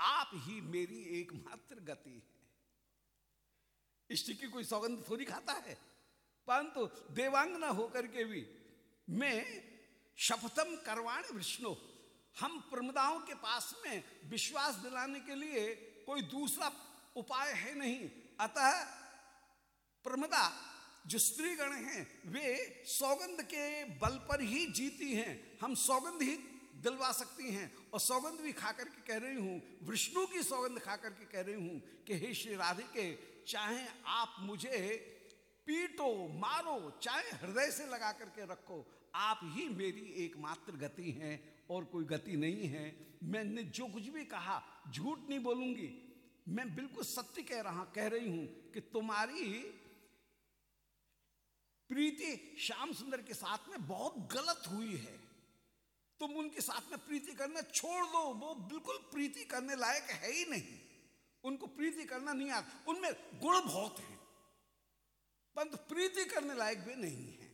आप ही मेरी एकमात्र गति है। इष्ट की कोई सौगंध थोड़ी खाता है, परंतु देवांगना होकर के भी मैं शपथम करवाण विष्णु। हम प्रमदाओं के पास में विश्वास दिलाने के लिए कोई दूसरा उपाय है नहीं। अतः प्रमदा, जो स्त्रीगण हैं, वे सौगंध के बल पर ही जीती हैं। हम सौगंध ही दिलवा सकती हैं। और सौगंध भी खा करके कह रही हूँ, विष्णु की सौगंध खा करके कह रही हूँ कि हे श्री राधिके, चाहे आप मुझे पीटो, मारो, चाहे हृदय से लगा करके रखो, आप ही मेरी एकमात्र गति हैं और कोई गति नहीं है। मैंने जो कुछ भी कहा, झूठ नहीं बोलूँगी। मैं बिल्कुल सत्य कह रहा, कह रही हूँ कि तुम्हारी प्रीति श्याम सुंदर के साथ में बहुत गलत हुई है। तुम उनके साथ में प्रीति करना छोड़ दो। वो बिल्कुल प्रीति करने लायक है ही नहीं। उनको प्रीति करना नहीं आता। उनमें गुण बहुत हैं। परंतु प्रीति करने लायक भी नहीं है।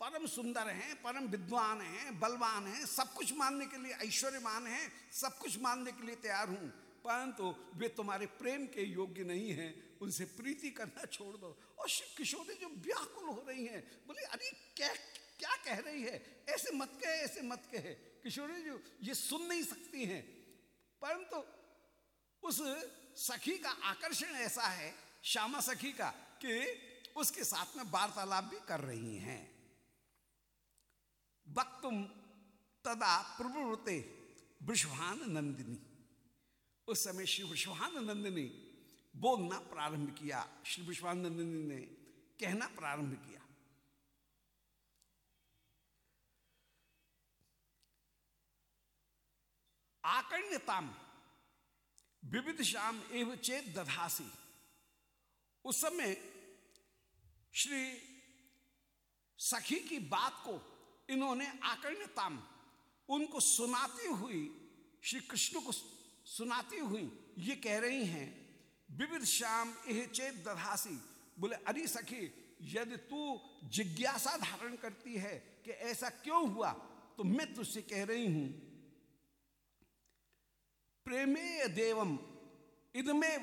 परम सुंदर हैं, परम विद्वान हैं, बलवान हैं, सब कुछ मानने के लिए ऐश्वर्यमान हैं, सब कुछ मानने के लिए तैयार हूँ। परंतु वे तुम्हारे प्रेम के योग्य नहीं हैं। उनसे प्रीति करना छोड़ दो। और श्री किशोरी जो व्याकुल हो रही हैं, बोले, अरे, क्या क्या कह रही है? ऐसे मत कहे, ऐसे मत कहे। किशोरी जो, ये सुन नहीं सकती हैं। परंतु तो उस सखी का आकर्षण ऐसा है, श्यामा सखी का, कि उसके साथ में वार्तालाप भी कर रही हैं। वक्तुम तदा प्रवृत्ते वृषभान नंदिनी। उस समय श्री विश्वानंद ने बोलना प्रारंभ किया। श्री विश्वानंद ने कहना प्रारंभ किया। आकर्ण्यताम विविध श्याम एवं चेत दधासी। उस समय श्री सखी की बात को इन्होंने आकर्ण्यताम, उनको सुनाती हुई, श्री कृष्ण को सुनाती हुई ये कह रही हैं विविध श्याम एह चेत दधासी। बोले, अरे सखी, यदि तू जिज्ञासा धारण करती है कि ऐसा क्यों हुआ तो मैं तुझसे कह रही हूँ प्रेमे देवम इदमेव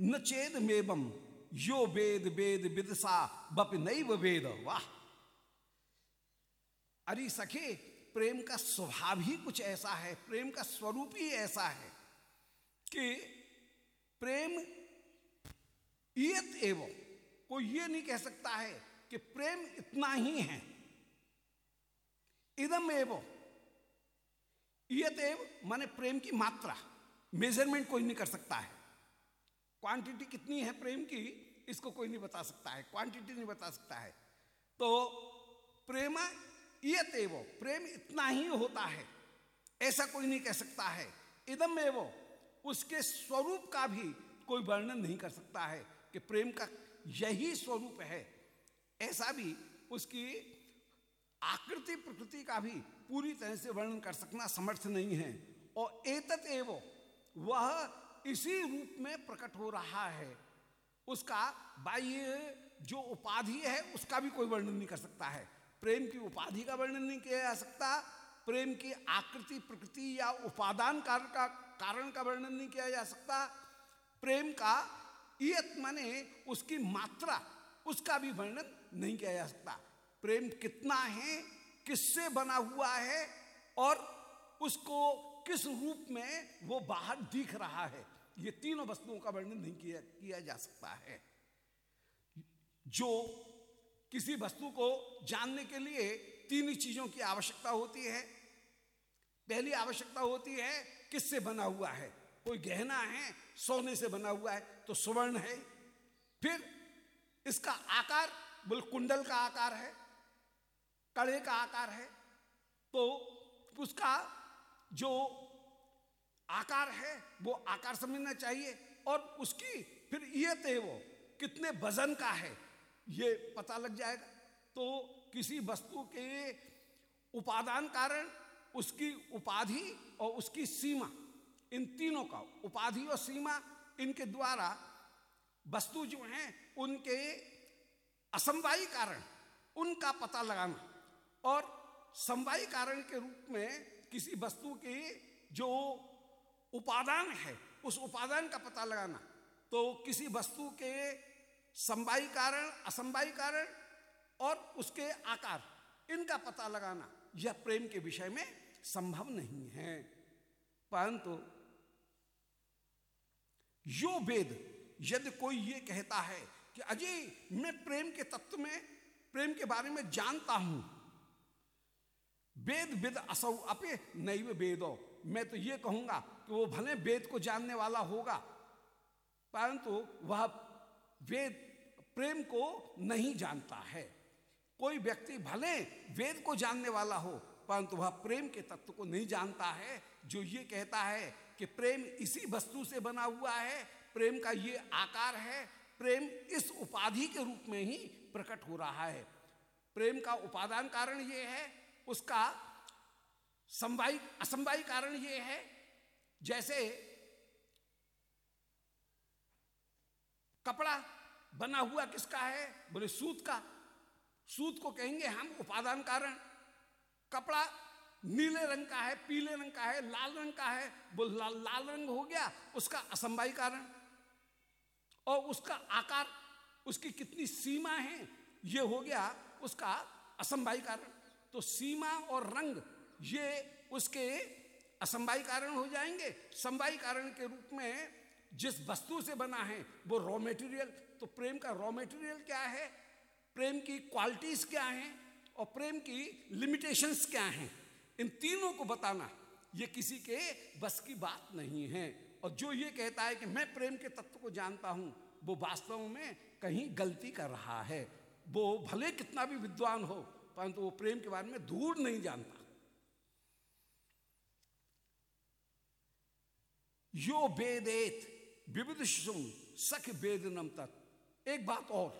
न चेद मेवम यो वेद वेद विदसा, बप नैव वेद, वाह। अरे सखे, प्रेम का स्वभाव ही कुछ ऐसा है, प्रेम का स्वरूप ही ऐसा है, कि प्रेम इयत एवं कोई ये नहीं कह सकता है कि प्रेम इतना ही है। इदम एवं इयत एव माने प्रेम की मात्रा। मेज़रमेंट कोई नहीं कर सकता है। क्वांटिटी कितनी है प्रेम की, इसको कोई नहीं बता सकता है। क्वांटिटी नहीं बता सकता है। तो प्रेम इयत एवं प्रेम इतना ही होता है। ऐसा कोई नहीं कह सकता है। इदम एवं उसके स्वरूप का भी कोई वर्णन नहीं कर सकता है कि प्रेम का यही स्वरूप है। ऐसा भी उसकी आकृति प्रकृति का भी पूरी तरह से वर्णन कर सकना समर्थ नहीं है। और एतत एवं वह इसी रूप में प्रकट हो रहा है। उसका बाह्य जो उपाधि है, उसका भी कोई वर्णन नहीं कर सकता है। प्रेम की उपाधि का वर्णन नहीं किया जा सकता। प्रेम की आकृति, प्रकृति या उपादान कारण का कारण का वर्णन नहीं किया जा सकता। प्रेम का इयत माने उसकी मात्रा, उसका भी वर्णन नहीं किया जा सकता। प्रेम कितना है, किससे बना हुआ है, और उसको किस रूप में वो बाहर दिख रहा है? ये तीनों वस्तुओं का वर्णन नहीं किया किया जा सकता है। जो किसी वस्तु को जानने के लिए तीन चीज़ों की आवश्यकता होती है, पहली आवश्यकता होती है किससे बना हुआ है? कोई गहना है, सोने से बना हुआ है तो सुवर्ण है। फिर इसका आकार, बोल, कुंडल का आकार है, कड़े का आकार है तो उसका जो आकार है, वो आकार समझना चाहिए। और उसकी फिर ये थे वो, कितने वज़न का है, ये पता लग जाएगा। तो किसी वस्तु के उपादान कारण उसकी उपाधि और उसकी सीमा, इन तीनों का उपाधि और सीमा, इनके द्वारा वस्तु जो हैं, उनके असमवायी कारण, उनका पता लगाना। और समवायी कारण के रूप में किसी वस्तु के जो उपादान है, उस उपादान का पता लगाना। तो किसी वस्तु के संवाई कारण असंवाई कारण और उसके आकार, इनका पता लगाना, यह प्रेम के विषय में संभव नहीं है। परंतु यो वेद, यदि कोई ये कहता है कि अजय, मैं प्रेम के तत्व में, प्रेम के बारे में जानता हूँ वेद वेद असौ, अपे नैव वेदो। मैं तो ये कहूँगा कि वो भले वेद को जानने वाला होगा, परंतु वह वेद, प्रेम को नहीं जानता है। कोई व्यक्ति भले वेद को जानने वाला हो, परंतु वह प्रेम के तत्व को नहीं जानता है, जो ये कहता है कि प्रेम इसी वस्तु से बना हुआ है, प्रेम का ये आकार है, प्रेम इस उपाधि के रूप में ही प्रकट हो रहा है। प्रेम का उपादान कारण ये है उसका संवाई, असंवाई कारण ये है, जैसे कपड़ा बना हुआ किसका है? बोले, सूत का। सूत को कहेंगे हम उपादान कारण। कपड़ा नीले रंग का है, पीले रंग का है, लाल रंग का है वो लाल लाल रंग हो गया, उसका असंवाई कारण। और उसका आकार, उसकी कितनी सीमा है, ये हो गया उसका असंभाई कारण। तो सीमा और रंग, ये उसके असंभाई कारण हो जाएँगे। संवाई कारण के रूप में जिस वस्तु से बना है, वो रॉ मेटेरियल तो प्रेम का रॉ मेटेरियल क्या है? प्रेम की क्वालिटीज क्या हैं और प्रेम की लिमिटेशंस क्या हैं? इन तीनों को बताना, ये किसी के बस की बात नहीं है। और जो ये कहता है कि मैं प्रेम के तत्व को जानता हूँ, वो वास्तव में कहीं गलती कर रहा है। वो भले कितना भी विद्वान हो परंतु वो प्रेम के बारे में दूर नहीं जानता। यो वेदेत विविध सख वेदनम तत्। एक बात और,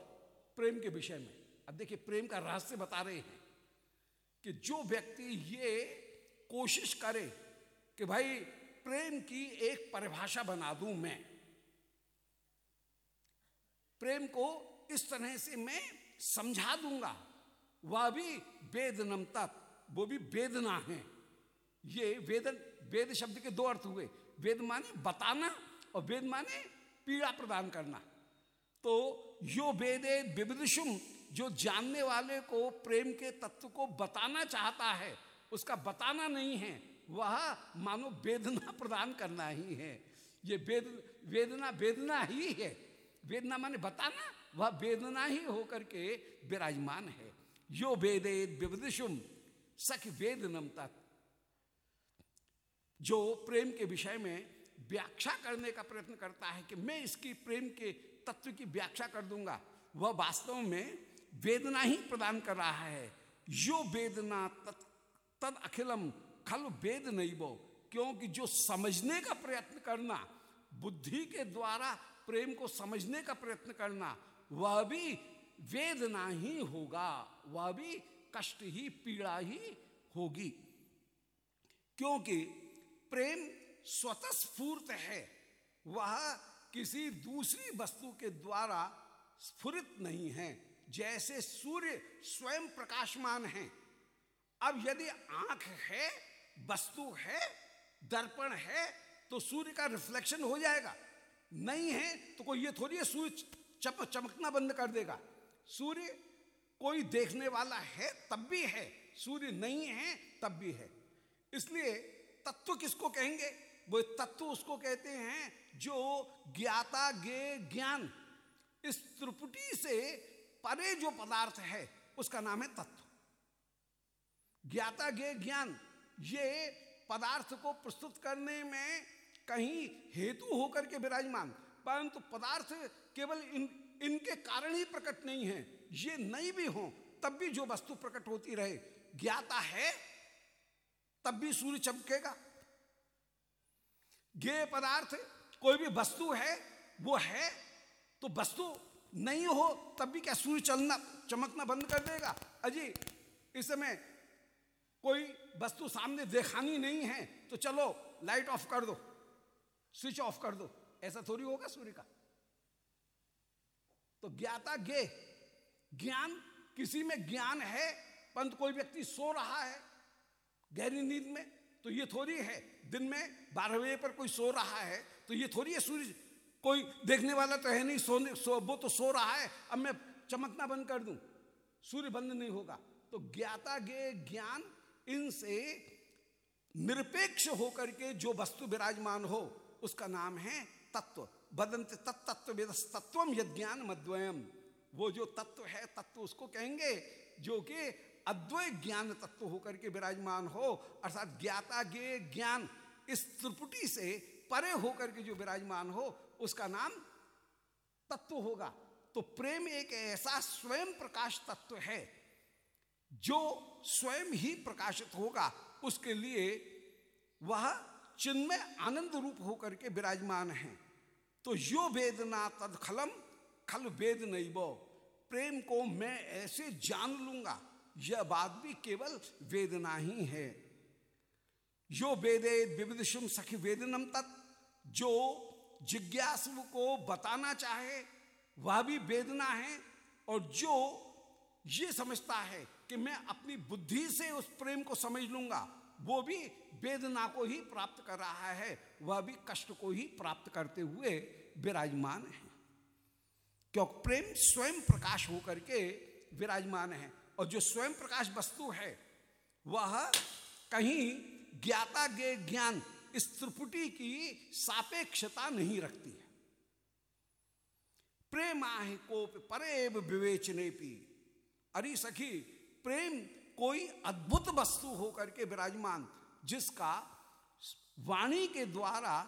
प्रेम के विषय में। अब देखिए, प्रेम का रहस्य बता रहे हैं कि जो व्यक्ति ये कोशिश करे कि भाई प्रेम की एक परिभाषा बना दूँ मैं, प्रेम को इस तरह से मैं समझा दूँगा वह भी वेदनम तत्, वो भी वेदना है। ये वेदन, वेद शब्द के दो अर्थ हुए। वेद माने बताना और वेद माने पीड़ा प्रदान करना। तो यो वेदे विविधुम जो जानने वाले को, प्रेम के तत्व को बताना चाहता है, उसका बताना नहीं है, वह मानो वेदना प्रदान करना ही है। ये वेद, वेदना वेदना ही है। वेदना माने बताना, वह वेदना ही होकर के विराजमान है। यो वेदे विविधुम सख वेदनम तक जो प्रेम के विषय में व्याख्या करने का प्रयत्न करता है कि मैं इसकी प्रेम के तत्व की व्याख्या कर दूँगा, वह वास्तव में वेदना ही प्रदान कर रहा है। यो वेदना तत्, तद अखिलम खल वेद नहीं बो क्योंकि जो समझने का प्रयत्न करना, बुद्धि के द्वारा प्रेम को समझने का प्रयत्न करना, वह भी वेदना ही होगा, वह भी कष्ट ही, पीड़ा ही होगी। क्योंकि प्रेम स्वतः स्फूर्त है, वह किसी दूसरी वस्तु के द्वारा स्फुरित नहीं है, जैसे सूर्य स्वयं प्रकाशमान है। अब यदि आँख है, वस्तु है, दर्पण है तो सूर्य का रिफ्लेक्शन हो जाएगा। नहीं है तो कोई ये थोड़ी है, सूर्य चमकना बंद कर देगा। सूर्य कोई देखने वाला है, तब भी है। सूर्य नहीं है, तब भी है। इसलिए तत्व किसको कहेंगे? वो तत्व उसको कहते हैं जो ज्ञाता गे ज्ञान। इस त्रिपुटी से परे जो पदार्थ है, उसका नाम है तत्व। ज्ञाता गे ज्ञान, ये पदार्थ को प्रस्तुत करने में कहीं हेतु होकर के विराजमान। परंतु पदार्थ केवल इन इनके कारण ही प्रकट नहीं है। ये नहीं भी हो, तब भी जो वस्तु प्रकट होती रहे। ज्ञाता है, तब भी सूर्य चमकेगा। ज्ञेय पदार्थ, कोई भी वस्तु है, वो है तो वस्तु नहीं हो, तब भी क्या सूर्य चलना, चमकना बंद कर देगा? अजी, इस समय कोई वस्तु सामने देखानी नहीं है तो चलो लाइट ऑफ़ कर दो। स्विच ऑफ़ कर दो। ऐसा थोड़ी होगा सूर्य का? तो ज्ञाता गे ज्ञान, किसी में ज्ञान है परंतु कोई व्यक्ति सो रहा है, गहरी नींद में तो ये थोड़ी है। दिन में बारह बजे पर कोई सो रहा है तो ये थोड़ी है सूर्य कोई देखने वाला तो है नहीं, सोने, सो, वो तो सो रहा है, अब मैं चमकना बंद कर दूँ। सूर्य बंद नहीं होगा। तो ज्ञाता गे ज्ञान, इनसे निरपेक्ष होकर के जो वस्तु विराजमान हो, उसका नाम है तत्व। बदंत तत्व तत्व यज्ञान मद्वयम। वो जो तत्व है, तत्व उसको कहेंगे जो कि अद्वय ज्ञान तत्व होकर के विराजमान हो, अर्थात ज्ञाता गे ज्ञान इस त्रिपुटी से परे होकर के जो विराजमान हो, उसका नाम तत्व होगा। तो प्रेम एक ऐसा स्वयं प्रकाश तत्व है, जो स्वयं ही प्रकाशित होगा, उसके लिए वह चिन्मय आनंद रूप होकर के विराजमान है। तो यो वेदना तद खलम, खल वेद नहीं वो प्रेम को मैं ऐसे जान लूँगा, यह बात भी केवल वेदना ही है। यो वेदे विविधुम सखी वेदनम तत्, जो जिज्ञासु को बताना चाहे, वह भी वेदना है, और जो ये समझता है कि मैं अपनी बुद्धि से उस प्रेम को समझ लूँगा, वो भी वेदना को ही प्राप्त कर रहा है। वह भी कष्ट को ही प्राप्त करते हुए विराजमान है। क्योंकि प्रेम स्वयं प्रकाश होकर के विराजमान है। और जो स्वयं प्रकाश वस्तु है, वह कहीं ज्ञाता गे ज्ञान, इस त्रिपुटी की सापेक्षता नहीं रखती है। प्रेम आहे को परेब विवेचने पी। अरे सखी, प्रेम कोई अद्भुत वस्तु होकर के विराजमान, जिसका वाणी के द्वारा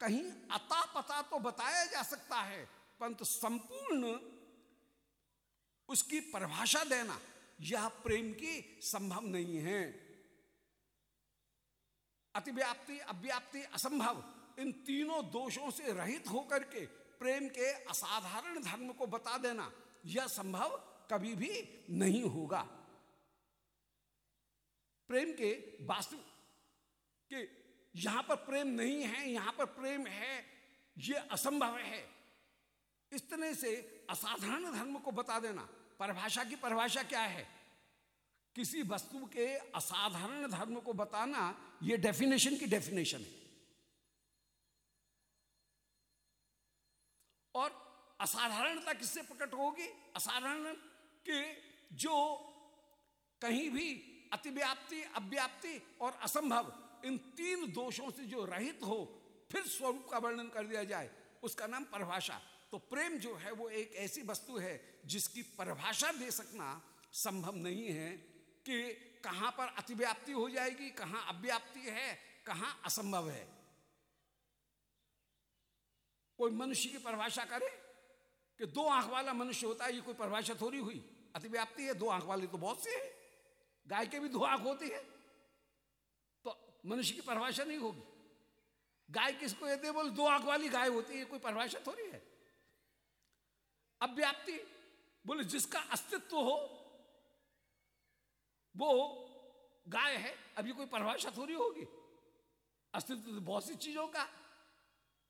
कहीं अता पता तो बताया जा सकता है, परंतु संपूर्ण उसकी परिभाषा देना यह प्रेम की संभव नहीं है। अतिव्याप्ति, अव्याप्ति, असंभव, इन तीनों दोषों से रहित होकर के प्रेम के असाधारण धर्म को बता देना यह संभव कभी भी नहीं होगा। प्रेम के वास्तविक के यहाँ पर प्रेम नहीं है, यहाँ पर प्रेम है यह असंभव है। इस तरह से असाधारण धर्म को बता देना, परिभाषा की परिभाषा क्या है? किसी वस्तु के असाधारण धर्म को बताना यह डेफिनेशन की डेफिनेशन है। और असाधारणता किससे प्रकट होगी? असाधारण के जो कहीं भी अतिव्याप्ति, अव्याप्ति और असंभव इन तीन दोषों से जो रहित हो, फिर स्वरूप का वर्णन कर दिया जाए। उसका नाम परिभाषा। तो प्रेम जो है, वो एक ऐसी वस्तु है, जिसकी परिभाषा दे सकना संभव नहीं है कि कहाँ पर अतिव्याप्ति हो जाएगी, कहाँ अव्याप्ति है, कहाँ असंभव है। कोई मनुष्य की परिभाषा करे कि दो आँख वाला मनुष्य होता है, ये कोई परिभाषा थोड़ी हुई। अतिव्याप्ति है, दो आँख वाले तो बहुत से है। गाय के भी दो आँख होती है। मनुष्य की परिभाषा नहीं होगी। गाय किसको कहते हैं? बोले, दो आँख वाली गाय होती है कोई परिभाषा थोड़ी है। अव्याप्ति, बोले, जिसका अस्तित्व हो, वो गाय है, अभी कोई परिभाषा थोड़ी होगी। अस्तित्व तो बहुत सी चीज़ों का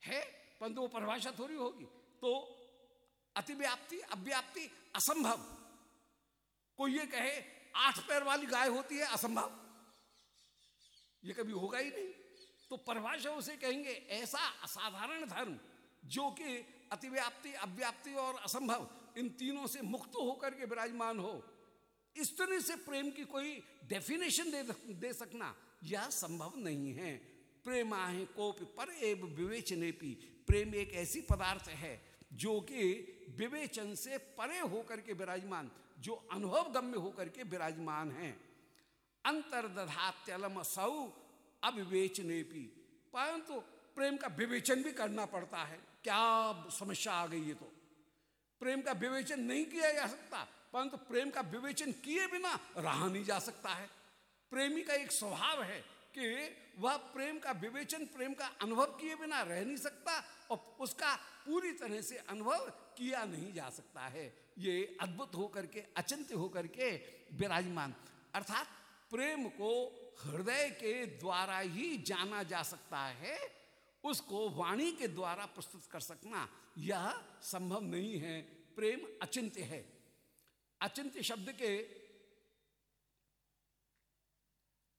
है, परंतु वो परिभाषा थोड़ी होगी। तो अतिव्याप्ति, अव्याप्ति, असंभव। कोई ये कहे, आठ पैर वाली गाय होती है, असंभव। ये कभी होगा ही नहीं। तो परिभाषा उसे कहेंगे, ऐसा असाधारण धर्म, जो कि अतिव्याप्ति, अव्याप्ति और असंभव, इन तीनों से मुक्त होकर के विराजमान हो। इस तरह से प्रेम की कोई डेफिनेशन दे दे सकना, यह संभव नहीं है। प्रेम आहे कोप पर एव विवेचने पी। प्रेम एक ऐसी पदार्थ है, जो कि विवेचन से परे होकर के विराजमान, जो अनुभव गम्य होकर के विराजमान है। अंतर्दधात्यलम सौ अविवेचने भी परंतु प्रेम का विवेचन भी करना पड़ता है। क्या समस्या आ गई है तो? प्रेम का विवेचन नहीं किया जा सकता, परंतु प्रेम का विवेचन किए बिना रहा नहीं जा सकता है। प्रेमी का एक स्वभाव है कि वह प्रेम का विवेचन, प्रेम का अनुभव किए बिना रह नहीं सकता और उसका पूरी तरह से अनुभव किया नहीं जा सकता है। ये अद्भुत होकर के, अचिंत्य होकर के विराजमान। अर्थात प्रेम को हृदय के द्वारा ही जाना जा सकता है, उसको वाणी के द्वारा प्रस्तुत कर सकना, यह संभव नहीं है। प्रेम अचिंत्य है। अचिंत्य शब्द के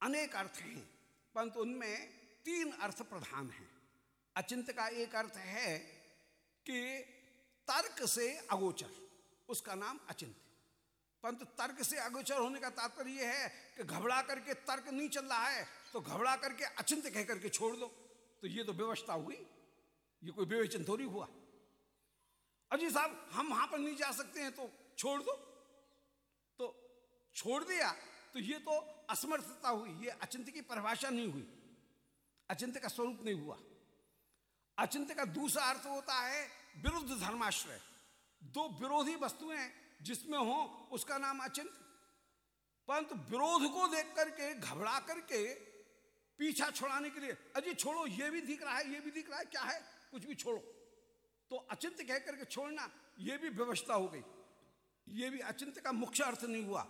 अनेक अर्थ हैं, परंतु उनमें तीन अर्थ प्रधान हैं। अचिंत्य का एक अर्थ है कि तर्क से अगोचर, उसका नाम अचिंत परंतु तर्क से अगोचर होने का तात्पर्य यह है कि घबरा करके तर्क नहीं चल रहा है तो घबरा करके अचिंत कह करके छोड़ दो। तो ये तो व्यवस्था हुई। ये कोई विवेचन थोड़ी हुआ। अजी साहब, हम वहाँ पर नहीं जा सकते हैं तो छोड़ दो। तो छोड़ दिया तो ये तो असमर्थता हुई। ये अचिंत की परिभाषा नहीं हुई। अचिंत का स्वरूप नहीं हुआ। अचिंत का दूसरा अर्थ होता है विरुद्ध धर्माश्रय। दो विरोधी वस्तुएँ जिसमें हो, उसका नाम अचिंत। परंतु विरोध को देख करके, घबरा करके, पीछा छोड़ाने के लिए, अजी छोड़ो, ये भी दिख रहा है, ये भी दिख रहा है, क्या है? कुछ भी छोड़ो। तो अचिंत कह करके छोड़ना, ये भी व्यवस्था हो गई। ये भी अचिंत का मुख्य अर्थ नहीं हुआ।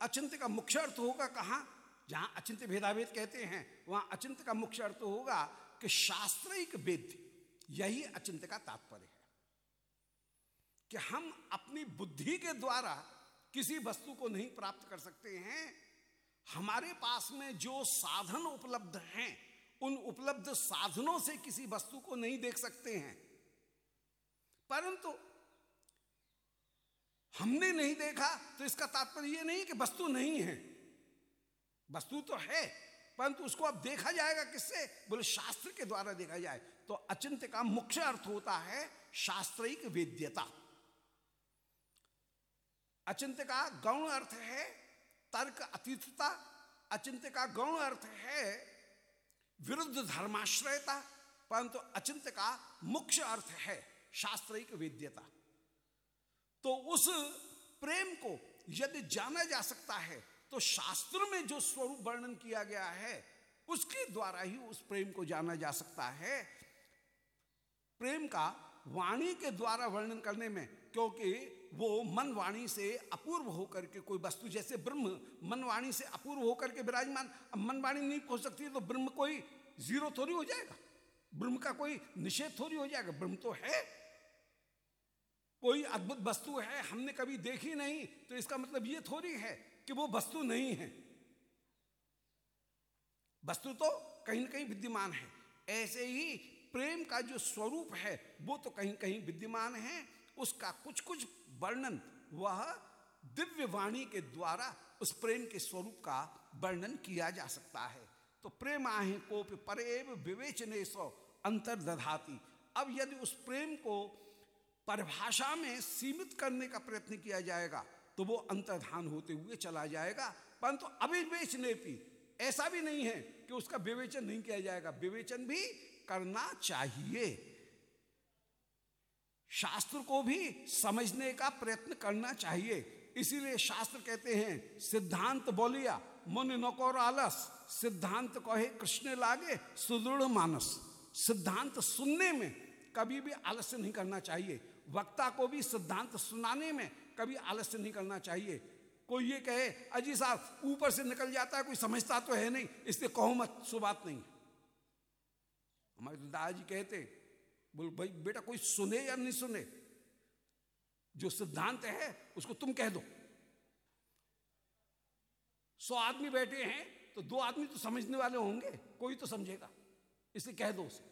अचिंत का मुख्य अर्थ होगा कहाँ? जहाँ अचिंत भेदाभेद कहते हैं, वहाँ अचिंत का मुख्य अर्थ होगा कि शास्त्रिक वेद, यही अचिंत का तात्पर्य है। कि हम अपनी बुद्धि के द्वारा किसी वस्तु को नहीं प्राप्त कर सकते हैं। हमारे पास में जो साधन उपलब्ध हैं, उन उपलब्ध साधनों से किसी वस्तु को नहीं देख सकते हैं। परंतु हमने नहीं देखा तो इसका तात्पर्य यह नहीं कि वस्तु नहीं है। वस्तु तो है, परंतु उसको अब देखा जाएगा किससे? बोले, शास्त्र के द्वारा देखा जाए। तो अचिंत्य का मुख्य अर्थ होता है शास्त्रिक वेद्यता। अचिंत्य का गौण अर्थ है तर्क, अतीतता। अचिंत्य का गौण अर्थ है विरुद्ध धर्माश्रयता, परंतु अचिंत्य का मुख्य अर्थ है शास्त्रिक वेद्यता। तो उस प्रेम को यदि जाना जा सकता है तो शास्त्र में जो स्वरूप वर्णन किया गया है, उसके द्वारा ही उस प्रेम को जाना जा सकता है। प्रेम का वाणी के द्वारा वर्णन करने में, क्योंकि वो मन वाणी से अपूर्व होकर के कोई वस्तु जैसे ब्रह्म मन वाणी से अपूर्व होकर के विराजमान, अब मन वाणी नहीं हो सकती तो ब्रह्म कोई ज़ीरो थोड़ी हो जाएगा। ब्रह्म का कोई निषेध थोड़ी हो जाएगा। ब्रह्म तो है। कोई अद्भुत वस्तु है, हमने कभी देखी नहीं तो इसका मतलब ये थोड़ी है कि वो वस्तु नहीं है। वस्तु तो कहीं ना कहीं विद्यमान है। ऐसे ही प्रेम का जो स्वरूप है, वो तो कहीं कहीं विद्यमान है। उसका कुछ कुछ वर्णन, वह दिव्य वाणी के द्वारा उस प्रेम के स्वरूप का वर्णन किया जा सकता है। तो प्रेम आहे कोप परेव विवेचने सो अंतर दधाती। अब यदि उस प्रेम को परिभाषा में सीमित करने का प्रयत्न किया जाएगा तो वो अंतर्धान होते हुए चला जाएगा। परंतु तो अविवेचने भी, ऐसा भी नहीं है कि उसका विवेचन नहीं किया जाएगा। विवेचन भी करना चाहिए। शास्त्र को भी समझने का प्रयत्न करना चाहिए। इसीलिए शास्त्र कहते हैं, सिद्धांत बोलिया, मन नकोर आलस। सिद्धांत कहे, कृष्ण लागे, सुदृढ़ मानस। सिद्धांत सुनने में कभी भी आलस्य नहीं करना चाहिए। वक्ता को भी सिद्धांत सुनाने में कभी आलस्य नहीं करना चाहिए। कोई ये कहे, अजी साहब, ऊपर से निकल जाता है, कोई समझता तो है नहीं, इसलिए कहो मत सो बात नहीं हमारे दादाजी कहते बोल, भाई, बेटा, कोई सुने या नहीं सुने? जो सिद्धांत है, उसको तुम कह दो। सौ आदमी बैठे हैं तो दो आदमी तो समझने वाले होंगे, कोई तो समझेगा। इसलिए कह दो उसे।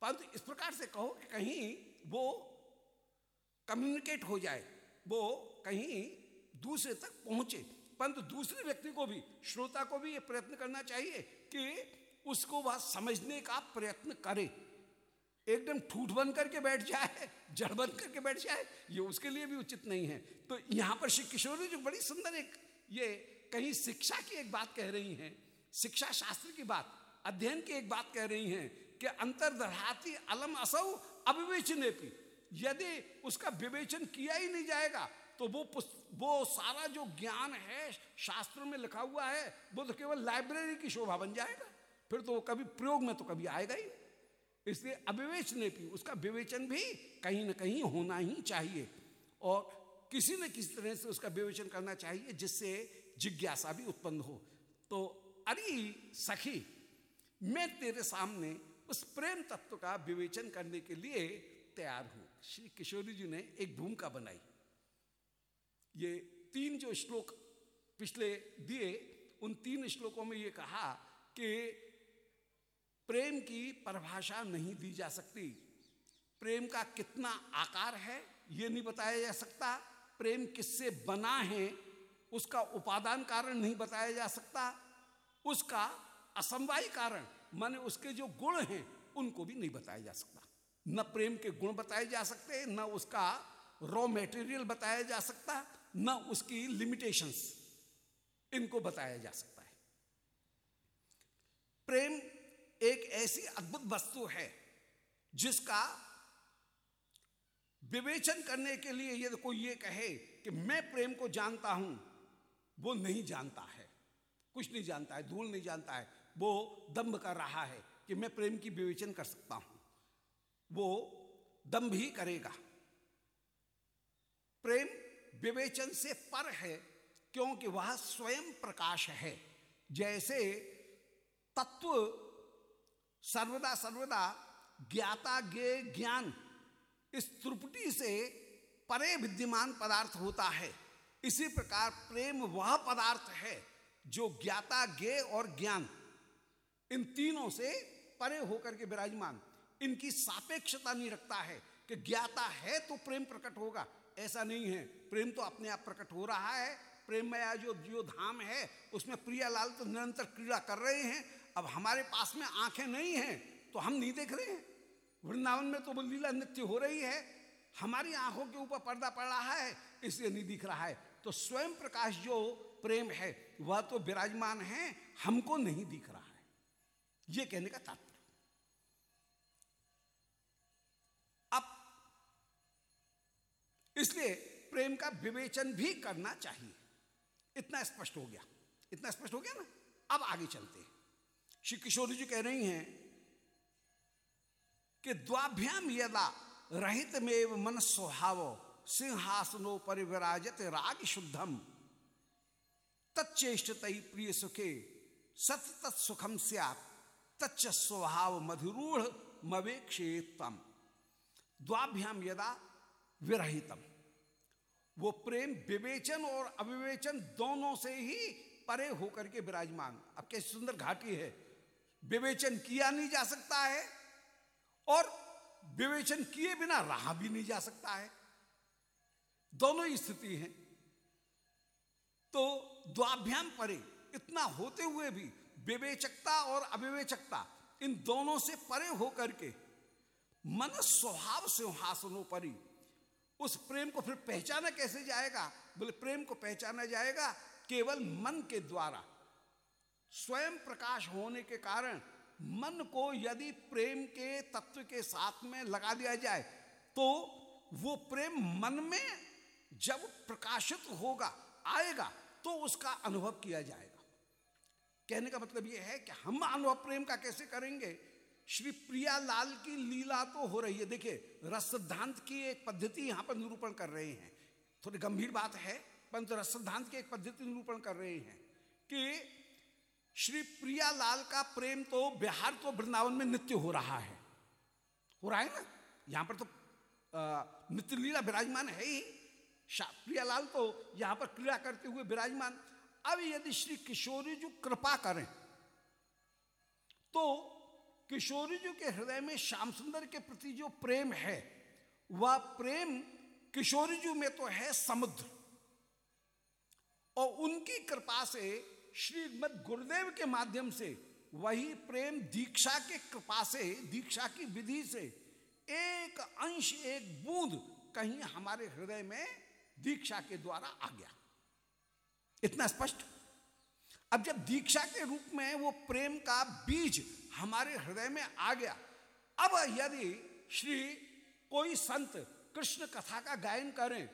परंतु इस प्रकार से कहो कि कहीं वो कम्युनिकेट हो जाए, वो कहीं दूसरे तक पहुँचे। परंतु दूसरे व्यक्ति को भी, श्रोता को भी ये प्रयत्न करना चाहिए कि उसको वह समझने का प्रयत्न करे। एकदम ठूठ बन करके बैठ जाए, जड़ बन करके बैठ जाए, ये उसके लिए भी उचित नहीं है। तो यहाँ पर श्री किशोरी जो बड़ी सुंदर एक, ये कहीं शिक्षा की एक बात कह रही हैं, शिक्षा शास्त्र की बात, अध्ययन की एक बात कह रही हैं कि अंतर्दहाती अलम असौ अविवेचने की यदि उसका विवेचन किया ही नहीं जाएगा तो वो वो सारा जो ज्ञान है शास्त्र में लिखा हुआ है, वो तो केवल लाइब्रेरी की शोभा बन जाएगा। फिर तो वो कभी प्रयोग में तो कभी आएगा ही इसलिए अविवेचने भी, उसका विवेचन भी कहीं ना कहीं होना ही चाहिए। और किसी न किसी तरह से उसका विवेचन करना चाहिए जिससे जिज्ञासा भी उत्पन्न हो। तो अरे सखी, मैं तेरे सामने उस प्रेम तत्व का विवेचन करने के लिए तैयार हूँ। श्री किशोरी जी ने एक भूमिका बनाई। ये तीन जो श्लोक पिछले दिए, उन तीन श्लोकों में ये कहा कि प्रेम की परिभाषा नहीं दी जा सकती। प्रेम का कितना आकार है, ये नहीं बताया जा सकता। प्रेम किससे बना है, उसका उपादान कारण नहीं बताया जा सकता। उसका असमवाय कारण, माने उसके जो गुण हैं, उनको भी नहीं बताया जा सकता। न प्रेम के गुण बताए जा सकते, न उसका रॉ मेटेरियल बताया जा सकता, न उसकी लिमिटेशंस इनको बताया जा सकता है। प्रेम एक ऐसी अद्भुत वस्तु है, जिसका विवेचन करने के लिए यदि कोई ये कहे कि मैं प्रेम को जानता हूँ, वो नहीं जानता है। कुछ नहीं जानता है, धूल नहीं जानता है। वो दम्भ कर रहा है कि मैं प्रेम की विवेचन कर सकता हूँ। वो दम्भ ही करेगा। प्रेम विवेचन से पर है, क्योंकि वह स्वयं प्रकाश है। जैसे तत्व सर्वदा सर्वदा ज्ञाता गे ज्ञान इस त्रुपटी से परे विद्यमान पदार्थ होता है। इसी प्रकार प्रेम वह पदार्थ है जो ज्ञाता गे और ज्ञान इन तीनों से परे होकर के विराजमान। इनकी सापेक्षता नहीं रखता है कि ज्ञाता है तो प्रेम प्रकट होगा। ऐसा नहीं है। प्रेम तो अपने आप प्रकट हो रहा है। प्रेम में जो जो धाम है। उसमें प्रियालाल तो निरंतर क्रीड़ा कर रहे हैं। अब हमारे पास में आँखें नहीं हैं तो हम नहीं देख रहे हैं। वृंदावन में तो वो लीला नृत्य हो रही है। हमारी आँखों के ऊपर पर्दा पड़ रहा है, इसलिए नहीं दिख रहा है। तो स्वयं प्रकाश जो प्रेम है, वह तो विराजमान है, हमको नहीं दिख रहा है। यह कहने का तात्पर्य। अब इसलिए प्रेम का विवेचन भी करना चाहिए। इतना स्पष्ट हो गया। इतना स्पष्ट हो गया ना? अब आगे चलते हैं। श्री किशोर जी कह रही हैं कि द्वाभ्याम यदा रहित में मन स्वभाव सिंहासनो परिवराजत राग शुद्धम तच्चेष्ट प्रिय सुखे सत तत्सुखम सियात, तच्च स्वभाव मधुरूढ़ मवेक्षेतम द्वाभ्याम यदा विरहितम। वो प्रेम, विवेचन और अविवेचन दोनों से ही परे होकर के विराजमान। अब कैसी सुंदर घाटी है। विवेचन किया नहीं जा सकता है और विवेचन किए बिना रहा भी नहीं जा सकता है। दोनों ही स्थिति है। तो द्वाभ्याम परे इतना होते हुए भी विवेचकता और अविवेचकता इन दोनों से परे होकर के मन स्वभाव से सिंहासनों परी उस प्रेम को फिर पहचाना कैसे जाएगा? बोले, प्रेम को पहचाना जाएगा केवल मन के द्वारा। स्वयं प्रकाश होने के कारण मन को यदि प्रेम के तत्व के साथ में लगा दिया जाए तो वो प्रेम मन में जब प्रकाशित होगा, आएगा तो उसका अनुभव किया जाएगा। कहने का मतलब यह है कि हम अनुभव प्रेम का कैसे करेंगे? श्री प्रिया लाल की लीला तो हो रही है। देखिए रस सिद्धांत की एक पद्धति यहाँ पर निरूपण कर रहे हैं। थोड़ी गंभीर बात है, परंतु रस सिद्धांत की एक पद्धति निरूपण कर रहे हैं कि श्री प्रिया लाल का प्रेम तो बिहार तो वृंदावन में नित्य हो रहा है। हो रहा है ना? यहाँ पर तो नित्य लीला विराजमान है ही। प्रियालाल तो यहाँ पर क्रीड़ा करते हुए विराजमान। अब यदि श्री किशोरी जी कृपा करें तो किशोरी जी के हृदय में श्याम सुंदर के प्रति जो प्रेम है, वह प्रेम किशोरी जी में तो है समुद्र। और उनकी कृपा से श्रीमद गुरुदेव के माध्यम से, वही प्रेम दीक्षा के कृपा से, दीक्षा की विधि से, एक अंश, एक बूंद कहीं हमारे हृदय में दीक्षा के द्वारा आ गया। इतना स्पष्ट? अब जब दीक्षा के रूप में वो प्रेम का बीज हमारे हृदय में आ गया, अब यदि श्री कोई संत कृष्ण कथा का गायन करें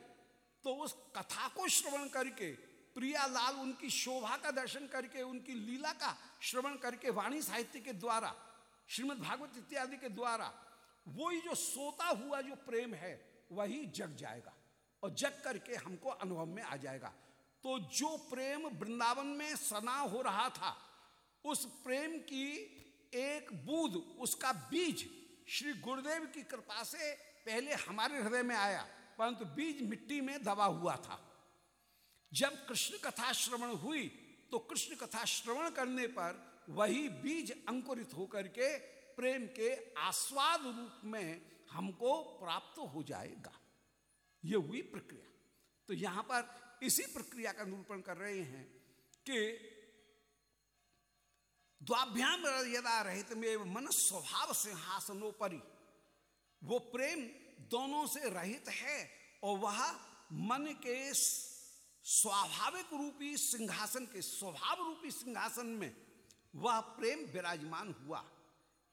तो उस कथा को श्रवण करके प्रिया लाल उनकी शोभा का दर्शन करके, उनकी लीला का श्रवण करके वाणी साहित्य के द्वारा, श्रीमद् भागवत इत्यादि के द्वारा, वही जो सोता हुआ जो प्रेम है, वही जग जाएगा और जग करके हमको अनुभव में आ जाएगा। तो जो प्रेम वृंदावन में सना हो रहा था, उस प्रेम की एक बूंद, उसका बीज श्री गुरुदेव की कृपा से पहले हमारे हृदय में आया, परंतु बीज मिट्टी में दबा हुआ था। जब कृष्ण कथा श्रवण हुई तो कृष्ण कथा श्रवण करने पर वही बीज अंकुरित होकर के प्रेम के आस्वाद रूप में हमको प्राप्त हो जाएगा। ये हुई प्रक्रिया। तो यहाँ पर इसी प्रक्रिया का निरूपण कर रहे हैं कि द्वाभ्याम यदा रहित में मन स्वभाव सिंहासनोपरि, वो प्रेम दोनों से रहित है और वह मन के स्वाभाविक रूपी सिंहासन के, स्वभाव रूपी सिंहासन में वह प्रेम विराजमान हुआ।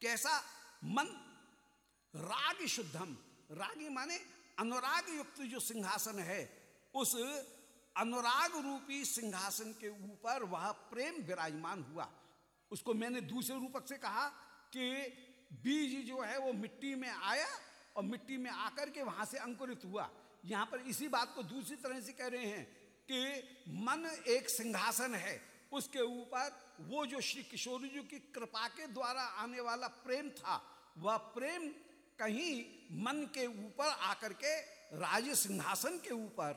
कैसा? मन राग शुद्धम रागी माने अनुराग युक्त जो सिंहासन है, उस अनुराग रूपी सिंहासन के ऊपर वह प्रेम विराजमान हुआ। उसको मैंने दूसरे रूपक से कहा कि बीज जो है वो मिट्टी में आया और मिट्टी में आकर के वहाँ से अंकुरित हुआ। यहाँ पर इसी बात को दूसरी तरह से कह रहे हैं कि मन एक सिंहासन है। उसके ऊपर वो जो श्री किशोर जी की कृपा के द्वारा आने वाला प्रेम था, वह प्रेम कहीं मन के ऊपर आकर के, राज सिंहासन के ऊपर,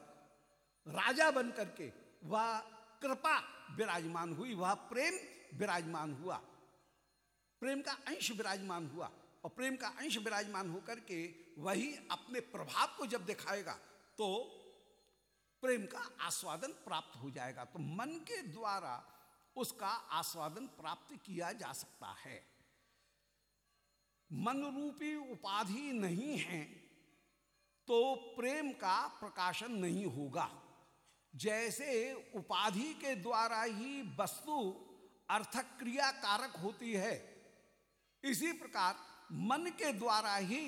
राजा बन करके वह कृपा विराजमान हुई, वह प्रेम विराजमान हुआ। प्रेम का अंश विराजमान हुआ और प्रेम का अंश विराजमान होकर के वही अपने प्रभाव को जब दिखाएगा तो प्रेम का आस्वादन प्राप्त हो जाएगा। तो मन के द्वारा उसका आस्वादन प्राप्त किया जा सकता है। मन रूपी उपाधि नहीं है तो प्रेम का प्रकाशन नहीं होगा। जैसे उपाधि के द्वारा ही वस्तु अर्थक क्रिया कारक होती है, इसी प्रकार मन के द्वारा ही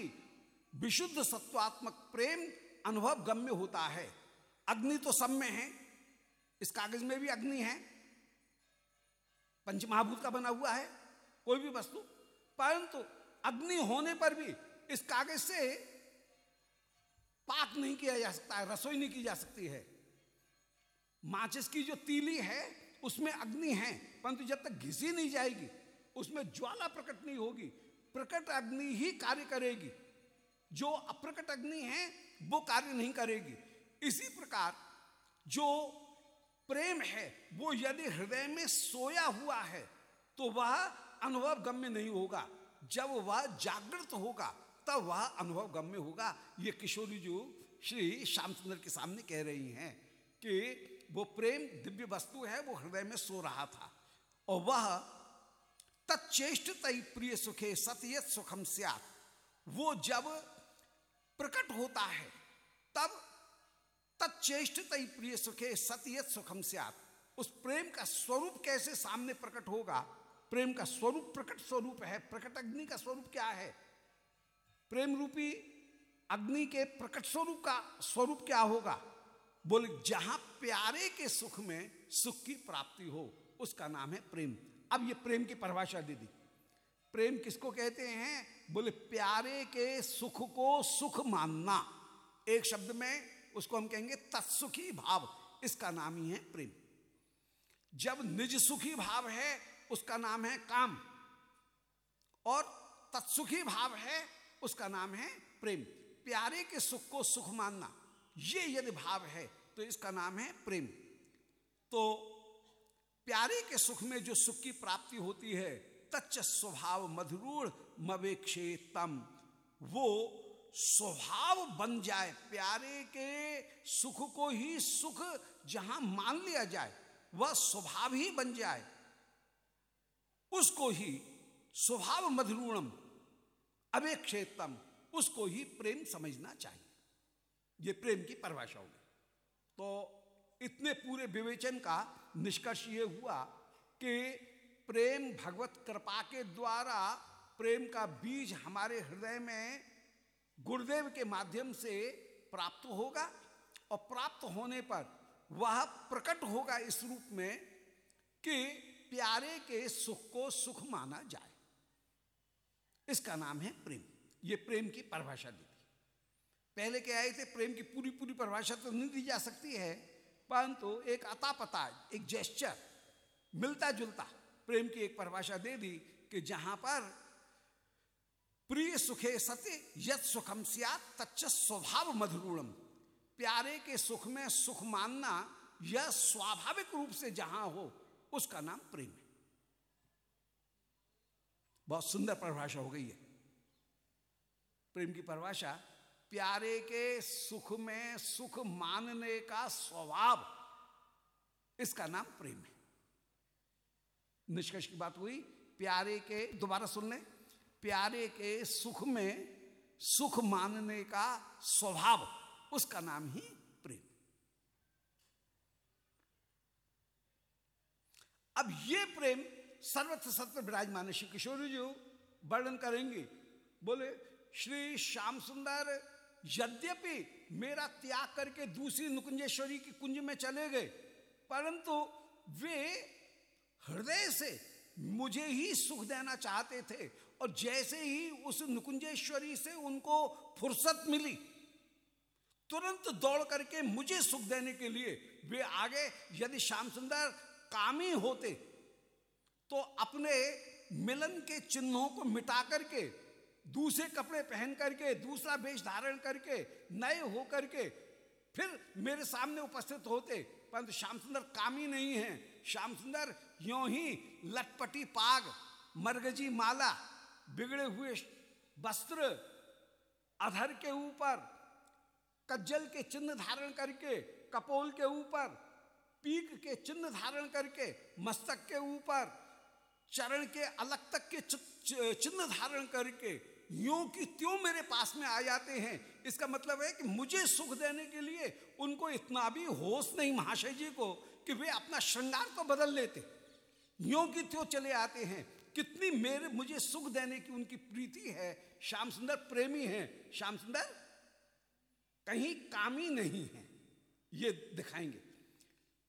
विशुद्ध सत्वात्मक प्रेम अनुभव गम्य होता है। अग्नि तो सब में है, इस कागज़ में भी अग्नि है, पंचमहाभूत का बना हुआ है, कोई भी वस्तु। परंतु अग्नि होने पर भी इस कागज़ से पाक नहीं किया जा सकता है, रसोई नहीं की जा सकती है। माचिस की जो तीली है, उसमें अग्नि है, परंतु जब तक घिसी नहीं जाएगी, उसमें ज्वाला प्रकट नहीं होगी, प्रकट अग्नि ही कार्य करेगी। जो अप्रकट अग्नि है, वो कार्य नहीं करेगी। इसी प्रकार जो प्रेम है, वो यदि हृदय में सोया हुआ है तो वह अनुभव गम्य नहीं होगा। जब वह जागृत होगा, तब वह अनुभव गम्य होगा। ये किशोरी जो श्री श्यामचंद्र के सामने कह रही हैं कि वो प्रेम दिव्य वस्तु है, वो हृदय में सो रहा था। और वह तत्चेष्ट तय प्रिय सुखे सत्यत सुखम स्यात। वो जब प्रकट होता है, तब तत्चेष्ट तय प्रिय सुखे सत्यत सुखम स्यात। उस प्रेम का स्वरूप कैसे सामने प्रकट होगा? प्रेम का स्वरूप प्रकट स्वरूप है। प्रकट अग्नि का स्वरूप क्या है? प्रेम रूपी अग्नि के प्रकट स्वरूप का स्वरूप क्या होगा? बोले, जहाँ प्यारे के सुख में सुख की प्राप्ति हो, उसका नाम है प्रेम। अब ये प्रेम की परिभाषा दे दी। प्रेम किसको कहते हैं? बोले, प्यारे के सुख को सुख मानना। एक शब्द में उसको हम कहेंगे तत्सुखी भाव, इसका नाम ही है प्रेम। जब निज सुखी भाव है, उसका नाम है काम, और तत्सुखी भाव है, उसका नाम है प्रेम। प्यारे के सुख को सुख मानना, ये यदि भाव है तो इसका नाम है प्रेम। तो प्यारे के सुख में जो सुख की प्राप्ति होती है, तच्च स्वभाव मधुरूढ़ मवेक्षेतम, वो स्वभाव बन जाए, प्यारे के सुख को ही सुख जहाँ मान लिया जाए, वह स्वभाव ही बन जाए। उसको ही स्वभाव मधुरूणम, अवेक्षेतम, उसको ही प्रेम समझना चाहिए। ये प्रेम की परिभाषा होगी। तो इतने पूरे विवेचन का निष्कर्ष ये हुआ कि प्रेम भगवत कृपा के द्वारा प्रेम का बीज हमारे हृदय में गुरुदेव के माध्यम से प्राप्त होगा और प्राप्त होने पर वह प्रकट होगा इस रूप में कि प्यारे के सुख को सुख माना जाए। इसका नाम है प्रेम। ये प्रेम की परिभाषा दी थी। पहले क्या आए थे? प्रेम की पूरी पूरी परिभाषा तो नहीं दी जा सकती है, परंतु तो एक अता पता एक जेस्चर मिलता जुलता प्रेम की एक परिभाषा दे दी कि जहाँ पर प्रिय सुखे सत्य यद सुखम सिया तच्च स्वभाव मधुरूणम प्यारे के सुख में सुख मानना, यह स्वाभाविक रूप से जहाँ हो, उसका नाम प्रेम है। बहुत सुंदर परिभाषा हो गई है। प्रेम की परिभाषा, प्यारे के सुख में सुख मानने का स्वभाव, इसका नाम प्रेम है। निष्कर्ष की बात हुई, प्यारे के, दोबारा सुन लें प्यारे के सुख में, सुख मानने का स्वभाव, उसका नाम ही प्रेम। अब ये प्रेम सर्वत्र सत्य विराजमान श्री किशोरी जी वर्णन करेंगे, बोले, श्री श्याम सुंदर, यद्यपि मेरा त्याग करके दूसरी नुकुंजेश्वरी की कुंज में चले गए, परंतु वे हृदय से मुझे ही सुख देना चाहते थे और जैसे ही उस नुकुंजेश्वरी से उनको फुर्सत मिली, तुरंत दौड़ करके मुझे सुख देने के लिए वे आगे, यदि श्याम सुंदर कामी होते तो अपने मिलन के चिन्हों को मिटा करके, दूसरे कपड़े पहन करके, दूसरा वेश धारण करके, नए हो करके फिर मेरे सामने उपस्थित होते, परंतु श्याम सुंदर कामी नहीं है। श्याम सुंदर यो ही लटपटी पाग, मरगजी माला बिगड़े हुए वस्त्र अधर के ऊपर, कज्जल के चिन्ह धारण करके, कपोल के ऊपर, पीक के चिन्ह धारण करके, मस्तक के ऊपर, चरण के अलग तक के चिन्ह धारण करके, यो कि त्यों मेरे पास में आ जाते हैं। इसका मतलब है कि मुझे सुख देने के लिए उनको इतना भी होश नहीं महाशय जी को कि वे अपना श्रृंगार तो बदल लेते। यो कि त्यों चले आते हैं। कितनी मेरे, मुझे सुख देने की उनकी प्रीति है। श्याम सुंदर प्रेमी है। श्याम सुंदर, कहीं कामी नहीं है। ये दिखाएँगे।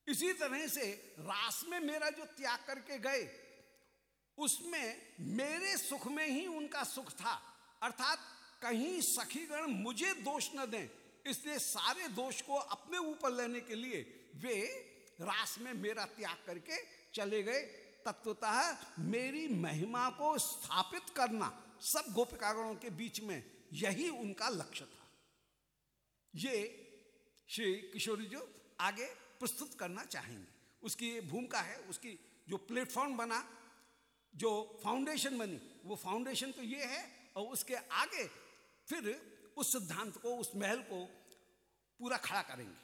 इसी तरह से रास में मेरा जो त्याग करके गए, उसमें मेरे सुख में ही उनका सुख था। अर्थात कहीं सखीगण मुझे दोष न दें, इसलिए सारे दोष को अपने ऊपर लेने के लिए वे रास में मेरा त्याग करके चले गए। तत्वतः मेरी महिमा को स्थापित करना। सब गोपिकागणों के बीच में यही उनका लक्ष्य था। ये श्री किशोरी जो आगे प्रस्तुत करना चाहेंगे। उसकी भूमिका है, उसकी जो प्लेटफॉर्म बना, जो फाउंडेशन बनी, वो फाउंडेशन तो ये है और उसके आगे फिर उस सिद्धांत को, उस महल को पूरा खड़ा करेंगे।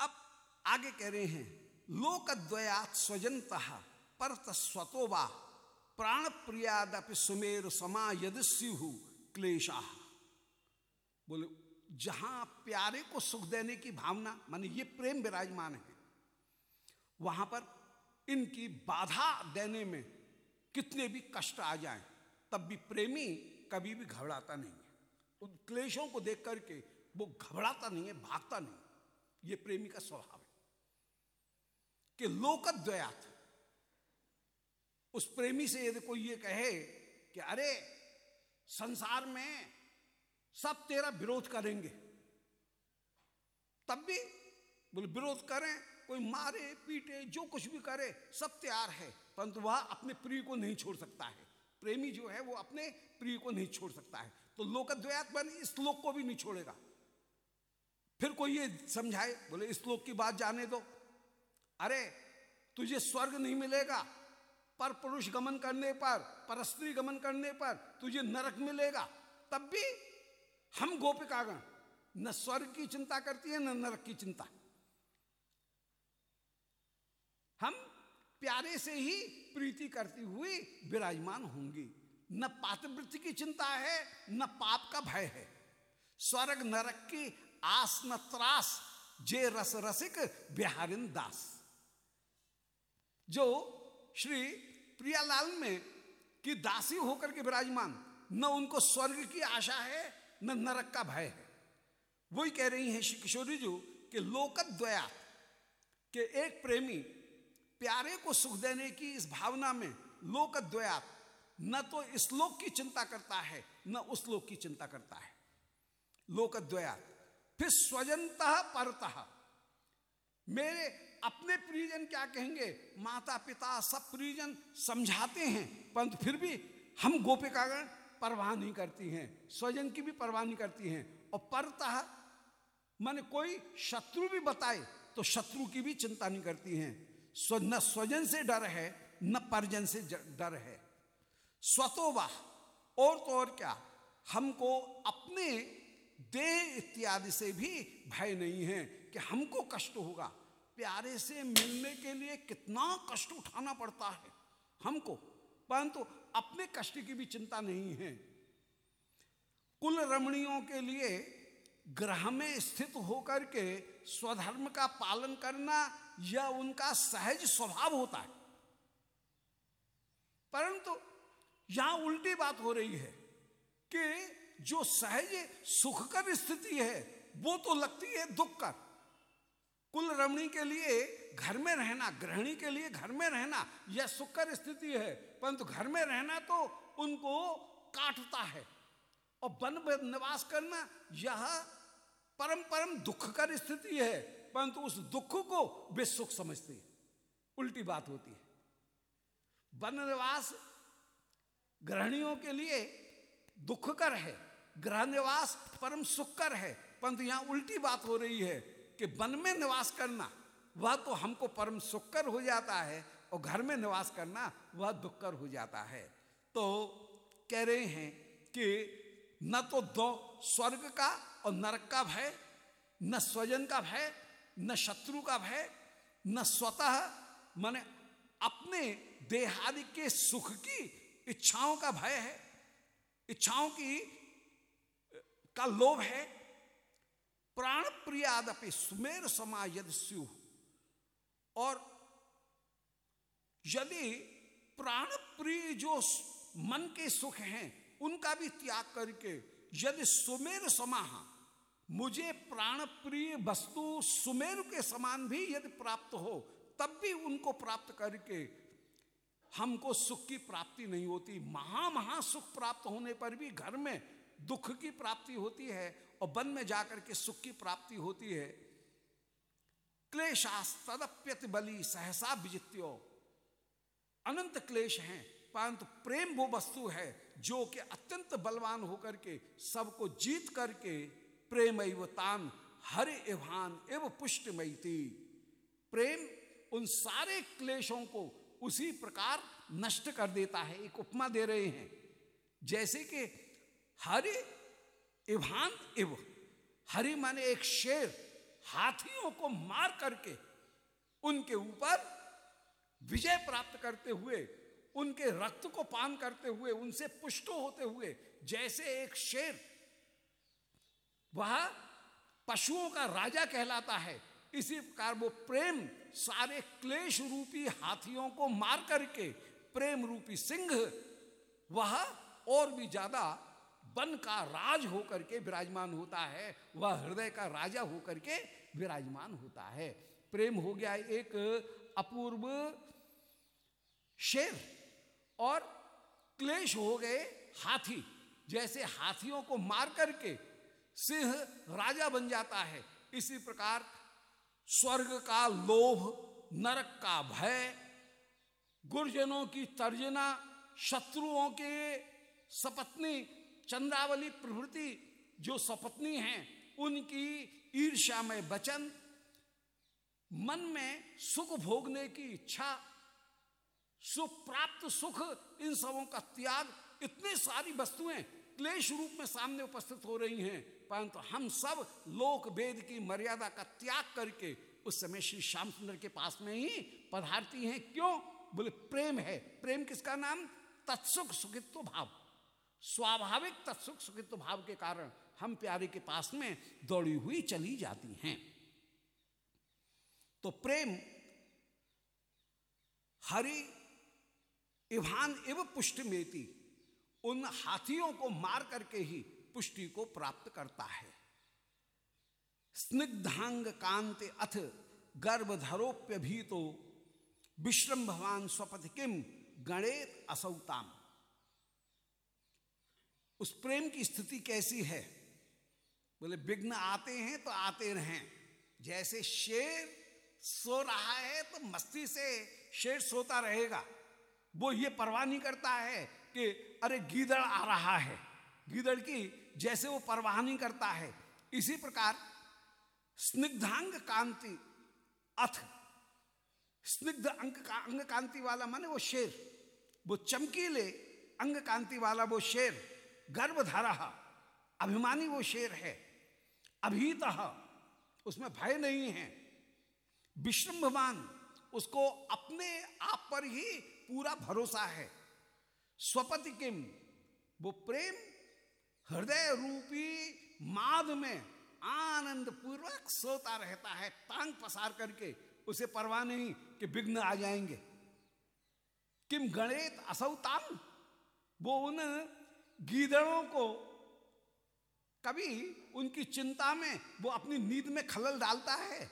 अब आगे कह रहे हैं लोकद्वयात परत स्वतोवा प्राण प्रियादपि सुमेर समा यदस्यु क्लेशा। बोले, जहाँ प्यारे को सुख देने की भावना, माने ये प्रेम विराजमान है, वहाँ पर इनकी बाधा देने में कितने भी कष्ट आ जाए, तब भी प्रेमी कभी भी घबराता नहीं है। उन क्लेशों को देख करके वो घबराता नहीं है, भागता नहीं ये प्रेमी का स्वभाव कि लोकद्वयात उस प्रेमी से यदि कोई ये कहे कि अरे, संसार में सब तेरा विरोध करेंगे, तब भी बोले, विरोध करें, कोई मारे, पीटे, जो कुछ भी करे, सब तैयार है, परंतु वह अपने प्रिय को नहीं छोड़ सकता है। प्रेमी जो है, वो अपने प्रिय को नहीं छोड़ सकता है। तो लोकद्वयात बन इस लोक को भी नहीं छोड़ेगा। फिर कोई ये समझाए, बोले, इस लोक की बात जाने दो। अरे, तुझे स्वर्ग नहीं मिलेगा। पर पुरुष गमन करने पर पर स्त्री गमन करने पर तुझे नरक मिलेगा। तब भी हम गोपिकागण, न स्वर्ग की चिंता करती है, न नरक की चिंता। हम प्यारे से ही प्रीति करती हुई विराजमान होंगी। न पातवृत्ति की चिंता है, न पाप का भय है। स्वर्ग नरक की आस न त्रास, जे रस रसिक बिहारिन दास। जो श्री प्रियालाल में की दासी होकर के विराजमान, न उनको स्वर्ग की आशा है, न नरक का भय है। वही कह रही हैं श्री किशोरी जी कि लोकद्वया के एक प्रेमी प्यारे को सुख देने की इस भावना में लोकद्वया न तो इस लोक की चिंता करता है, न उस लोक की चिंता करता है। लोकद्वया फिर स्वजनतः परतः, मेरे अपने प्रियजन क्या कहेंगे? माता पिता सब प्रियजन समझाते हैं, परंतु फिर भी हम गोपिकागण परवाह नहीं करती हैं, स्वजन की भी परवाह नहीं करती हैं। और परतः माने कोई शत्रु भी बताए तो शत्रु की भी चिंता नहीं करती हैं। स्व, न स्वजन से डर है, न परिजन से डर है। स्वतोवा और तो और क्या? हमको अपने देह इत्यादि से भी भय नहीं है कि हमको कष्ट होगा। प्यारे से मिलने के लिए कितना कष्ट उठाना पड़ता है? हमको। परंतु अपने कष्ट की भी चिंता नहीं है। कुल रमणियों के लिए ग्रह में स्थित होकर के स्वधर्म का पालन करना यह उनका सहज स्वभाव होता है। परंतु यहाँ उल्टी बात हो रही है कि जो सहज सुखकर स्थिति है, वो तो लगती है दुख कर। कुल रमणी के लिए घर में रहना, गृहिणी के लिए घर में रहना, यह सुखकर स्थिति है। परंतु घर में रहना तो उनको काटता है। और वन निवास करना, यह परम परम दुखकर स्थिति है। परंतु उस दुख को वे सुख समझते हैं। उल्टी बात होती है। वन निवास ग्रहणियों के लिए दुखकर है। गृह निवास परम सुखकर है। परंतु यहाँ उल्टी बात हो रही है। कि वन में निवास करना, वह तो हमको परम सुखकर हो जाता है और घर में निवास करना, वह दुखकर हो जाता है। तो कह रहे हैं कि न तो दो, स्वर्ग का और नरक का भय, न स्वजन का भय, न शत्रु का भय, न स्वतः माने अपने देहादि के सुख की इच्छाओं का भय है। इच्छाओं की का लोभ है प्राण प्रियादपि सुमेर समायद स्यु और यदि प्राण प्रिय जो मन के सुख हैं, उनका भी त्याग करके यदि सुमेर समाह, मुझे प्राण प्रिय वस्तु सुमेर के समान भी यदि प्राप्त हो, तब भी उनको प्राप्त करके हमको सुख की प्राप्ति नहीं होती। महा महा सुख प्राप्त होने पर भी घर में दुख की प्राप्ति होती है। और वन में जाकर के सुख की प्राप्ति होती है। क्लेशास तदप्यत बली सहसा विजित्यो। अनंत क्लेश हैं, परंतु प्रेम वो वस्तु है जो कि अत्यंत बलवान होकर के सबको जीत करके प्रेम तान हर एवान एव पुष्टमयती प्रेम उन सारे क्लेशों को उसी प्रकार नष्ट कर देता है, एक उपमा दे रहे हैं। जैसे कि हरि इवान इव। हरि माने एक शेर, हाथियों को मार करके, उनके ऊपर विजय प्राप्त करते हुए, उनके रक्त को पान करते हुए, उनसे पुष्ट होते हुए, जैसे एक शेर, वह पशुओं का राजा कहलाता है। इसी प्रकार वो प्रेम, सारे क्लेश रूपी हाथियों को मार करके, प्रेम रूपी सिंह, वह और भी ज़्यादा वन का राज होकर के विराजमान होता है, वह हृदय का राजा होकर के विराजमान होता है। प्रेम हो गया एक अपूर्व शेर और क्लेश हो गए हाथी। जैसे हाथियों को मार करके सिंह राजा बन जाता है, इसी प्रकार स्वर्ग का लोभ, नरक का भय, गुरजनों की तर्जना, शत्रुओं के सपत्नी चंद्रावली प्रभृति जो सपत्नी हैं, उनकी ईर्ष्या में वचन मन में सुख भोगने की इच्छा सुख प्राप्त सुख, इन सबों का त्याग, इतनी सारी वस्तुएँ क्लेश रूप में सामने उपस्थित हो रही हैं, परंतु हम सब लोक वेद की मर्यादा का त्याग करके उस समय श्री श्याम सुंदर के पास में ही पधारती हैं। क्यों? बोले, प्रेम है। प्रेम किसका नाम? तत्सुख सुखित्व भाव। स्वाभाविक तत्सुख सुखित्व भाव के कारण हम प्यारे के पास में दौड़ी हुई चली जाती हैं। तो प्रेम हरि इवान एवं पुष्टमेति उन हाथियों को मार करके ही पुष्टि को प्राप्त करता है। स्निग्धांग कांति अथ गर्भधरोप्य भी तो विश्रम भगवान स्वपथ किम गणेत असौताम। उस प्रेम की स्थिति कैसी है? बोले, विघ्न आते हैं तो आते रहें। जैसे शेर सो रहा है तो मस्ती से शेर सोता रहेगा। वो ये परवाह नहीं करता है कि, अरे, गीदड़ आ रहा है। गीदड़ की जैसे वो परवाह नहीं करता है। इसी प्रकार स्निग्धांग कांति, अथ, स्निग्ध अंग का, अंग कांति वाला माने वो शेर। वो चमकीले अंग कांति वाला वो शेर। गर्भधारा, अभिमानी वो शेर है, अभीत, उसमें भय नहीं है। विश्रम्भमान उसको अपने आप पर ही पूरा भरोसा है। स्वपति किम, वो प्रेम, हृदय रूपी माद में आनंद पूर्वक सोता रहता है, टांग पसार करके, उसे परवाह नहीं कि विघ्न आ जाएँगे। किम गणेत असौताम, वो उन गीदड़ों को कभी उनकी चिंता में, वो अपनी नींद में खलल डालता है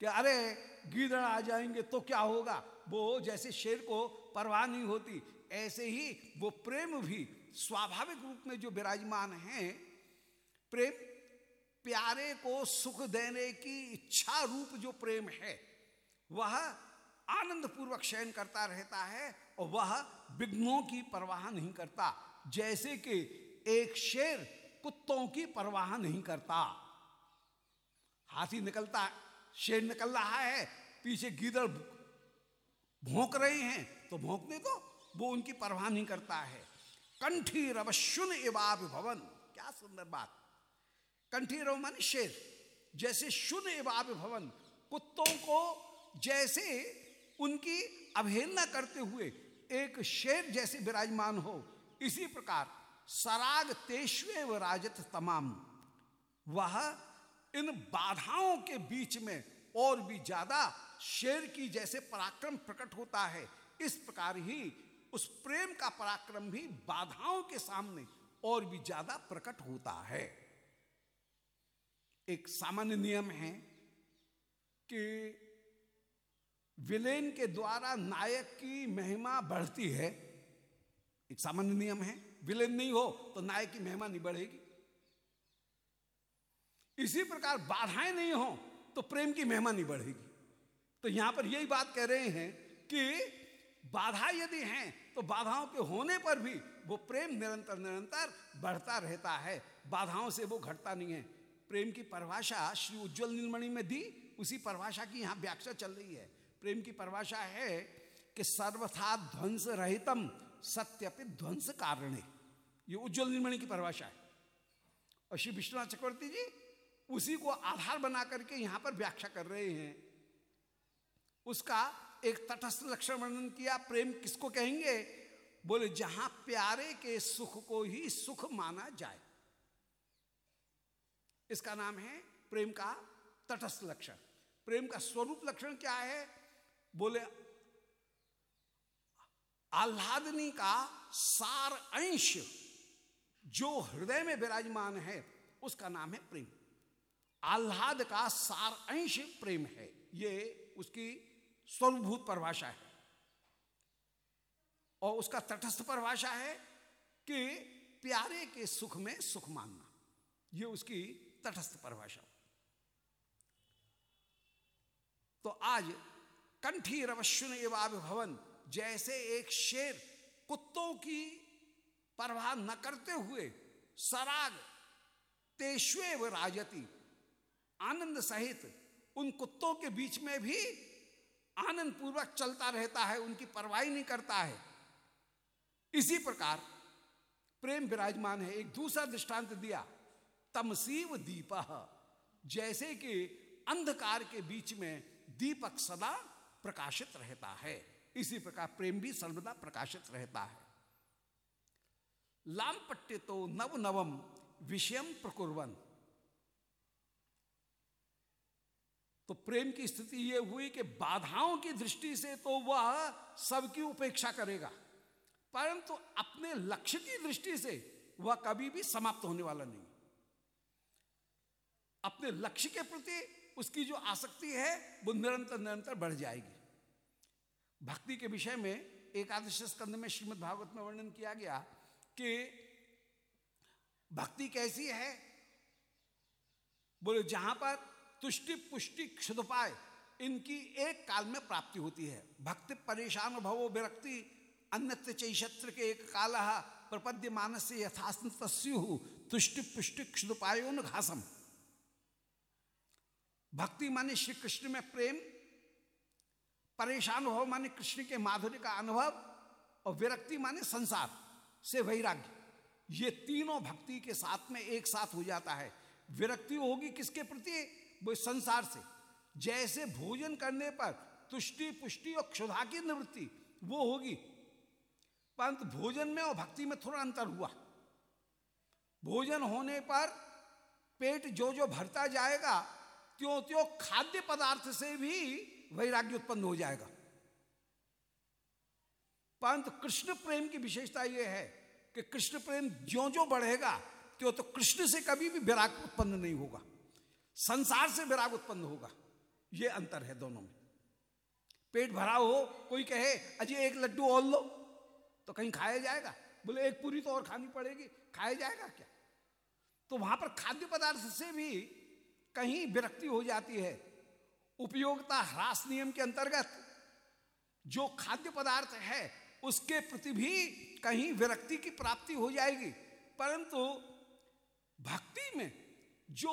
कि अरे, गीदड़ आ जाएँगे तो क्या होगा? वो जैसे शेर को परवाह नहीं होती, ऐसे ही वो प्रेम भी स्वाभाविक रूप में जो विराजमान है, प्रेम प्यारे को सुख देने की इच्छा रूप जो प्रेम है, वह आनंद पूर्वक शयन करता रहता है और वह विघ्नों की परवाह नहीं करता। जैसे कि एक शेर कुत्तों की परवाह नहीं करता। हाथी निकलता, शेर निकल रहा है, पीछे गीदड़ भोंक रहे हैं तो भोंकने को वो उनकी परवाह नहीं करता है। कंठी रव शुन एवाब भवन, क्या सुंदर बात। कंठी रव मान शेर, जैसे शुन एवाब भवन, कुत्तों को जैसे उनकी अवहेलना करते हुए एक शेर जैसे विराजमान हो इसी प्रकार सराग तेष्वे व राजत तमाम। वह इन बाधाओं के बीच में और भी ज़्यादा शेर की जैसे पराक्रम प्रकट होता है। इस प्रकार ही उस प्रेम का पराक्रम भी बाधाओं के सामने और भी ज़्यादा प्रकट होता है। एक सामान्य नियम है कि विलेन के द्वारा नायक की महिमा बढ़ती है। एक सामान्य नियम है, विलेन नहीं हो तो नायक की महिमा नहीं बढ़ेगी। इसी प्रकार बाधाएँ नहीं हो तो प्रेम की महिमा नहीं बढ़ेगी। तो यहाँ पर यही बात कह रहे हैं कि बाधा यदि हैं तो बाधाओं के होने पर भी वो प्रेम निरंतर निरंतर बढ़ता रहता है। बाधाओं से वो घटता नहीं है। प्रेम की परिभाषा श्री उज्जवल नीलमणि में दी, उसी परिभाषा की यहाँ व्याख्या चल रही है। प्रेम की परिभाषा है कि सर्वथा ध्वंस रहितम सत्यपि ध्वंस कारणे ये उज्जवल निर्मणि की परिभाषा है। और श्री विश्वनाथ चक्रवर्ती जी उसी को आधार बना करके यहाँ पर व्याख्या कर रहे हैं। उसका एक तटस्थ लक्षण वर्णन किया, प्रेम किसको कहेंगे? बोले, जहाँ प्यारे के सुख को ही सुख माना जाए। इसका नाम है प्रेम का तटस्थ लक्षण। प्रेम का स्वरूप लक्षण क्या है? बोले आह्लादनी का सार अंश जो हृदय में विराजमान है, उसका नाम है प्रेम। आह्लाद का सार अंश प्रेम है। ये उसकी स्वरूभूत परिभाषा है। और उसका तटस्थ परिभाषा है कि प्यारे के सुख में सुख मानना। ये उसकी तटस्थ परिभाषा। तो आज कंठी रवश्युन एवं भवन जैसे एक शेर कुत्तों की परवाह न करते हुए सराग तेष्वे राजती, आनंद सहित उन कुत्तों के बीच में भी आनंद पूर्वक चलता रहता है, उनकी परवाही नहीं करता है। इसी प्रकार प्रेम विराजमान है, एक दूसरा दृष्टांत दिया, तमसीव दीप, जैसे कि अंधकार के बीच में दीपक सदा प्रकाशित रहता है। इसी प्रकार प्रेम भी सर्वदा प्रकाशित रहता है। लाम पट्टे तो नव नवम विषयम प्रकुर्वन। तो प्रेम की स्थिति यह हुई कि बाधाओं की दृष्टि से तो वह सबकी उपेक्षा करेगा, परंतु अपने लक्ष्य की दृष्टि से वह कभी भी समाप्त होने वाला नहीं। अपने लक्ष्य के प्रति उसकी जो आसक्ति है, वो निरंतर निरंतर बढ़ जाएगी। भक्ति के विषय में एकादश स्कंद में श्रीमद् भागवत में वर्णन किया गया कि भक्ति कैसी है? बोले, जहाँ पर तुष्टि पुष्टि क्षुदपाय इनकी एक काल में प्राप्ति होती है। भक्ति परेशान भवो विरक्ति, अन्यत्र चैशत्र के एक काल प्रपद्य मानस से यथास्न तस्यु तुष्टि पुष्टि क्षुद पायो घासम। भक्ति माने श्री कृष्ण में प्रेम परेशान हो माने कृष्ण के माधुर्य का अनुभव और विरक्ति माने संसार से वैराग्य। ये तीनों भक्ति के साथ में एक साथ हो जाता है। विरक्ति होगी किसके प्रति? वो संसार से। जैसे भोजन करने पर तुष्टि, पुष्टि और क्षुधा की निवृत्ति, वो होगी। परंतु भोजन में और भक्ति में थोड़ा अंतर हुआ। भोजन होने पर पेट जो जो भरता जाएगा त्यों त्यों खाद्य पदार्थ से भी वैराग्य उत्पन्न हो जाएगा। परंतु कृष्ण प्रेम की विशेषता यह है कि कृष्ण प्रेम ज्यो जो बढ़ेगा, त्यों तो कृष्ण से कभी भी विराग उत्पन्न नहीं होगा। संसार से विराग उत्पन्न होगा। यह अंतर है दोनों में। पेट भरा हो, कोई कहे, अजय, एक लड्डू और लो। तो कहीं खाया जाएगा। बोले, एक पूरी तो और खानी पड़ेगी। खाया जाएगा क्या? तो वहाँ पर खाद्य पदार्थ से भी कहीं विरक्ति हो जाती है। उपयोगिता ह्रास नियम के अंतर्गत जो खाद्य पदार्थ है, उसके प्रति भी कहीं विरक्ति की प्राप्ति हो जाएगी। परंतु भक्ति में जो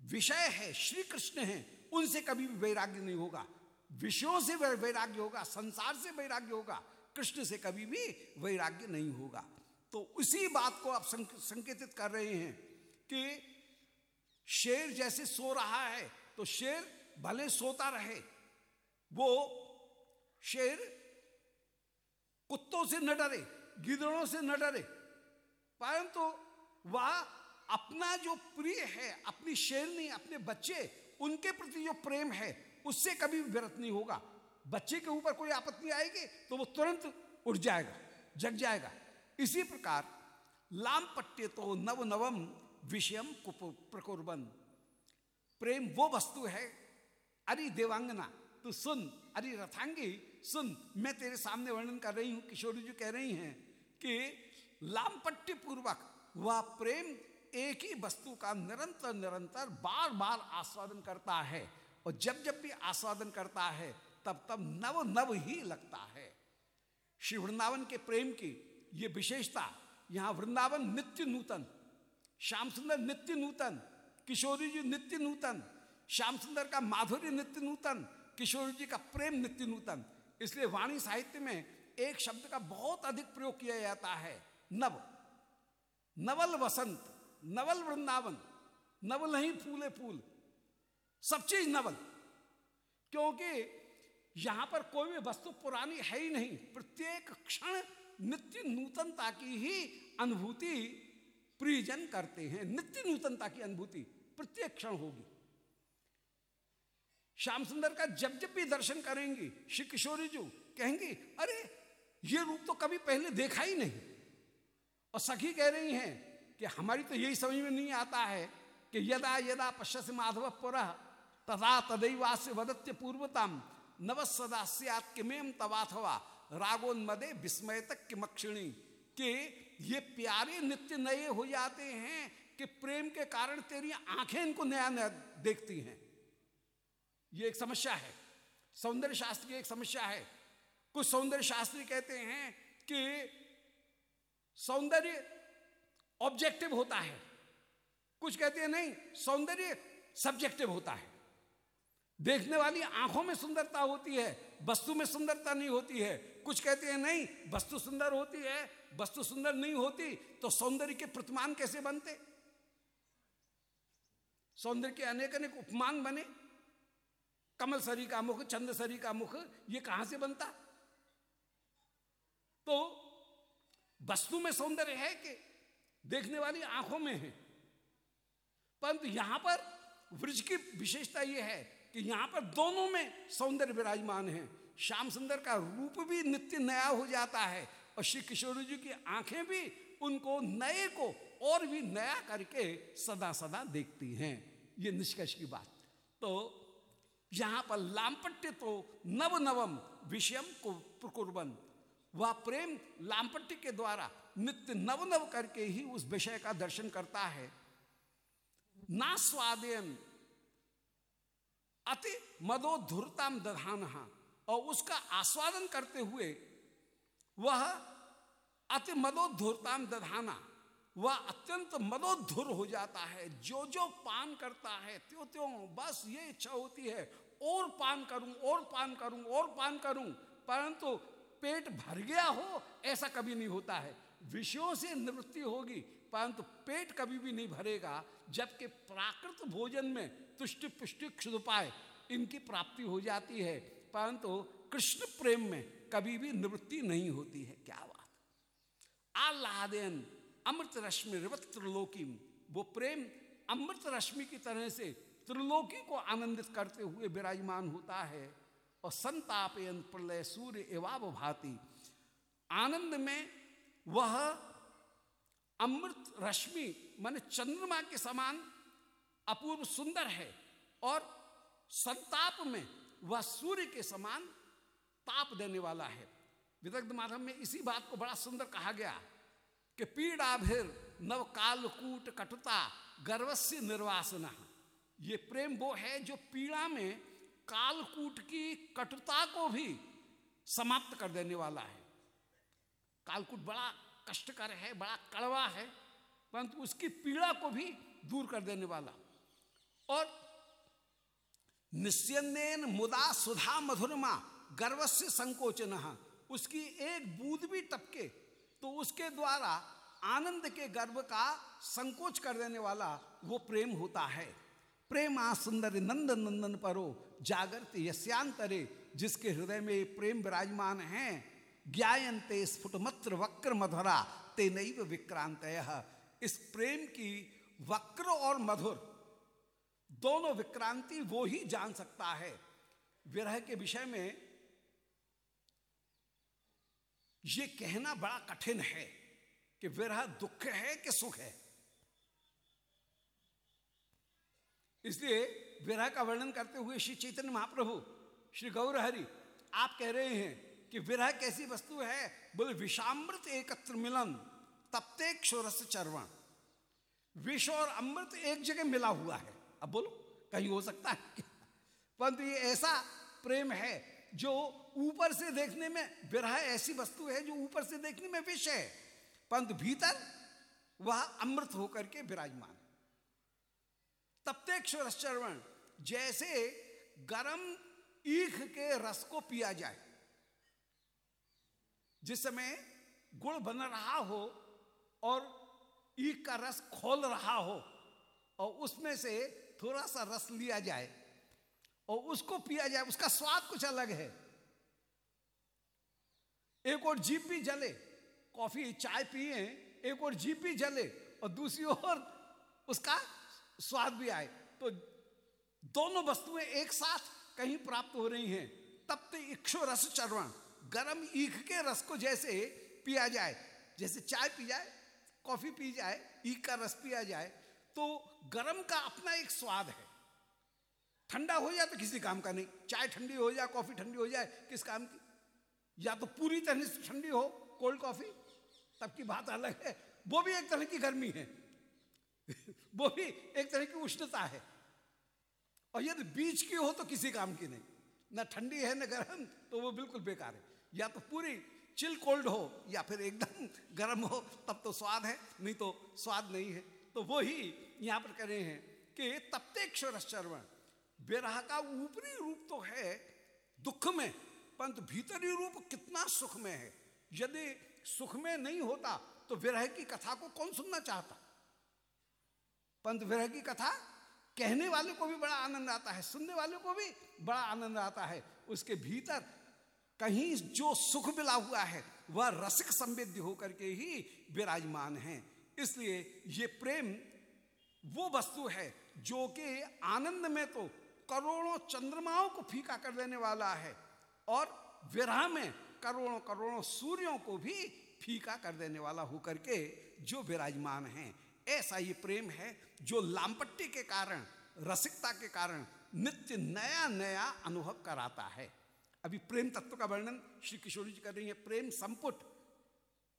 विषय है श्री कृष्ण है, उनसे कभी भी वैराग्य नहीं होगा। विषयों से वैराग्य होगा, संसार से वैराग्य होगा, कृष्ण से कभी भी वैराग्य नहीं होगा। तो उसी बात को आप संकेतित कर रहे हैं कि शेर जैसे सो रहा है तो शेर भले सोता रहे, वो शेर कुत्तों से न डरे, गिदड़ों से न डरे, परंतु वह अपना जो प्रिय है, अपनी शेरनी, अपने बच्चे, उनके प्रति जो प्रेम है, उससे कभी विरत नहीं होगा। बच्चे के ऊपर कोई आपत्ति आएगी तो वो तुरंत उठ जाएगा, जग जाएगा। इसी प्रकार लाम पट्टे तो नव नवम विषयम प्रकुर्बन। प्रेम वो वस्तु है अरे देवांगना, तू सुन। अरे रथांगी, सुन। मैं तेरे सामने वर्णन कर रही हूँ, किशोरी जी कह रही हैं कि लामपट्टी पूर्वक वह प्रेम एक ही वस्तु का निरंतर निरंतर बार बार आस्वादन करता है। और जब जब भी आस्वादन करता है, तब तब नव नव ही लगता है। श्री वृंदावन के प्रेम की ये विशेषता, यहाँ वृंदावन नित्य नूतन, श्याम सुंदर नित्य नूतन, किशोरी जी नित्य नूतन श्याम सुंदर का माधुर्य नित्य नूतन, किशोर जी का प्रेम नित्य नूतन। इसलिए वाणी साहित्य में एक शब्द का बहुत अधिक प्रयोग किया जाता है, नव। नवल वसंत, नवल वृंदावन, नवल नहीं फूले फूल। सब चीज़ नवल। क्योंकि यहाँ पर कोई भी वस्तु पुरानी है ही नहीं, प्रत्येक क्षण नित्य नूतनता की ही अनुभूति प्रियजन करते हैं। नित्य नूतनता की अनुभूति प्रत्येक क्षण होगी। श्याम सुंदर का जब जब भी दर्शन करेंगी, श्री किशोरी जी कहेंगी, अरे, ये रूप तो कभी पहले देखा ही नहीं। और सखी कह रही हैं कि हमारी तो यही समझ में नहीं आता है कि यदा यदा पश्य माधव पुर, तदा तदैवास्य वदत्य पूर्वतम नवसदा किमेम तवाथवा, रागोन्मदे विस्मय तक किमक्षिणी। कि ये प्यारे नित्य नए हो जाते हैं कि प्रेम के कारण तेरी आँखें इनको नया नया देखती हैं। ये एक समस्या है। सौंदर्य शास्त्र की एक समस्या है। कुछ सौंदर्य शास्त्री कहते हैं कि सौंदर्य ऑब्जेक्टिव होता है। कुछ कहते हैं, नहीं, सौंदर्य सब्जेक्टिव होता है। देखने वाली आँखों में सुंदरता होती है, वस्तु में सुंदरता नहीं होती है। कुछ कहते हैं, नहीं, वस्तु सुंदर होती है, वस्तु सुंदर नहीं होती तो सौंदर्य के प्रतिमान कैसे बनते? सौंदर्य के अनेक अनेक उपमान बने। कमल सरी का मुख चंद सरी का मुख, ये कहाँ से बनता? तो वस्तु में सौंदर्य है कि देखने वाली आँखों में है। परंतु यहाँ पर वृक्ष की विशेषता यह है कि यहाँ पर दोनों में सौंदर्य विराजमान है। श्याम सुंदर का रूप भी नित्य नया हो जाता है और श्री किशोर जी की आँखें भी उनको, नए को और भी नया करके सदा सदा देखती हैं। ये निष्कर्ष की बात। तो यहाँ पर लामपट्य तो नव नवम विषयम को प्रकुर्बन। वह प्रेम लामपट्टी के द्वारा नित्य नव नव करके ही उस विषय का दर्शन करता है। ना स्वादेन अति मदोधुरताम दधान और उसका आस्वादन करते हुए वह अति मदोधुरताम दधाना, वह अत्यंत मदोधुर हो जाता है। जो जो पान करता है त्यो त्यों बस ये इच्छा होती है और पान करूँ, और पान करूँ, और पान करूँ, परंतु पेट भर गया हो, ऐसा कभी नहीं होता है। विषयों से निवृत्ति होगी, परंतु पेट कभी भी नहीं भरेगा, जबकि प्राकृत भोजन में तुष्टि पुष्टि क्षुदपाय इनकी प्राप्ति हो जाती है। परंतु कृष्ण प्रेम में कभी भी निवृत्ति नहीं होती है। क्या बात। आह्लादेन अमृत रश्मि रिवत त्रिलोकी, वो प्रेम अमृत रश्मि की तरह से त्रिलोकी को आनंदित करते हुए विराजमान होता है और संतापयन प्रलय सूर्य एवाव भाती। आनंद में वह अमृत रश्मि माने चंद्रमा के समान अपूर्व सुंदर है और संताप में वह सूर्य के समान ताप देने वाला है। विदग्ध माधव में इसी बात को बड़ा सुंदर कहा गया कि पीड़ा भीर नव कालकूट कटुता गर्वस्य निर्वासना। ये प्रेम वो है जो पीड़ा में कालकूट की कटुता को भी समाप्त कर देने वाला है। कालकूट बड़ा कष्टकर है, बड़ा कड़वा है, परंतु उसकी पीड़ा को भी दूर कर देने वाला। और निस्यन मुदा सुधा मधुरमा गर्व से संकोचन, उसकी एक बूंद भी टपके तो उसके द्वारा आनंद के गर्व का संकोच कर देने वाला वो प्रेम होता है। प्रेमा सुंदर नंद नंदन परो जागृत यस्यांतरे, जिसके हृदय में प्रेम विराजमान है ज्ञायंते स्फुटमत्र वक्र मधुरा ते नैव विक्रांत इस प्रेम की वक्र और मधुर, दोनों विक्रांति वो ही जान सकता है। विरह के विषय में ये कहना बड़ा कठिन है कि विरह दुख है कि सुख है। इसलिए विरह का वर्णन करते हुए श्री चैतन्य महाप्रभु, श्री गौर हरि आप कह रहे हैं कि विरह कैसी वस्तु है? बोले, विषामृत एकत्र मिलन तपते क्षोरस चरवण। विष और अमृत एक जगह मिला हुआ है। अब बोलो, कहीं हो सकता है परंतु ये ऐसा प्रेम है जो ऊपर से देखने में, विरह ऐसी वस्तु है जो ऊपर से देखने में विष है। परंतु भीतर वह अमृत होकर के विराजमान तप्तेक्षर श्रवण जैसे गरम ईख के रस को पिया जाए। जिस समय गुड़ बन रहा हो और ईख का रस खोल रहा हो और उसमें से थोड़ा सा रस लिया जाए और उसको पिया जाए, उसका स्वाद कुछ अलग है। एक और जीप भी जले, कॉफ़ी, चाय पिए, एक और जीप भी जले और दूसरी ओर उसका स्वाद भी आए। तो दोनों वस्तुएँ एक साथ कहीं प्राप्त हो रही हैं। तब तो इक्षो रस चरवण, गर्म ईख के रस को जैसे पिया जाए, जैसे चाय पी जाए, कॉफ़ी पी जाए, ईख का रस पिया जाए तो गर्म का अपना एक स्वाद है। ठंडा हो जाए तो किसी काम का नहीं। चाय ठंडी हो जाए, कॉफ़ी ठंडी हो जाए, किस काम की? या तो पूरी तरह से ठंडी हो, कोल्ड कॉफ़ी, तब की बात अलग है। वो भी एक तरह की गर्मी है। वो भी एक तरह की उष्णता है। और यदि बीच की हो तो किसी काम की नहीं। ना ठंडी है, ना गर्म तो वो बिल्कुल बेकार है। या तो पूरी चिल कोल्ड हो, या फिर एकदम गर्म हो, तब तो स्वाद है, नहीं तो स्वाद नहीं है। तो वो ही यहाँ पर कह रहे हैं कि तप्तेक्षर चरवण बेराह का ऊपरी रूप तो है दुख में परंतु भीतरी रूप कितना सुख में है। यदि सुख में नहीं होता तो विरह की कथा को कौन सुनना चाहता? पंत विरह की कथा कहने वाले को भी बड़ा आनंद आता है, सुनने वाले को भी बड़ा आनंद आता है। उसके भीतर कहीं जो सुख मिला हुआ है, वह रसिक संवेद्य होकर के ही विराजमान है। इसलिए ये प्रेम वो वस्तु है जो कि आनंद में तो करोड़ों चंद्रमाओं को फीका कर देने वाला है और विरह में करोड़ों करोड़ों सूर्यों को भी फीका कर देने वाला होकर के जो विराजमान है। ऐसा ये प्रेम है जो लामपट्टी के कारण, रसिकता के कारण नित्य नया नया अनुभव कराता है। अभी प्रेम तत्व का वर्णन श्री किशोरी जी कर रही है। प्रेम संपुट,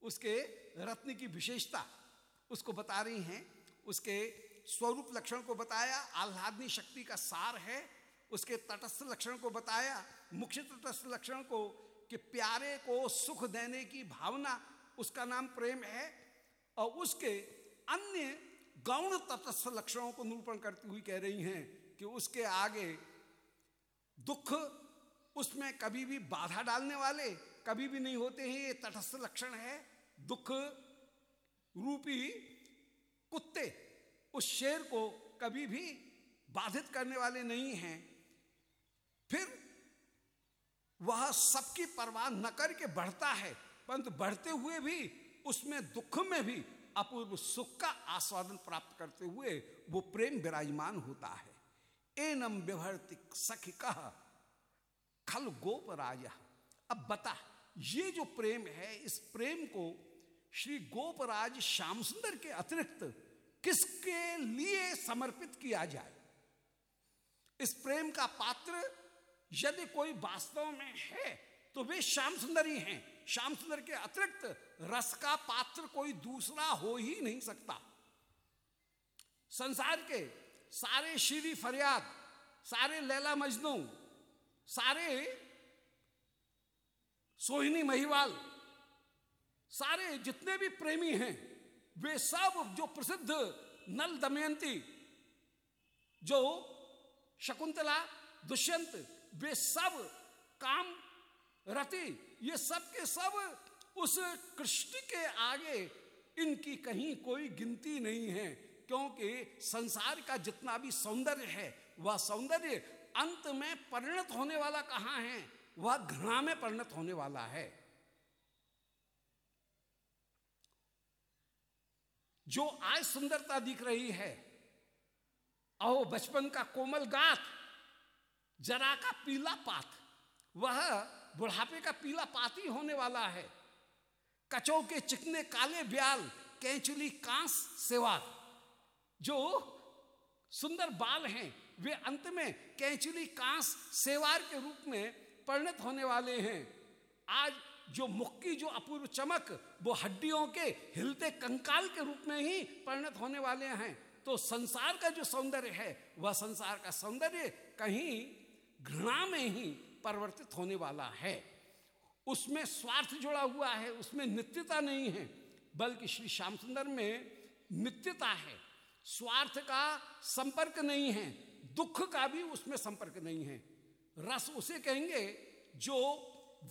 उसके रत्न की विशेषता उसको बता रही हैं। उसके स्वरूप लक्षण को बताया, आह्लादनी शक्ति का सार है। उसके तटस्थ लक्षण को बताया, मुख्य तटस्थ लक्षण को कि प्यारे को सुख देने की भावना, उसका नाम प्रेम है। और उसके अन्य गौण तटस्थ लक्षणों को निरूपण करती हुई कह रही हैं कि उसके आगे दुख, उसमें कभी भी बाधा डालने वाले, कभी भी नहीं होते हैं, ये तटस्थ लक्षण है। दुख रूपी कुत्ते, उस शेर को कभी भी बाधित करने वाले नहीं हैं। फिर वह सबकी परवाह न करके बढ़ता है, परंतु बढ़ते हुए भी, उसमें दुख में भी अपूर्व सुख का आस्वादन प्राप्त करते हुए वो प्रेम विराजमान होता है। एनम व्यवहृति सखी कह खल गोप राजा अब बता, ये जो प्रेम है, इस प्रेम को श्री गोपराज श्याम सुंदर के अतिरिक्त किसके लिए समर्पित किया जाए? इस प्रेम का पात्र यदि कोई वास्तव में है तो वे श्याम सुंदर ही हैं। श्याम सुंदर के अतिरिक्त रस का पात्र कोई दूसरा हो ही नहीं सकता। संसार के सारे श्री फरियाद, सारे लैला मजनू, सारे सोहिनी महिवाल, सारे जितने भी प्रेमी हैं, वे सब जो प्रसिद्ध नल दमयंती, जो शकुंतला, दुष्यंत, वे सब काम रति, ये सब के सब उस कृष्ण के आगे इनकी कहीं कोई गिनती नहीं है, क्योंकि संसार का जितना भी सौंदर्य है, वह सौंदर्य अंत में परिणत होने वाला कहाँ है? वह घृणा में परिणत होने वाला है। जो आज सुंदरता दिख रही है अहो बचपन का कोमल गात, जरा का पीला पात, वह बुढ़ापे का पीला पात ही होने वाला है। कचो के चिकने काले ब्याल, कैचुली कांस सेवार जो सुंदर बाल हैं, वे अंत में कैचुली कांस सेवार के रूप में परिणत होने वाले हैं। आज जो मुख की जो अपूर्व चमक, वो हड्डियों के हिलते कंकाल के रूप में ही परिणत होने वाले हैं। तो संसार का जो सौंदर्य है, वह संसार का सौंदर्य कहीं घृणा में ही परिवर्तित होने वाला है। उसमें स्वार्थ जुड़ा हुआ है, उसमें नित्यता नहीं है, बल्कि श्री श्याम सुंदर में नित्यता है। स्वार्थ का संपर्क नहीं है, दुख का भी उसमें संपर्क नहीं है। रस उसे कहेंगे जो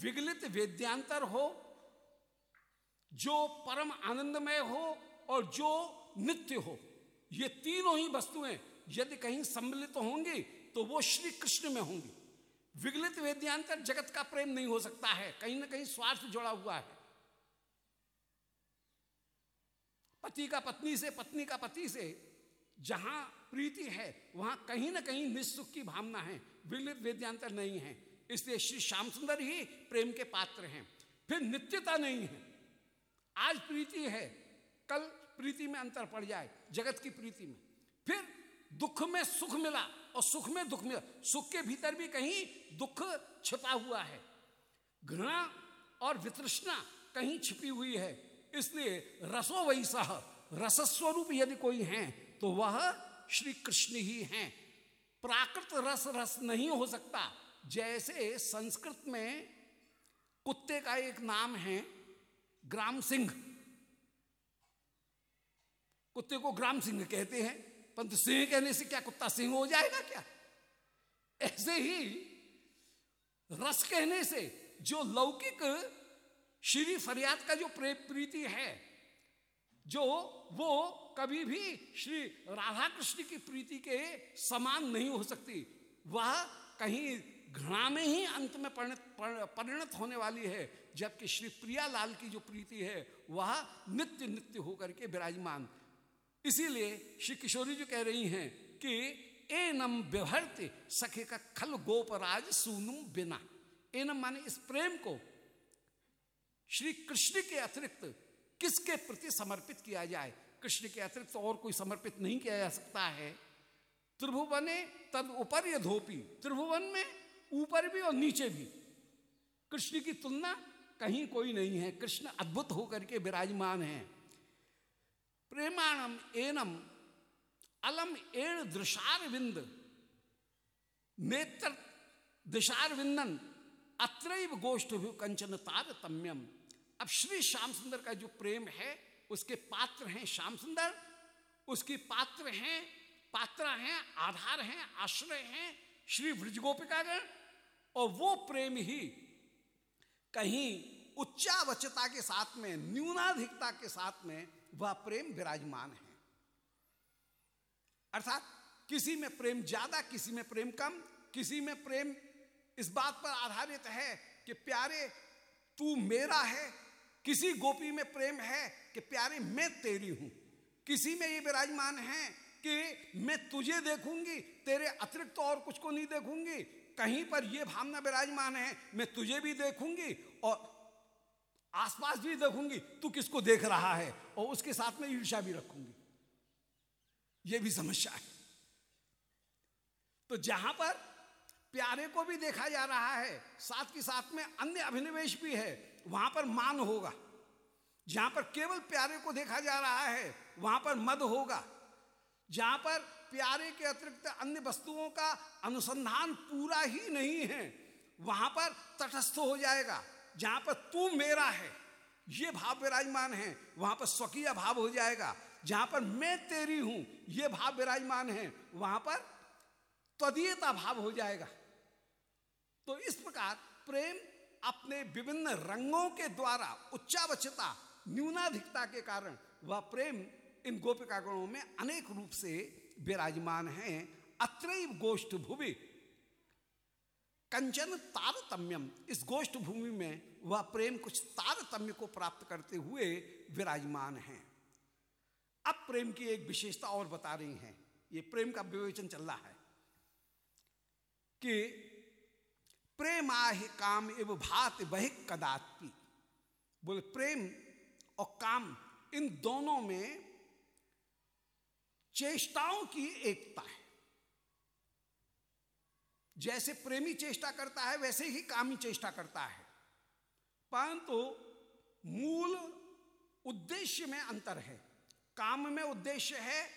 विगलित वेद्यांतर हो, जो परम आनंदमय हो और जो नित्य हो। ये तीनों ही वस्तुएँ यदि कहीं सम्मिलित होंगी तो वो श्री कृष्ण में होंगी। विगलित वेद्यांतर जगत का प्रेम नहीं हो सकता है। कहीं ना कहीं स्वार्थ जुड़ा हुआ है। पति का पत्नी से, पत्नी का पति से जहाँ प्रीति है, वहाँ कहीं ना कहीं निस्सुख की भावना है। विगलित वेद्यांतर नहीं है। इसलिए श्री श्याम सुंदर ही प्रेम के पात्र हैं। फिर नित्यता नहीं है। आज प्रीति है, कल प्रीति में अंतर पड़ जाए, जगत की प्रीति में। फिर दुख में सुख मिला और सुख में दुख में, सुख के भीतर भी कहीं दुख छिपा हुआ है। घृणा और वितृष्णा कहीं छिपी हुई है। इसलिए रसो वैसा रसस्वरूप यदि कोई है तो वह श्री कृष्ण ही हैं। प्राकृत रस रस नहीं हो सकता। जैसे संस्कृत में कुत्ते का एक नाम है, ग्राम सिंह। कुत्ते को ग्राम सिंह कहते हैं। परंतु सिंह कहने से क्या कुत्ता सिंह हो जाएगा क्या? ऐसे ही रस कहने से जो लौकिक श्री फरियाद का जो प्रेम प्रीति है, जो वो कभी भी श्री राधा कृष्ण की प्रीति के समान नहीं हो सकती, वह कहीं घृणा में ही अंत में परिणत परिणत होने वाली है, जबकि श्री प्रिया लाल की जो प्रीति है, वह नित्य नित्य होकर के विराजमान इसीलिए श्री किशोरी जी कह रही हैं कि एनम व्यवहरते सखे का खल गोपराज सुनुम बिना। एनम माने इस प्रेम को श्री कृष्ण के अतिरिक्त किसके प्रति समर्पित किया जाए? कृष्ण के अतिरिक्त और कोई समर्पित नहीं किया जा सकता है। त्रिभुवने तद ऊपर या धोपी। त्रिभुवन में ऊपर भी और नीचे भी। कृष्ण की तुलना कहीं कोई नहीं है। कृष्ण अद्भुत होकर के विराजमान है। प्रेमाणम एनम अलम एण दृशार विंद नेत्र दिशार विंदन अत्रैव गोष्ठ कंचन तारतम्यम। अब श्री श्याम सुंदर का जो प्रेम है, उसके पात्र हैं श्याम सुंदर, उसकी पात्र हैं पात्र हैं, आधार हैं, आश्रय हैं श्री ब्रज गोपिकागण और वो प्रेम ही कहीं उच्चावचता के साथ में, न्यूनाधिकता के साथ में वह प्रेम विराजमान है। अर्थात किसी में प्रेम ज़्यादा, किसी में प्रेम कम, किसी में प्रेम इस बात पर आधारित है कि प्यारे, तू मेरा है, किसी गोपी में प्रेम है कि प्यारे मैं तेरी हूँ। किसी में ये विराजमान है कि मैं तुझे देखूँगी, तेरे अतिरिक्त तो और कुछ को नहीं देखूँगी। कहीं पर यह भावना विराजमान है, मैं तुझे भी देखूँगी और आसपास भी देखूँगी, तू किसको देख रहा है? और उसके साथ में ईर्षा भी रखूँगी। यह भी समस्या है। तो जहाँ पर प्यारे को भी देखा जा रहा है, साथ के साथ में अन्य अभिनिवेश भी है, वहाँ पर मान होगा। जहाँ पर केवल प्यारे को देखा जा रहा है, वहाँ पर मद होगा। जहाँ पर प्यारे के अतिरिक्त अन्य वस्तुओं का अनुसंधान पूरा ही नहीं है, वहाँ पर तटस्थ हो जाएगा। जहाँ पर तू मेरा है, ये भाव विराजमान है, वहाँ पर स्वकीय भाव हो जाएगा। जहाँ पर मैं तेरी हूँ, ये भाव विराजमान है, वहाँ पर त्वदीयता भाव हो जाएगा। तो इस प्रकार प्रेम अपने विभिन्न रंगों के द्वारा उच्चावचता, न्यूनाधिकता के कारण वह प्रेम इन गोपिका गणों में अनेक रूप से विराजमान है। अत्रैव गोष्ठ भूमि कंचन तारतम्यम। इस गोष्ठ भूमि में वह प्रेम कुछ तारतम्य को प्राप्त करते हुए विराजमान है। अब प्रेम की एक विशेषता और बता रही हैं। ये प्रेम का विवेचन चल रहा है कि प्रेमाहि काम एवं भात वह कदापि बोले प्रेम और काम इन दोनों में चेष्टाओं की एकता है। जैसे प्रेमी चेष्टा करता है, वैसे ही कामी चेष्टा करता है। परंतु मूल उद्देश्य में अंतर है। काम में उद्देश्य है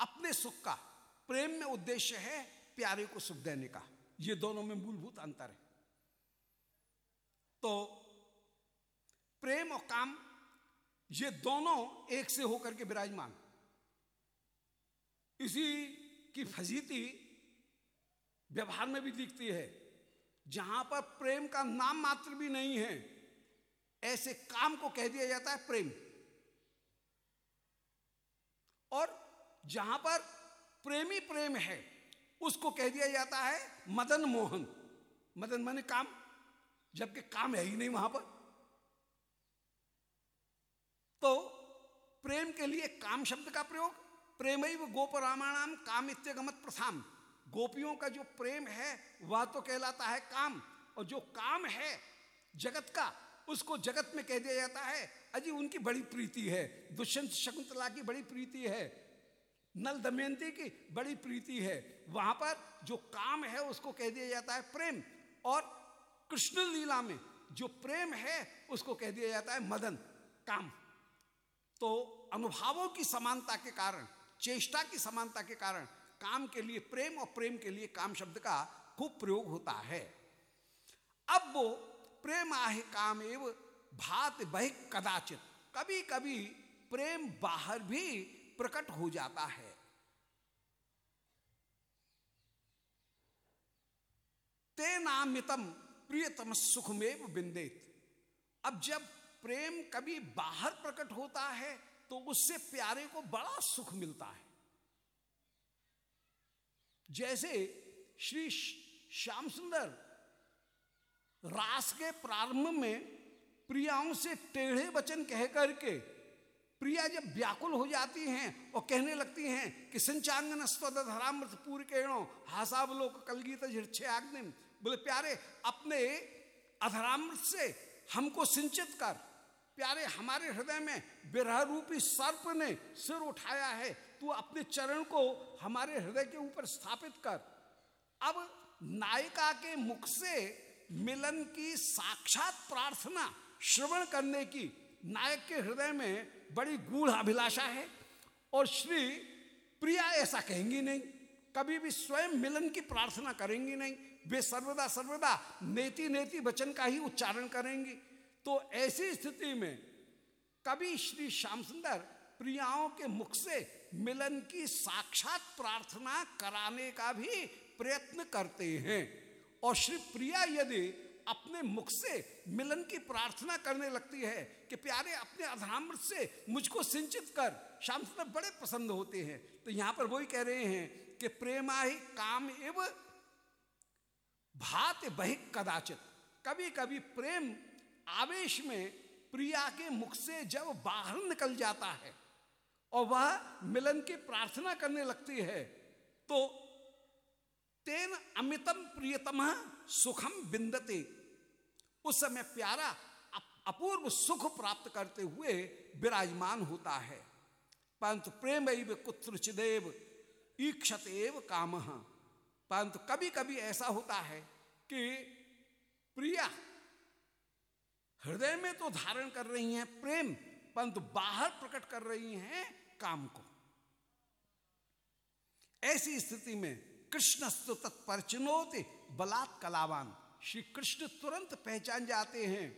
अपने सुख का, प्रेम में उद्देश्य है प्यारे को सुख देने का। ये दोनों में मूलभूत अंतर है। तो प्रेम और काम, ये दोनों एक से होकर के विराजमान। इसी की फजीती व्यवहार में भी दिखती है। जहाँ पर प्रेम का नाम मात्र भी नहीं है, ऐसे काम को कह दिया जाता है प्रेम। और जहाँ पर प्रेमी प्रेम है, उसको कह दिया जाता है मदन मोहन। मदन माने काम, जबकि काम है ही नहीं वहाँ पर। तो प्रेम के लिए काम शब्द का प्रयोग प्रेम गोप रामाणाम काम इत्यगमत प्रथाम। गोपियों का जो प्रेम है, वह तो कहलाता है काम। और जो काम है जगत का, उसको जगत में कह दिया जाता है। अजी, उनकी बड़ी प्रीति है। दुष्यंत शकुंतला की बड़ी प्रीति है। नल दमयंती की बड़ी प्रीति है। वहाँ पर जो काम है, उसको कह दिया जाता है प्रेम। और कृष्ण लीला में जो प्रेम है, उसको कह दिया जाता है मदन, काम। तो अनुभावों की समानता के कारण, चेष्टा की समानता के कारण काम के लिए, प्रेम और प्रेम के लिए काम शब्द का खूब प्रयोग होता है। अब वो प्रेम आहे काम एव भात बह कदाचित। कभी कभी प्रेम बाहर भी प्रकट हो जाता है। तेनामितम प्रियतम सुखमेव बिंदेत। अब जब प्रेम कभी बाहर प्रकट होता है तो उससे प्यारे को बड़ा सुख मिलता है। जैसे श्री श्याम सुंदर रास के प्रारंभ में प्रियाओं से टेढ़े वचन कह करके प्रिया जब व्याकुल हो जाती हैं और कहने लगती हैं कि संचांगन स्वधरामृत पूर्व केणो हासावलोक कलगीत झिर्छे आग्निम बोले, प्यारे, अपने अधरामृत से हमको सिंचित कर। प्यारे, हमारे हृदय में विरह रूपी सर्प ने सिर उठाया है। तू अपने चरण को हमारे हृदय के ऊपर स्थापित कर। अब नायिका के मुख से मिलन की साक्षात प्रार्थना श्रवण करने की नायक के हृदय में बड़ी गूढ़ अभिलाषा है और श्री प्रिया ऐसा कहेंगी नहीं, कभी भी स्वयं मिलन की प्रार्थना करेंगी नहीं, वे सर्वदा सर्वदा नेति नेति वचन का ही उच्चारण करेंगी। तो ऐसी स्थिति में कभी श्री श्याम सुंदर प्रियाओं के मुख से मिलन की साक्षात प्रार्थना कराने का भी प्रयत्न करते हैं। और श्री प्रिया यदि अपने मुख से मिलन की प्रार्थना करने लगती है कि प्यारे अपने अधरामृत से मुझको सिंचित कर श्याम सुंदर बड़े पसंद होते हैं तो यहाँ पर वही कह रहे हैं कि प्रेमा ही काम एव भात बहि कदाचित। कभी कभी प्रेम आवेश में प्रिया के मुख से जब बाहर निकल जाता है और वह मिलन की प्रार्थना करने लगती है तो तेन अमितम प्रियतम सुखम बिंदते। उस समय प्यारा अपूर्व सुख प्राप्त करते हुए विराजमान होता है। परंतु प्रेम कुत्र चिदेव ईक्षत एव काम। परंतु कभी कभी ऐसा होता है कि प्रिया हृदय में तो धारण कर रही हैं प्रेम, परंतु बाहर प्रकट कर रही हैं काम को। ऐसी स्थिति में कृष्णस्तु तत्परचनोत बलात् कलावान। श्री कृष्ण तुरंत पहचान जाते हैं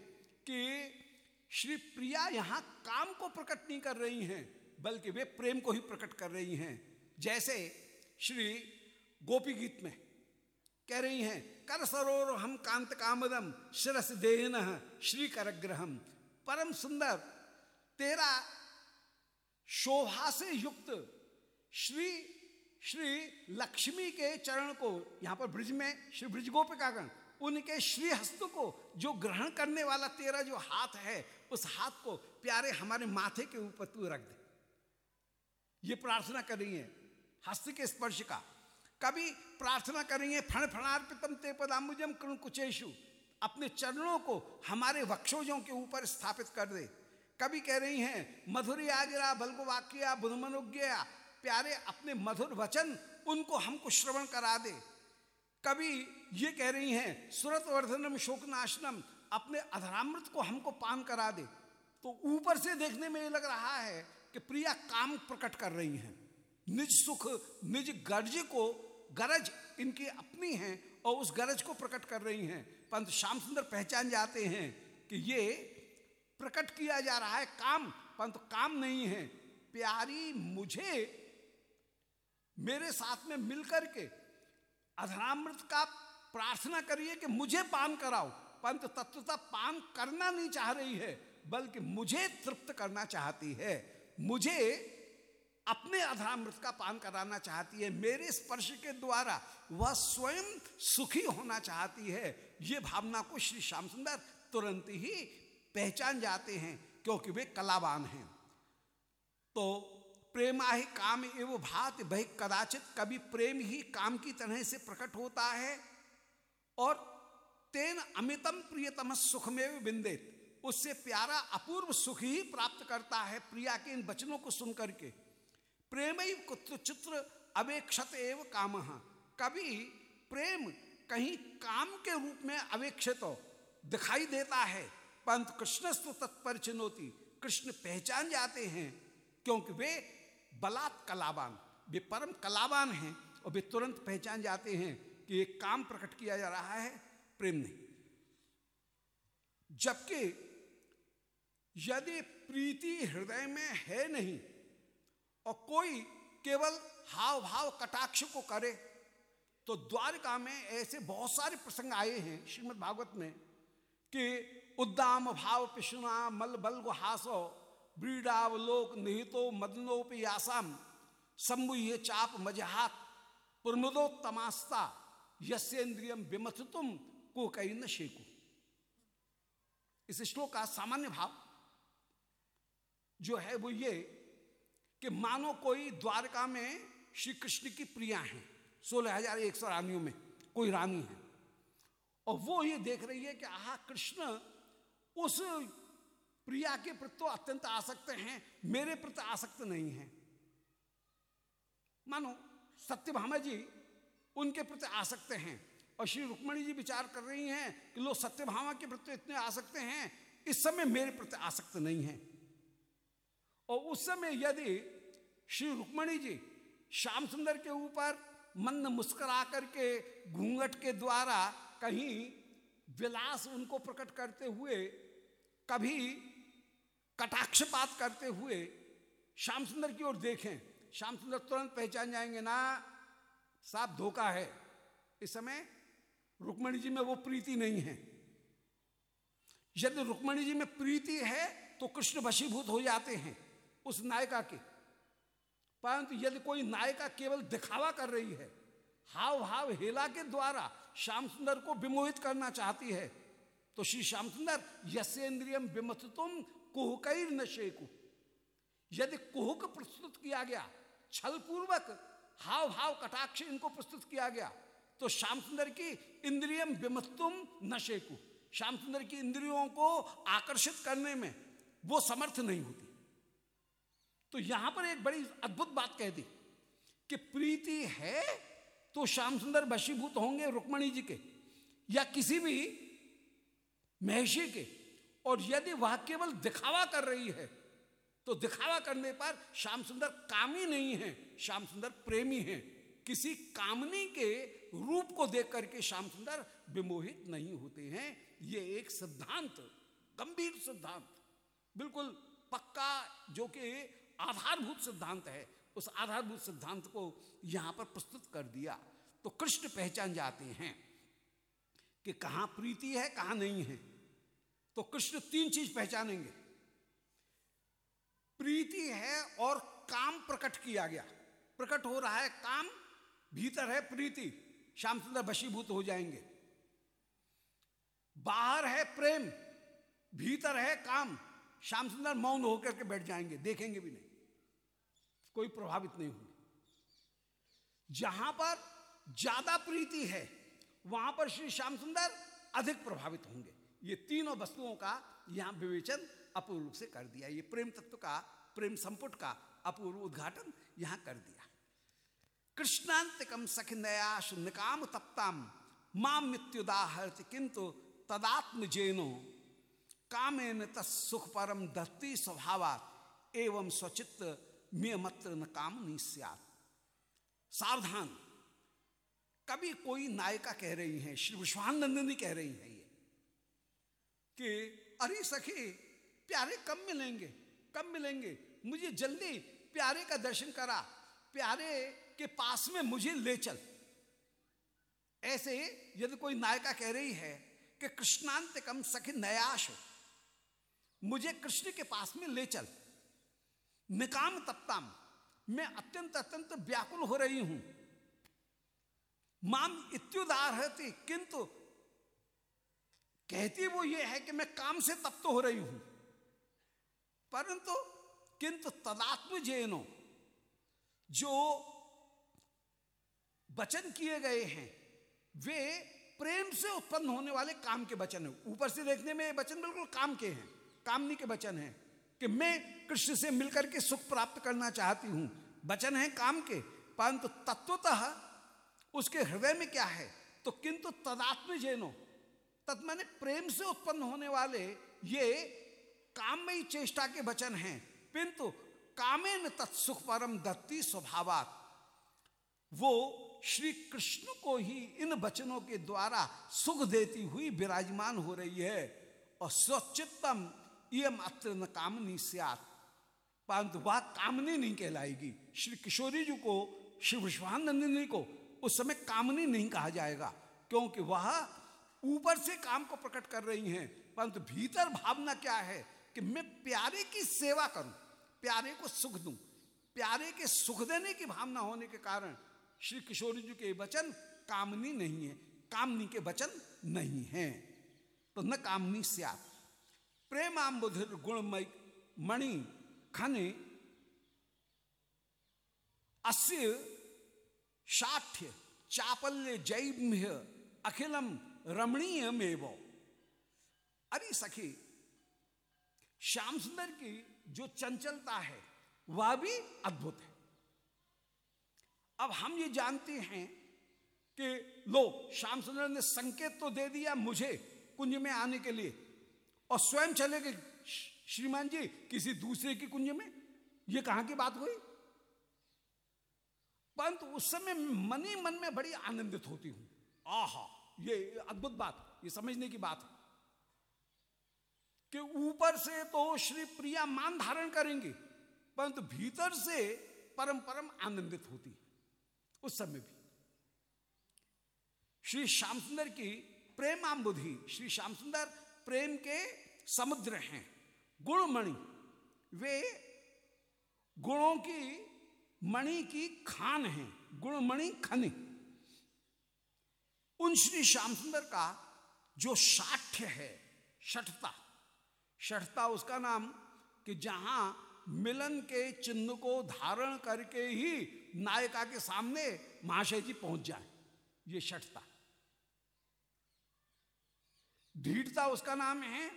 कि श्री प्रिया यहाँ काम को प्रकट नहीं कर रही हैं, बल्कि वे प्रेम को ही प्रकट कर रही हैं। जैसे श्री गोपी गीत में कह रही हैं, कर सरोर हम कांत कामदम, शिरस देन श्री करग्रहम परम सुंदर, तेरा शोभा से युक्त श्री श्री लक्ष्मी के चरण को, यहाँ पर ब्रिज में श्री ब्रिज गोपिकागण उनके श्री हस्त को जो ग्रहण करने वाला तेरा जो हाथ है, उस हाथ को प्यारे हमारे माथे के ऊपर तू रख दे। ये प्रार्थना कर रही है हस्त के स्पर्श का। कभी प्रार्थना करेंगे फण फणार्पितम ते पदाम्बुजम करुण कुचेशु अपने चरणों को हमारे वक्षोजों के ऊपर स्थापित कर दे। कभी कह रही हैं, मधुरी आजरा बल्गो वाक्या बुधमनुज्ञया प्यारे अपने मधुर वचन उनको हमको श्रवण करा दे। कभी ये कह रही हैं सुरत वर्धनम शोकनाशनम, अपने अधरामृत को हमको पान करा दे। तो ऊपर से देखने में ये लग रहा है कि प्रिया काम प्रकट कर रही हैं। निज सुख, निज गर्ज को, गरज इनकी अपनी है और उस गरज को प्रकट कर रही हैं। पंत श्याम सुंदर पहचान जाते हैं कि ये प्रकट किया जा रहा है काम, परंतु काम नहीं है। प्यारी मुझे मेरे साथ में मिलकर के अधरामृत का प्रार्थना करिए कि मुझे पान कराओ पंत तत्वता पान करना नहीं चाह रही है, बल्कि मुझे तृप्त करना चाहती है। मुझे अपने अधरामृत का पान कराना चाहती है, मेरे स्पर्श के द्वारा वह स्वयं सुखी होना चाहती है। ये भावना को श्री श्याम सुंदर तुरंत ही पहचान जाते हैं क्योंकि वे कलावान हैं। तो प्रेमा ही काम एवं भात भय कदाचित कभी प्रेम ही काम की तरह से प्रकट होता है। और तेन अमितम प्रियतम सुखमेव बिंदित उससे प्यारा अपूर्व सुख ही प्राप्त करता है प्रिया के इन वचनों को सुनकर के। प्रेम चित्र अवेक्षत एव काम कभी प्रेम कहीं काम के रूप में अवेक्षित हो, दिखाई देता है। पंत कृष्णस्तु तत्पर चिनोती कृष्ण पहचान जाते हैं, क्योंकि वे बलात् कलावान, वे परम कलावान हैं और वे तुरंत पहचान जाते हैं कि एक काम प्रकट किया जा रहा है, प्रेम नहीं। जबकि यदि प्रीति हृदय में है नहीं और कोई केवल हाव भाव कटाक्ष को करे तो द्वारका में ऐसे बहुत सारे प्रसंग आए हैं श्रीमद् भागवत में कि उद्दाम भाव पिशुना मल बल हासो ब्रीडावलोक निहितो मदनोपि यासाम सम्मुह्य चाप मजहात प्रमुदोत्तमास्ता यस्येन्द्रियम विमथ तुम को कई न शेकु। इस श्लोक का सामान्य भाव जो है वो ये कि मानो कोई द्वारका में श्री कृष्ण की प्रिया हैं, सोलह हज़ार एक सौ रानियों में, कोई रानी है, और वो ये देख रही है कि आह, कृष्ण उस प्रिया के प्रति तो अत्यंत आसक्त हैं, मेरे प्रति आसक्त नहीं है। मानो, सत्यभामा जी उनके प्रति आसक्त हैं और श्री रुक्मणी जी विचार कर रही हैं कि लोग सत्यभामा के प्रति इतने आसक्त हैं, इस समय मेरे प्रति आसक्त नहीं है। और उस समय यदि श्री रुक्मणी जी श्याम सुंदर के ऊपर मन मुस्करा करके घूंघट के द्वारा कहीं विलास उनको प्रकट करते हुए कभी कटाक्षपात करते हुए श्याम सुंदर की ओर देखें। श्याम सुंदर तुरंत पहचान जाएँगे, ना साफ़ धोखा है। इस समय रुक्मणी जी में वो प्रीति नहीं है। यदि रुक्मणी जी में प्रीति है तो कृष्ण वशीभूत हो जाते हैं उस नायिका के। परंतु यदि कोई नायिका केवल दिखावा कर रही है हाव भाव हेला के द्वारा श्याम सुंदर को विमोहित करना चाहती है तो श्री श्याम सुंदर यसेन्द्रियम विमथ तुम कुहकई नशेकु यदि कुहक प्रस्तुत किया गया छल पूर्वक हाव भाव कटाक्ष इनको प्रस्तुत किया गया तो श्याम सुंदर की इंद्रियम विमत्तुम नशेकु श्याम सुंदर की इंद्रियों को आकर्षित करने में वो समर्थ नहीं होती तो यहाँ पर एक बड़ी अद्भुत बात कह दी कि प्रीति है तो श्याम सुंदर वशीभूत होंगे रुक्मणी जी के या किसी भी महर्षि के। और यदि वह केवल दिखावा कर रही है तो दिखावा करने पर श्याम सुंदर कामी नहीं है, श्याम सुंदर प्रेमी है। किसी कामनी के रूप को देख करके श्याम सुंदर विमोहित नहीं होते हैं। ये एक सिद्धांत, गंभीर सिद्धांत, बिल्कुल पक्का जो कि आधारभूत सिद्धांत है। उस आधारभूत सिद्धांत को यहाँ पर प्रस्तुत कर दिया। तो कृष्ण पहचान जाते हैं। कि कहाँ प्रीति है, कहाँ नहीं है। तो कृष्ण तीन चीज़ पहचानेंगे। प्रीति है और काम प्रकट किया गया। प्रकट हो रहा है काम, भीतर है प्रीति। श्याम सुंदर भशीभूत हो जाएँगे। बाहर है प्रेम, भीतर है काम। श्याम सुंदर मौन होकर के बैठ जाएँगे, देखेंगे भी नहीं। कोई प्रभावित नहीं होंगे। जहाँ पर ज़्यादा प्रीति है वहाँ पर श्री श्याम सुंदर अधिक प्रभावित होंगे। ये तीनों वस्तुओं का यहाँ विवेचन अपूर्व रूप से कर दिया। ये प्रेम तत्व का, प्रेम संपुट का अपूर्व उद्घाटन यहाँ कर दिया। कृष्णांतिकम सखिनयाश निकाम तप्ताम। माम मृत्युदाहरति किंतु तदात्म जेनो कामेन तत्सुख परम दत्ती स्वभावा एवं स्वचित्त मियमत्र न काम सावधान। कभी कोई नायिका कह रही है, श्री विश्वानंदिनी कह रही है ये, कि अरे सखी, प्यारे कब मिलेंगे? कब मिलेंगे? मुझे जल्दी प्यारे का दर्शन करा, प्यारे के पास में मुझे ले चल। ऐसे यदि कोई नायिका कह रही है कि कृष्णांत कम सखी नयाश मुझे कृष्ण के पास में ले चल। निकाम तप्ताम, मैं अत्यंत अत्यंत व्याकुल हो रही हूँ। माम इत्युदार है किंतु कहती वो ये है कि मैं काम से तप्त हो रही हूँ। परंतु, किंतु तदात्म जैनो जो वचन किए गए हैं, वे प्रेम से उत्पन्न होने वाले काम के वचन है। ऊपर से देखने में ये वचन बिल्कुल काम के हैं, कामनी के वचन हैं, कि मैं कृष्ण से मिलकर के सुख प्राप्त करना चाहती हूँ। वचन है काम के, परंतु तत्वतः उसके हृदय में क्या है? तो किंतु तदात्म जैनो। तत्माने प्रेम से उत्पन्न होने वाले ये कामयी चेष्टा के वचन हैं। किंतु कामेन तत्सुख परम दत्ती स्वभावात। वो श्री कृष्ण को ही इन वचनों के द्वारा सुख देती हुई विराजमान हो रही है और स्वचित्तम यम अत्र न कामनी सियात। परंतु वह कामनी नहीं कहलाएगी। श्री किशोरी जी को, श्री विश्वानंदिनी को उस समय कामनी नहीं कहा जाएगा, क्योंकि वह ऊपर से काम को प्रकट कर रही हैं। परंतु भीतर भावना क्या है कि मैं प्यारे की सेवा करूँ, प्यारे को सुख दूँ, प्यारे के सुख देने की भावना होने के कारण श्री किशोरी जी के वचन कामनी नहीं है, कामनी के वचन नहीं है। तो न कामनी सियात। प्रेमाबुधिर गुणमय मणि खने, अस्य साठ्य चापल्य जैम्य अखिलम रमणीय अरे सखी श्याम सुंदर की जो चंचलता है, वह भी अद्भुत है। अब हम ये जानते हैं कि लो श्याम सुंदर ने संकेत तो दे दिया मुझे कुंज में आने के लिए, और स्वयं चले गए। श्रीमान जी, किसी दूसरे की कुंज में? ये कहाँ की बात हुई? परंतु उस समय मन ही मन में बड़ी आनंदित होती हूँ। आहा। ये अद्भुत बात ये समझने की बात है कि ऊपर से तो श्री प्रिया मान धारण करेंगे परंतु भीतर से परम परम आनंदित होती उस समय भी। श्री श्याम सुंदर की प्रेमाबुधि श्री श्याम सुंदर प्रेम के समुद्र हैं गुणमणि। वे गुणों की मणि की खान है, गुणमणि खनि। उन श्री श्याम सुंदर का जो साठ्य है शठता शठता उसका नाम कि जहाँ मिलन के चिन्ह को धारण करके ही नायिका के सामने महाशय जी पहुँच जाए, ये शठता ढीठता उसका नाम है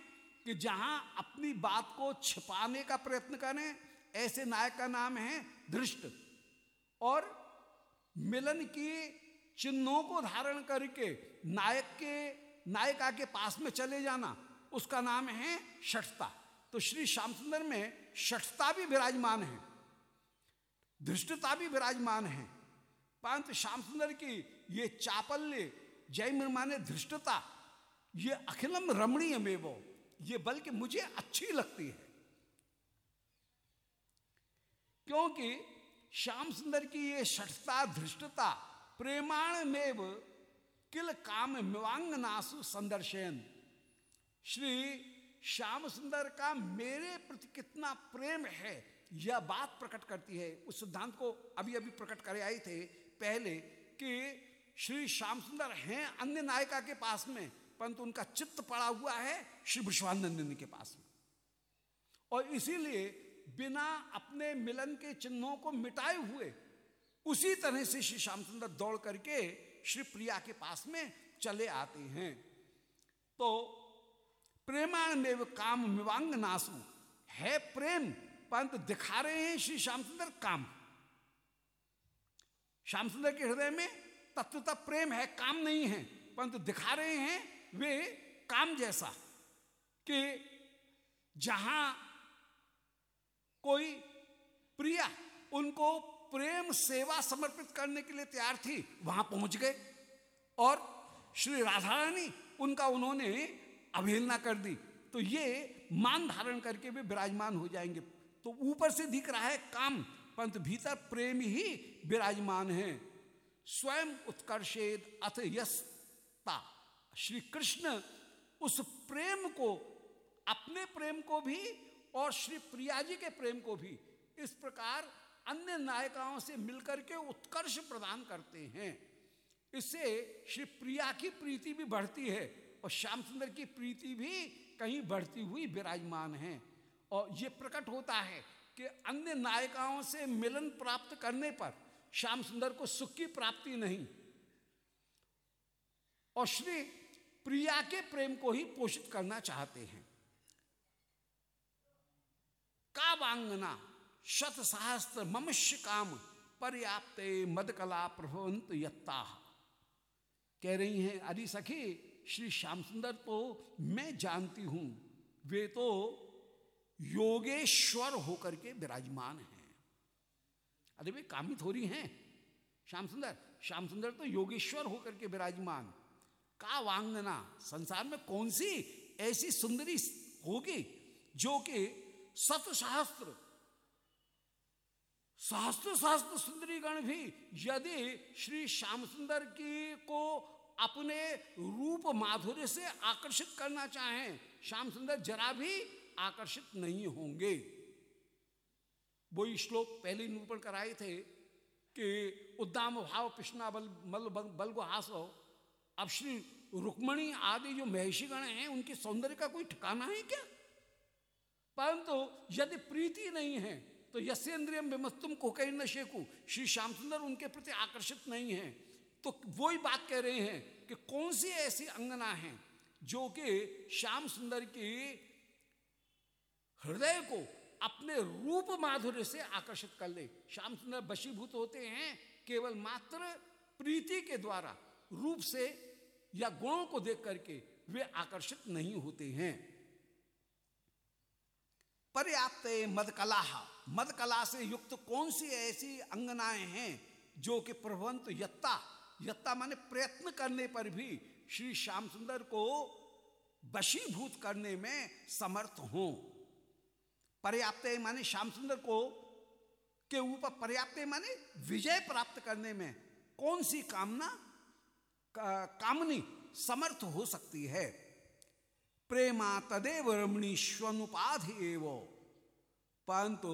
कि जहाँ अपनी बात को छिपाने का प्रयत्न करें, ऐसे नायक का नाम है धृष्ट। और मिलन की चिन्हों को धारण करके नायक के, नायिका के पास में चले जाना, उसका नाम है शठता तो श्री श्याम सुंदर में शठता भी विराजमान है, धृष्टता भी विराजमान है। परंतु श्याम सुंदर की ये चापल्य, जय माने धृष्टता, ये अखिलम रमणीय में वो ये बल्कि मुझे अच्छी लगती है। क्योंकि श्याम सुंदर की ये शठता धृष्टता प्रेमाण में किल काम मिवांग नासु संदर्शन श्री श्याम सुंदर का मेरे प्रति कितना प्रेम है, यह बात प्रकट करती है। उस सिद्धांत को अभी अभी प्रकट करे आए थे पहले कि श्री श्याम सुंदर हैं अन्य नायिका के पास में, परंतु उनका चित्त पड़ा हुआ है श्री विश्वानंदिनी के पास में। और इसीलिए बिना अपने मिलन के चिन्हों को मिटाए हुए, उसी तरह से श्री श्याम सुंदर दौड़ करके श्री प्रिया के पास में चले आते हैं। तो प्रेमाण में काम मिवांग नासु, है प्रेम, परंतु दिखा रहे हैं श्री श्याम सुंदर काम। श्याम सुंदर के हृदय में तत्वता प्रेम है, काम नहीं है, परंतु दिखा रहे हैं वे काम जैसा कि जहाँ कोई प्रिया उनको प्रेम सेवा समर्पित करने के लिए तैयार थी, वहाँ पहुँच गए। और श्री राधा रानी उनका उन्होंने अवहेलना कर दी। तो ये मान धारण करके भी विराजमान हो जाएँगे। तो ऊपर से दिख रहा है काम परंतु भीतर प्रेम ही विराजमान है। स्वयं उत्कर्षेद अथ यस्ता। श्री कृष्ण उस प्रेम को, अपने प्रेम को भी और श्री प्रिया जी के प्रेम को भी इस प्रकार अन्य नायिकाओं से मिलकर के उत्कर्ष प्रदान करते हैं। इससे श्री प्रिया की प्रीति भी बढ़ती है और श्याम सुंदर की प्रीति भी कहीं बढ़ती हुई विराजमान है। और ये प्रकट होता है कि अन्य नायिकाओं से मिलन प्राप्त करने पर श्याम सुंदर को सुख की प्राप्ति नहीं। और श्री प्रिया के प्रेम को ही पोषित करना चाहते हैं। का वांगना शत सहस्त्र मनुष्य काम, पर्याप्त मद कला प्रभवंत यत्ता। कह रही हैं, अरे सखी, श्री श्याम सुंदर तो मैं जानती हूँ, वे तो योगेश्वर होकर के विराजमान हैं। अरे वे कामी थोड़ी हैं, श्याम सुंदर श्याम सुंदर तो योगेश्वर होकर के विराजमान। का वांगना संसार में कौन सी ऐसी सुंदरी होगी, जो कि सत शास्त्र सहस्त्र सहस्त्र सुंदरी गण भी यदि श्री श्याम सुंदर की को अपने रूप माधुर्य से आकर्षित करना चाहें श्याम सुंदर जरा भी आकर्षित नहीं होंगे। वो श्लोक पहले निरूपण कराए थे कि उद्दाम भाव कृष्णा बल, मल, बल गो हासो अब श्री रुक्मणी आदि जो महर्षिगण हैं, उनके सौंदर्य का कोई ठिकाना है क्या? परंतु यदि प्रीति नहीं है तो यशेन्द्रियम विमस्तुम को कहीं न शेकू। श्री श्याम सुंदर उनके प्रति आकर्षित नहीं है। तो वही बात कह रहे हैं कि कौन सी ऐसी अंगना है जो कि श्याम सुंदर की हृदय को अपने रूप माधुर्य से आकर्षित कर ले। श्याम सुंदर बशीभूत होते हैं केवल मात्र प्रीति के द्वारा, रूप से या गुणों को देख करके वे आकर्षित नहीं होते हैं। पर्याप्त मद कला मद कला से युक्त कौन सी ऐसी अंगनाएँ हैं जो कि प्रभवंत यत्ता। यत्ता माने प्रयत्न करने पर भी श्री श्याम सुंदर को बशीभूत करने में समर्थ हो। पर्याप्त माने श्याम सुंदर को के ऊपर पर्याप्त माने विजय प्राप्त करने में कौन सी कामना का, कामनी समर्थ हो सकती है? प्रेमा तदेव रमणीश्वनुपाधि एव परंतु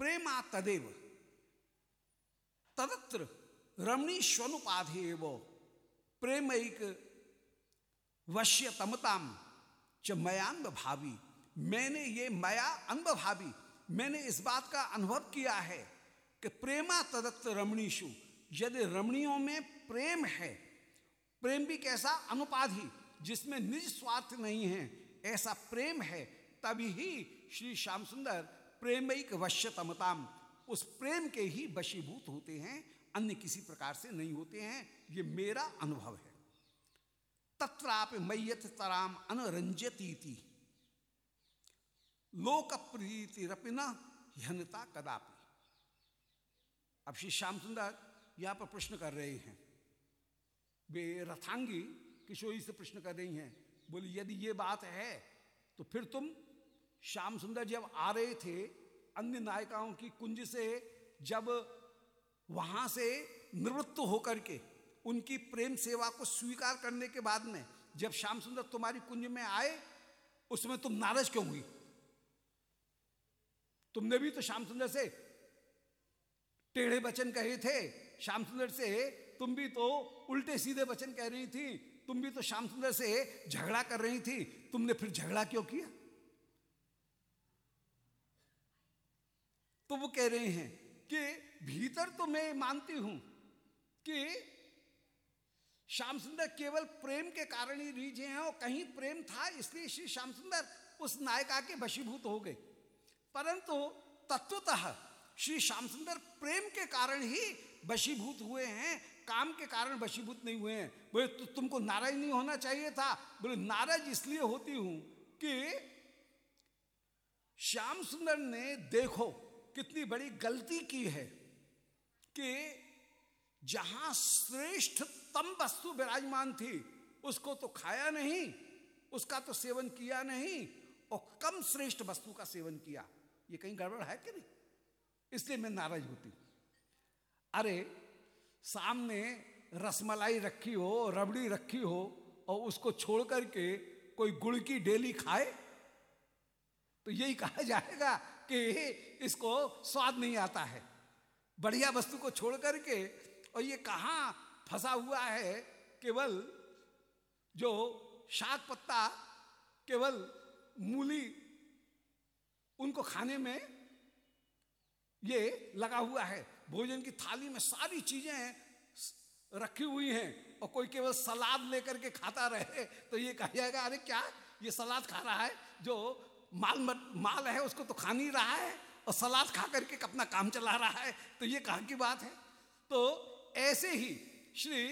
प्रेमा तदेव, तदत्र रमणीश्वनुपाधि एव एक वश्यतमताम च मयान्व भावी मैंने ये मया अंब अनुभभावी मैंने इस बात का अनुभव किया है कि प्रेमा तदत्त रमणीशु यदि रमणियों में प्रेम है प्रेम भी कैसा अनुपाधि जिसमें निज स्वार्थ नहीं है, ऐसा प्रेम है, तभी ही श्री श्याम सुंदर प्रेमिक वश्यतमताम, उस प्रेम के ही वशीभूत होते हैं, अन्य किसी प्रकार से नहीं होते हैं, ये मेरा अनुभव है। तत्राप मैयत तराम अनरंजती लोक प्रीति रपिना हनता कदापि। अब श्री श्याम सुंदर, यहाँ पर प्रश्न कर रहे हैं वे रथांगी किशोरी से प्रश्न कर रही हैं। बोली, यदि ये बात है तो फिर तुम श्याम सुंदर जब आ रहे थे अन्य नायिकाओं की कुंज से, जब वहाँ से निवृत्त होकर के उनकी प्रेम सेवा को स्वीकार करने के बाद में जब श्याम सुंदर तुम्हारी कुंज में आए, उसमें तुम नाराज़ क्यों हुई? तुमने भी तो श्याम सुंदर से टेढ़े वचन कहे थे, श्याम सुंदर से तुम भी तो उल्टे सीधे वचन कह रही थी, तुम भी तो श्याम सुंदर से झगड़ा कर रही थी, तुमने फिर झगड़ा क्यों किया? तो वो कह रहे हैं कि भीतर तो मैं मानती हूँ कि श्याम सुंदर केवल प्रेम के कारण ही रीझे हैं और कहीं प्रेम था, इसलिए श्री श्याम सुंदर उस नायिका के वशीभूत हो गए। परंतु तत्वतः श्री श्याम सुंदर प्रेम के कारण ही वशीभूत हुए हैं काम के कारण वशीभूत नहीं हुए हैं। बोले तु, तुमको नाराज़ नहीं होना चाहिए था। बोले नाराज़ इसलिए होती हूँ कि श्याम सुंदर ने देखो कितनी बड़ी गलती की है कि जहाँ श्रेष्ठतम वस्तु विराजमान थी उसको तो खाया नहीं उसका तो सेवन किया नहीं और कम श्रेष्ठ वस्तु का सेवन किया। ये कहीं गड़बड़ है कि नहीं? इसलिए मैं नाराज़ होती अरे सामने रसमलाई रखी हो, रबड़ी रखी हो, और उसको छोड़ करके कोई गुड़ की डेली खाए? तो यही कहा जाएगा कि इसको स्वाद नहीं आता है। बढ़िया वस्तु को छोड़ करके, और ये कहा फंसा हुआ है, केवल जो शाक पत्ता, केवल मूली, उनको खाने में ये लगा हुआ है। भोजन की थाली में सारी चीज़ें रखी हुई हैं, और कोई केवल सलाद लेकर के खाता रहे तो ये कहा जाएगा, अरे क्या? ये सलाद खा रहा है, जो माल माल है, उसको तो खा नहीं रहा है, और सलाद खा करके अपना काम चला रहा है। तो ये कहा की बात है? तो ऐसे ही श्री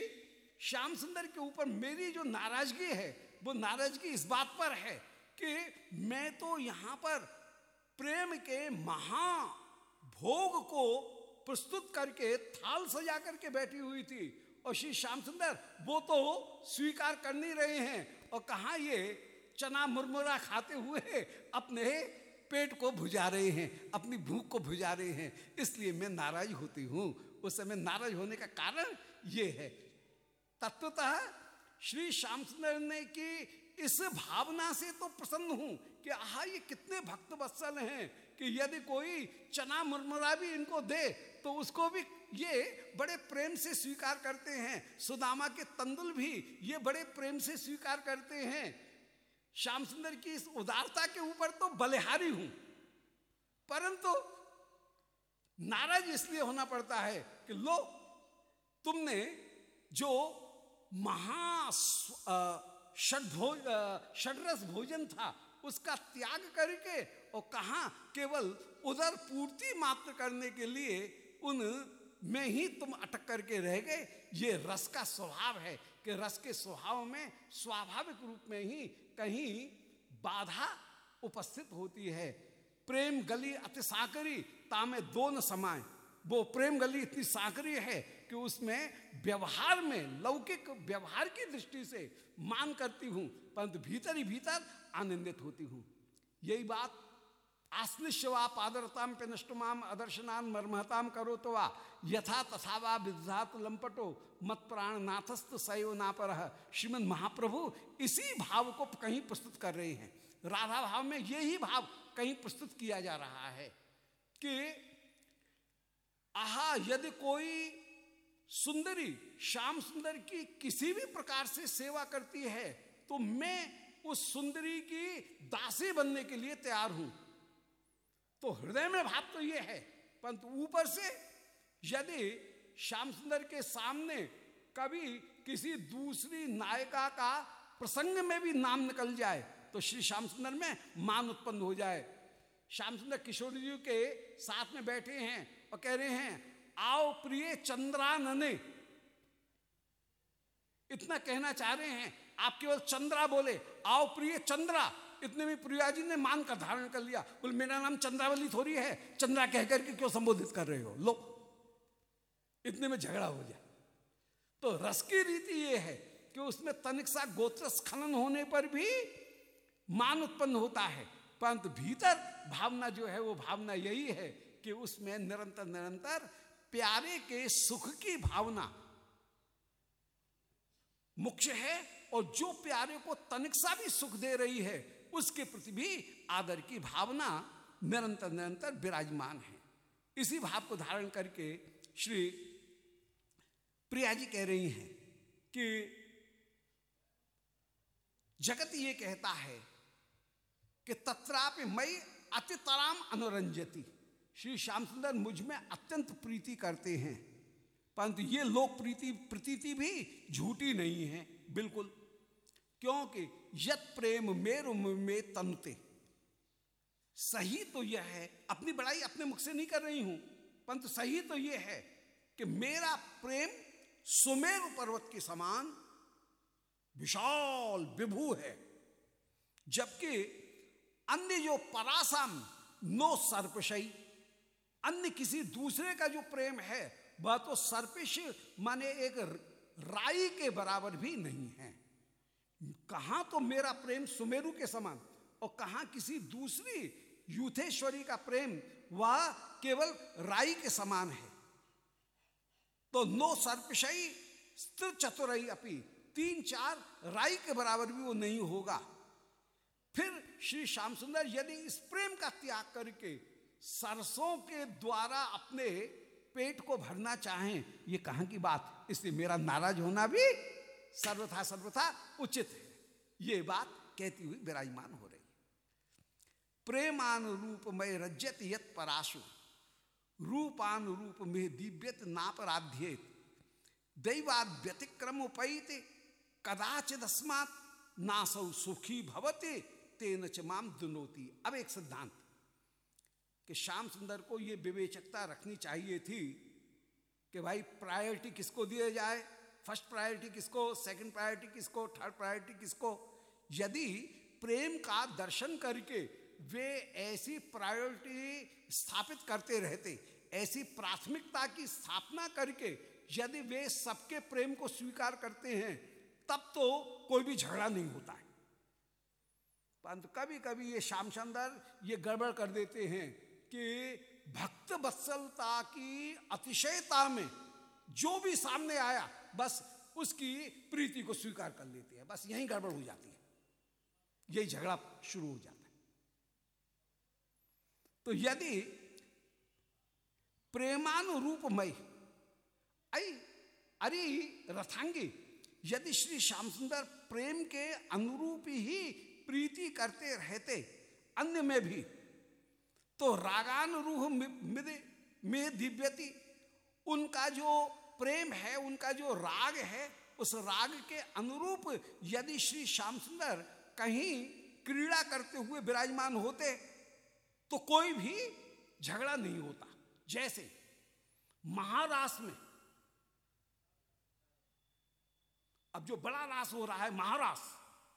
श्याम सुंदर के ऊपर मेरी जो नाराज़गी है, वो नाराज़गी इस बात पर है कि मैं तो यहाँ पर प्रेम के महा भोग को प्रस्तुत करके थाल सजा करके बैठी हुई थी। और श्री श्याम सुंदर वो तो स्वीकार कर नहीं रहे हैं। और कहा ये चना मुरमुरा खाते हुए अपने पेट को भुजा रहे हैं, अपनी भूख को भुजा रहे हैं। इसलिए मैं नाराज़ होती हूँ। उस समय नाराज़ होने का कारण ये है। तत्वतः श्री श्याम सुंदर ने की इस भावना से तो प्रसन्न हूँ कि आहा, ये कितने भक्त वत्सल हैं कि यदि कोई चना मुरमुरा भी इनको दे तो उसको भी ये बड़े प्रेम से स्वीकार करते हैं। सुदामा के तंदुल भी ये बड़े प्रेम से स्वीकार करते हैं। श्याम सुंदर की इस उदारता के ऊपर तो बलिहारी हूँ। परंतु नाराज़ इसलिए होना पड़ता है कि लो, तुमने जो महा षडभोज षडरस भोजन था, उसका त्याग करके और कहा केवल उधर पूर्ति मात्र करने के लिए उन में ही तुम अटक करके रह गए। ये रस का स्वभाव है कि रस के स्वभाव में स्वाभाविक रूप में ही कहीं बाधा उपस्थित होती है। प्रेम गली अति साकरी तामे दो न समाए वो प्रेम गली इतनी साकरी है कि उसमें व्यवहार में, लौकिक व्यवहार की दृष्टि से मान करती हूँ, परंतु भीतर ही भीतर आनंदित होती हूँ। यही बात आश्लिष्य पादरताम पे नष्टुमाम अदर्शनान मर्महताम करो तो वा। यथा तथा वा विधात लंपटो मत प्राण नाथस्त सयो नापर। श्रीमद महाप्रभु, इसी भाव को कहीं प्रस्तुत कर रहे हैं। राधा भाव में यही भाव कहीं प्रस्तुत किया जा रहा है कि, आहा, यदि कोई सुंदरी, श्याम सुंदर की किसी भी प्रकार से सेवा करती है तो मैं उस सुंदरी की दासी बनने के लिए तैयार हूँ। तो हृदय में भाव तो यह है। परंतु ऊपर से यदि श्याम सुंदर के सामने कभी किसी दूसरी नायिका का प्रसंग में भी नाम निकल जाए तो श्री श्याम सुंदर में मान उत्पन्न हो जाए। श्याम सुंदर किशोर जी के साथ में बैठे हैं और कह रहे हैं, आओ प्रिय चंद्रानने। इतना कहना चाह रहे हैं, आप केवल चंद्रा बोले, आओ प्रिय चंद्रा। इतने में प्रिया जी ने मान का धारण कर लिया। बोले, मेरा नाम चंद्रावली थोड़ी है। चंद्रा कहकर के क्यों संबोधित कर रहे हो? लो। इतने में झगड़ा हो जाए तो रस की रीति ये है कि उसमें तनिक सा गोत्र स्खलन होने पर भी मान उत्पन्न होता है। परंतु भीतर भावना जो है, वो भावना यही है कि उसमें निरंतर निरंतर प्यारे के सुख की भावना मुख्य है और जो प्यारे को तनिक सा भी सुख दे रही है उसके प्रति भी आदर की भावना निरंतर निरंतर विराजमान है। इसी भाव को धारण करके श्री प्रिया जी कह रही हैं कि जगत ये कहता है कि तत्रापि मई अतितराम अनुरंजती। श्री श्याम सुंदर मुझमें अत्यंत प्रीति करते हैं, परंतु ये लोक प्रीति, प्रतीति भी झूठी नहीं है, बिल्कुल क्योंकि यत प्रेम मेरु में तनते सही तो यह है, अपनी बड़ाई अपने मुख से नहीं कर रही हूँ, परंतु सही तो यह है कि मेरा प्रेम सुमेरु पर्वत के समान विशाल, विभू है, जबकि अन्य जो परासम नो सर्पशई अन्य किसी दूसरे का जो प्रेम है, वह तो सर्पिश माने एक राई के बराबर भी नहीं है। कहा तो मेरा प्रेम सुमेरु के समान और कहा किसी दूसरी यूथेश्वरी का प्रेम वह केवल राई के समान है। तो नो सर्पशई स्थिर चतुरई अपी तीन चार राई के बराबर भी वो नहीं होगा। फिर श्री श्याम सुंदर यदि इस प्रेम का त्याग करके सरसों के द्वारा अपने पेट को भरना चाहें, ये कहाँ की बात? इसलिए मेरा नाराज़ होना भी सर्वथा सर्वथा उचित है। ये बात कहती हुई विराजमान हो रही। प्रेमानुरूप में रज्यत यत पराशु, रूपानुरूप में दिव्यत नापराध्येत, दैवाद व्यतिक्रम उपैत कदाचित अस्मात नासौ सुखी भवते, तेन च माम दुनोती। अब एक सिद्धांत, कि श्याम सुंदर को यह विवेचकता रखनी चाहिए थी, कि भाई प्रायोरिटी किसको दिया जाए? फ़र्स्ट प्रायोरिटी किसको, सेकंड प्रायोरिटी किसको, थर्ड प्रायोरिटी किसको? यदि प्रेम का दर्शन करके वे ऐसी प्रायोरिटी स्थापित करते रहते, ऐसी प्राथमिकता की स्थापना करके यदि वे सबके प्रेम को स्वीकार करते हैं, तब तो कोई भी झगड़ा नहीं होता है। परंतु कभी कभी ये श्याम सुंदर ये गड़बड़ कर देते हैं कि भक्त बत्सलता की अतिशयता में जो भी सामने आया बस उसकी प्रीति को स्वीकार कर लेते हैं। बस यही गड़बड़ हो जाती है। यही झगड़ा शुरू हो जाता है। तो यदि प्रेमानुरूपमय आई अरे, रथांगी, यदि श्री श्याम सुंदर प्रेम के अनुरूप ही प्रीति करते रहते अन्य में भी तो रागानुरूह में दिव्यति उनका जो प्रेम है, उनका जो राग है, उस राग के अनुरूप यदि श्री श्याम सुंदर कहीं क्रीड़ा करते हुए विराजमान होते तो कोई भी झगड़ा नहीं होता। जैसे महारास में, अब जो बड़ा रास हो रहा है, महारास,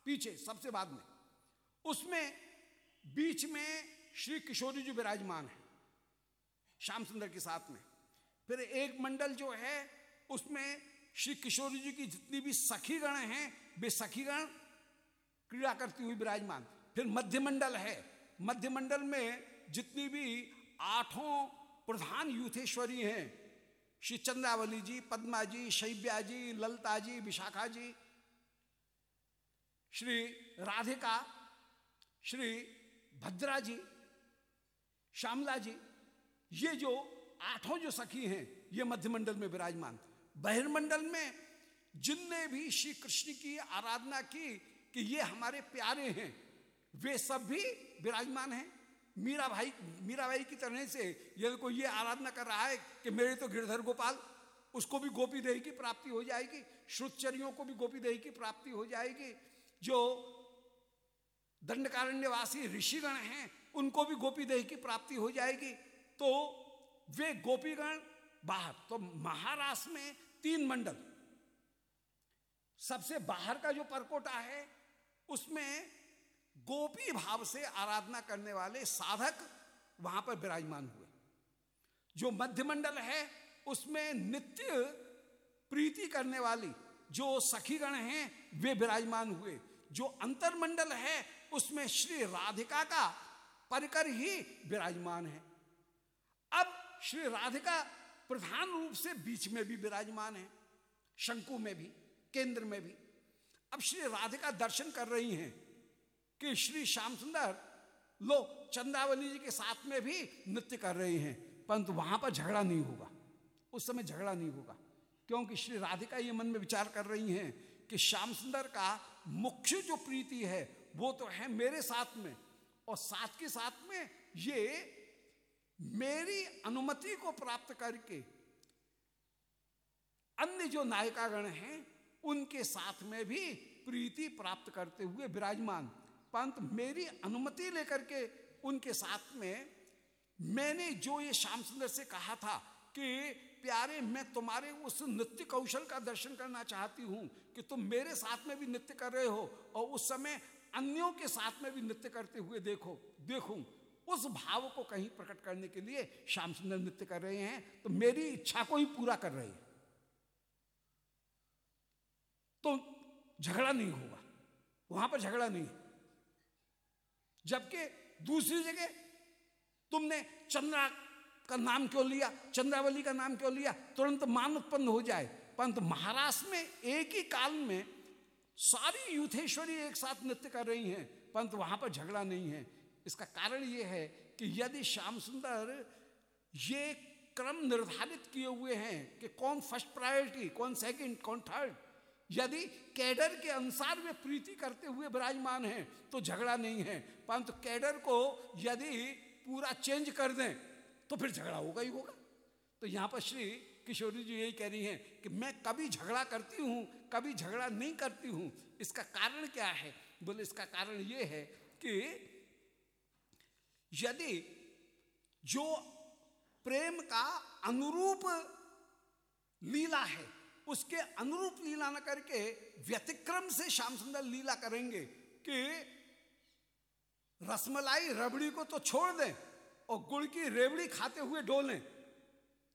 पीछे, सबसे बाद में, उसमें बीच में श्री किशोरी जी विराजमान है, श्याम सुंदर के साथ में। फिर एक मंडल जो है, उसमें श्री किशोर जी की जितनी भी सखीगण हैं, वे सखीगण क्रीड़ा करती हुई विराजमान। फिर मध्य मंडल है। मध्य मंडल में जितनी भी आठों प्रधान यूथेश्वरी हैं, श्री चंद्रावली जी, पद्मा जी, शैब्या जी, ललता जी, विशाखा जी, श्री राधिका, श्री भद्रा जी, श्यामला जी, ये जो आठों जो सखी हैं, ये मध्यमंडल में विराजमान बहिर्मंडल में जिनने भी श्री कृष्ण की आराधना की कि ये हमारे प्यारे हैं, वे सब भी विराजमान हैं। मीरा भाई मीरा भाई की तरह से यदि कोई ये आराधना कर रहा है कि मेरे तो गिरधर गोपाल, उसको भी गोपी देही की प्राप्ति हो जाएगी, श्रुतचरियों को भी गोपी देही की प्राप्ति हो जाएगी, जो दंडकारण्यवासी ऋषिगण हैं, उनको भी गोपी देह की प्राप्ति हो जाएगी तो वे गोपीगण बाहर तो महाराष्ट्र में तीन मंडल। सबसे बाहर का जो परकोटा है, उसमें गोपी भाव से आराधना करने वाले साधक वहाँ पर विराजमान हुए। जो मध्य मंडल है, उसमें नित्य प्रीति करने वाली जो सखीगण हैं, वे विराजमान हुए। जो अंतरमंडल है, उसमें श्री राधिका का परिकर ही विराजमान है। अब श्री राधिका प्रधान रूप से बीच में भी विराजमान है, शंकु में भी, केंद्र में भी। अब श्री राधिका दर्शन कर रही हैं कि श्री श्याम सुंदर लो चंद्रावली जी के साथ में भी नृत्य कर रहे हैं, परंतु वहाँ पर झगड़ा नहीं होगा। उस समय झगड़ा नहीं होगा, क्योंकि श्री राधिका ये मन में विचार कर रही हैं कि श्याम सुंदर का मुख्य जो प्रीति है, वो तो है मेरे साथ में, और साथ के साथ में ये मेरी अनुमति को प्राप्त करके अन्य जो नायिकागण हैं, उनके साथ में भी प्रीति प्राप्त करते हुए विराजमान। पंत मेरी अनुमति लेकर के उनके साथ में मैंने जो ये श्याम सुंदर से कहा था कि, प्यारे, मैं तुम्हारे उस नृत्य कौशल का दर्शन करना चाहती हूँ कि तुम मेरे साथ में भी नृत्य कर रहे हो और उस समय अन्यों के साथ में भी नृत्य करते हुए देखो। देखूँ उस भाव को कहीं प्रकट करने के लिए श्याम सुंदर नृत्य कर रहे हैं तो मेरी इच्छा को ही पूरा कर रहे हैं। तो झगड़ा नहीं होगा, वहाँ पर झगड़ा नहीं जबकि दूसरी जगह तुमने चंद्रा का नाम क्यों लिया, चंद्रावली का नाम क्यों लिया, तुरंत मान उत्पन्न हो जाए। परंतु महाराष्ट्र में एक ही काल में सारी यूथेश्वरी एक साथ नृत्य कर रही हैं, परंतु वहाँ पर झगड़ा नहीं है। इसका कारण यह है कि यदि श्याम सुंदर ये क्रम निर्धारित किए हुए हैं कि कौन फ़र्स्ट प्रायोरिटी कौन सेकंड कौन थर्ड यदि कैडर के अनुसार वे प्रीति करते हुए विराजमान हैं तो झगड़ा नहीं है। परंतु कैडर को यदि पूरा चेंज कर दें तो फिर झगड़ा होगा ही होगा। तो यहाँ पर श्री किशोरी जी यही कह रही हैं कि मैं कभी झगड़ा करती हूँ, कभी झगड़ा नहीं करती हूँ। इसका कारण क्या है? बोले, इसका कारण ये है कि यदि जो प्रेम का अनुरूप लीला है, उसके अनुरूप लीला न करके व्यतिक्रम से श्याम सुंदर लीला करेंगे कि रसमलाई रबड़ी को तो छोड़ दें और गुड़ की रेवड़ी खाते हुए डोलें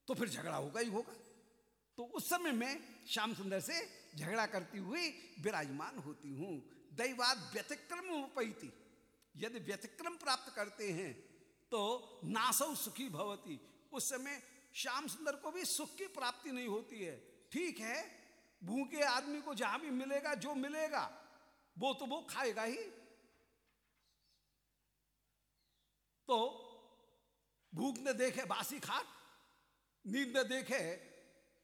तो फिर झगड़ा होगा ही होगा। तो उस समय में श्याम सुंदर से झगड़ा करती हुई विराजमान होती हूँ। दैवाद व्यतिक्रम उपैती यदि व्यतिक्रम प्राप्त करते हैं तो नासौ सुखी भवती। उस समय श्याम सुंदर को भी सुख की प्राप्ति नहीं होती है। ठीक है, भूखे आदमी को जहाँ भी मिलेगा, जो मिलेगा, वो तो वो खाएगा ही। तो भूख ने देखे बासी खाट, नींद ने देखे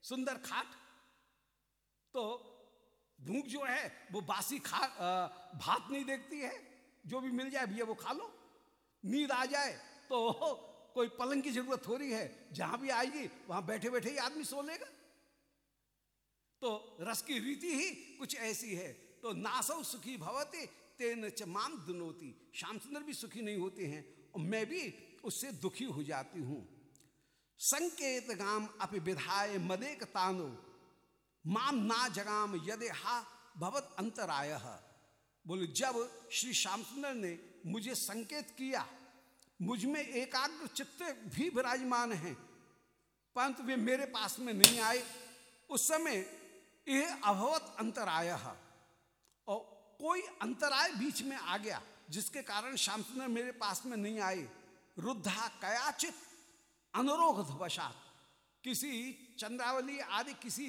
सुंदर खाट तो भूख जो है, वो बासी खा भात नहीं देखती है। जो भी मिल जाए भैया वो खा लो। नींद आ जाए तो कोई पलंग की ज़रूरत हो रही है। जहाँ भी आएगी, वहाँ बैठे बैठे ही आदमी सो लेगा। तो रस की रीति ही कुछ ऐसी है। तो नासव सुखी भवते, तेन चमाम दुनोती। श्याम सुंदर भी सुखी नहीं होते हैं, और मैं भी उससे दुखी हो जाती हूँ। संकेत गाम अपि विधाय मदेक तानो। माम ना जगाम यदे हा, भवत अंतराय। बोले, जब श्री श्याम सुंदर ने मुझे संकेत किया, मुझमें एकाग्र चित्त भी विराजमान है, परंतु वे मेरे पास में नहीं आए, उस समय यह अभवत अंतराय और कोई अंतराय बीच में आ गया, जिसके कारण श्याम सुंदर मेरे पास में नहीं आए। रुद्धा कयाचित, अनुरोध वशात, किसी चंद्रावली आदि किसी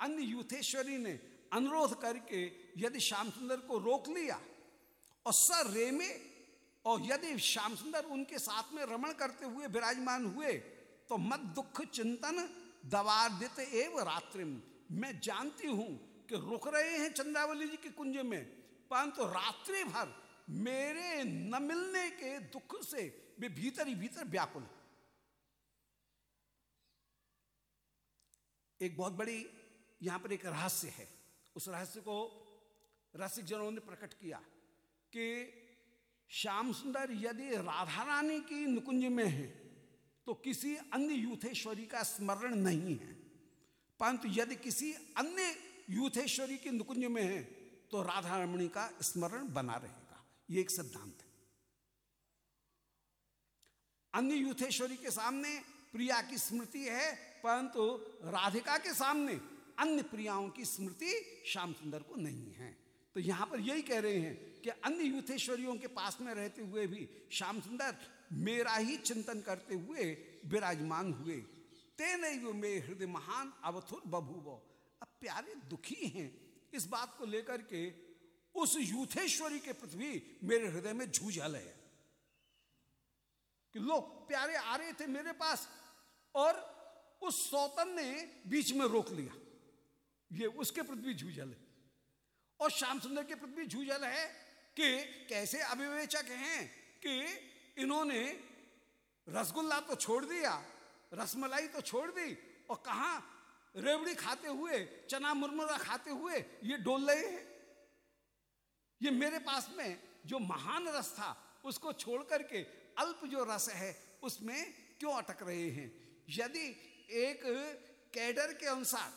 अन्य यूथेश्वरी ने अनुरोध करके यदि श्याम सुंदर को रोक लिया और सर रेमे और यदि श्याम सुंदर उनके साथ में रमण करते हुए विराजमान हुए तो मत दुख चिंतन दवादित एवं रात्रि मैं जानती हूँ कि रुक रहे हैं चंद्रावली जी के कुंज में, परंतु तो रात्रि भर मेरे न मिलने के दुख से वे भीतर ही भीतर व्याकुल एक बहुत बड़ी यहाँ पर एक रहस्य है। उस रहस्य को रसिक जनों ने प्रकट किया कि श्याम सुंदर यदि राधा रानी की नुकुंज में है तो किसी अन्य यूथेश्वरी का स्मरण नहीं है। परंतु यदि किसी अन्य यूथेश्वरी के नुकुंज में है तो राधा रमणी का स्मरण बना रहेगा। ये एक सिद्धांत है। अन्य यूथेश्वरी के सामने प्रिया की स्मृति है, परंतु राधिका के सामने अन्य प्रियाओं की स्मृति श्याम सुंदर को नहीं है। तो यहाँ पर यही कह रहे हैं कि अन्य यूथेश्वरियों के पास में रहते हुए भी श्याम सुंदर मेरा ही चिंतन करते हुए विराजमान हुए। तेन मे हृदय महान अवथुर बभूव। अब प्यारे दुखी हैं इस बात को लेकर के उस यूथेश्वरी के पृथ्वी मेरे हृदय में झूझल है कि लोग प्यारे आ रहे थे मेरे पास और उस सौतन ने बीच में रोक लिया। ये उसके पृथ्वी झूझल है। और श्याम सुंदर के प्रति भी झूझल है कि कैसे अभिवेचक हैं कि इन्होंने रसगुल्ला तो छोड़ दिया, रसमलाई तो छोड़ दी, और कहा रेवड़ी खाते हुए, चना मुरमुरा खाते हुए ये डोल रहे हैं? ये मेरे पास में जो महान रस था, उसको छोड़ करके अल्प जो रस है, उसमें क्यों अटक रहे हैं? यदि एक कैडर के अनुसार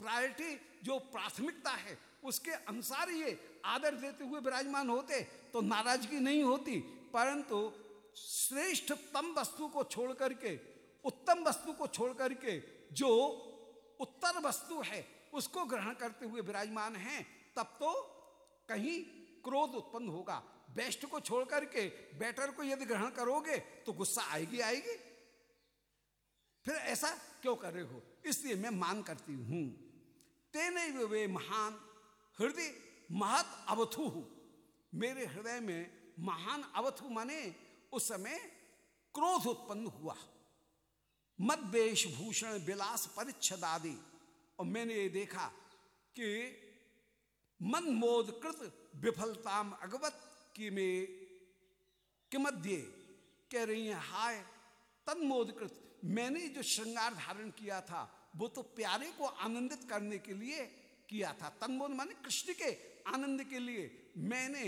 प्रायोरिटी जो प्राथमिकता है उसके अनुसार ये आदर देते हुए विराजमान होते तो नाराज़गी नहीं होती, परंतु श्रेष्ठतम वस्तु को छोड़ करके, उत्तम वस्तु को छोड़ करके जो उत्तर वस्तु है, उसको ग्रहण करते हुए विराजमान हैं, तब तो कहीं क्रोध उत्पन्न होगा। बेस्ट को छोड़ करके, बेटर को यदि ग्रहण करोगे तो गुस्सा आएगी आएगी। फिर ऐसा क्यों कर रहे हो? इसलिए मैं मान करती हूँ। तेने वे महान हृदय महत अवथु मेरे हृदय में महान अवथु माने उस समय क्रोध उत्पन्न हुआ। मत वेशभूषण विलास परिच्छद आदि। और मैंने ये देखा कि मन मोद कृत विफलताम अगवत की में के मध्य कह रही है, हाय, तन मोदकृत मैंने जो श्रृंगार धारण किया था, वो तो प्यारे को आनंदित करने के लिए किया था। तनमोन माने कृष्ण के आनंद के लिए मैंने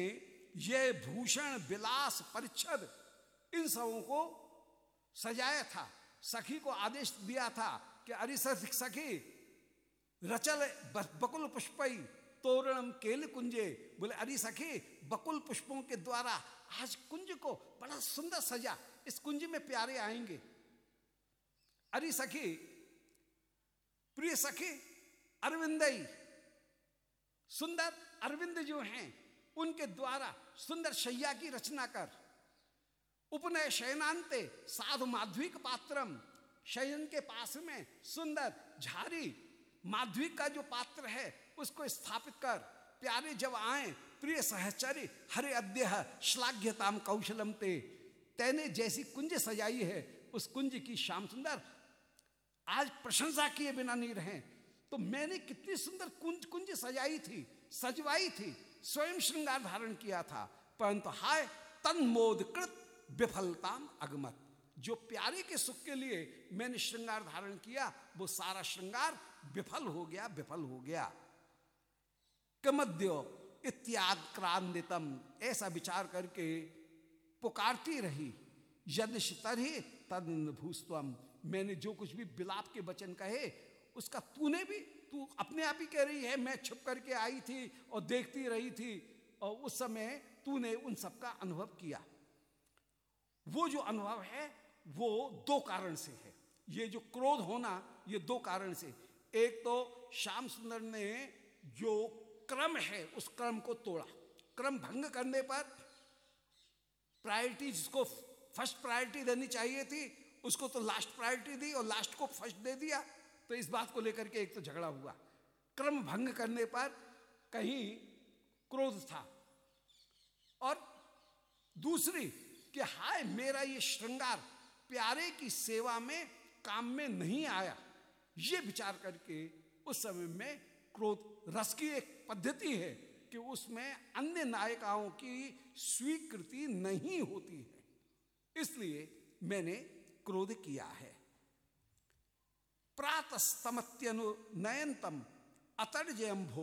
ये भूषण, विलास, परिच्छद इन सबों को सजाया था। सखी को आदेश दिया था कि अरे सखी, रचल बकुल पुष्पई, तोरणम केल कुंजे। बोले, अरे सखी, बकुल पुष्पों के द्वारा आज कुंज को बड़ा सुंदर सजा, इस कुंज में प्यारे आएँगे। अरे सखी, प्रिय सखी, अरविंदई सुंदर अरविंद जो हैं, उनके द्वारा सुंदर शैया की रचना कर। उपनय शयनांते साधु माध्विक पात्रम, शयन के पास में सुंदर झारी माध्विक का जो पात्र है, उसको स्थापित कर। प्यारे जब आए, प्रिय सहचरी हरे अद्य श्लाघ्यताम कौशलम ते। तैने जैसी कुंज सजाई है, उस कुंज की श्याम सुंदर आज प्रशंसा किए बिना नहीं रहे। तो मैंने कितनी सुंदर कुंज कुंज सजाई थी, सजवाई थी, स्वयं श्रृंगार धारण किया था। परंतु हाय तन मोदकृत विफलताम अगमत। जो प्यारे के सुख के लिए मैंने श्रृंगार धारण किया, वो सारा श्रृंगार विफल हो गया, विफल हो गया। कमद्यो इत्याद क्रांतितम ऐसा विचार करके पुकारती रही। यदि तरही तद भूस्तम मैंने जो कुछ भी बिलाप के वचन कहे उसका तूने भी, तू अपने आप ही कह रही है, मैं छुप करके आई थी और देखती रही थी, और उस समय तूने उन सबका अनुभव किया। वो जो अनुभव है, वो दो कारण से है। ये जो क्रोध होना, ये दो कारण से। एक तो श्याम सुंदर ने जो क्रम है, उस क्रम को तोड़ा। क्रम भंग करने पर प्रायोरिटी जिसको फ़र्स्ट प्रायोरिटी देनी चाहिए थी, उसको तो लास्ट प्रायोरिटी दी और लास्ट को फ़र्स्ट दे दिया। तो इस बात को लेकर के एक तो झगड़ा हुआ। क्रम भंग करने पर कहीं क्रोध था। और दूसरी कि हाय, मेरा ये श्रृंगार प्यारे की सेवा में, काम में नहीं आया। ये विचार करके उस समय में क्रोध रस की एक पद्धति है कि उसमें अन्य नायिकाओं की स्वीकृति नहीं होती है। इसलिए मैंने क्रोध किया है। प्रातस्तमत्यनु नयनतम। अतर्जयम भो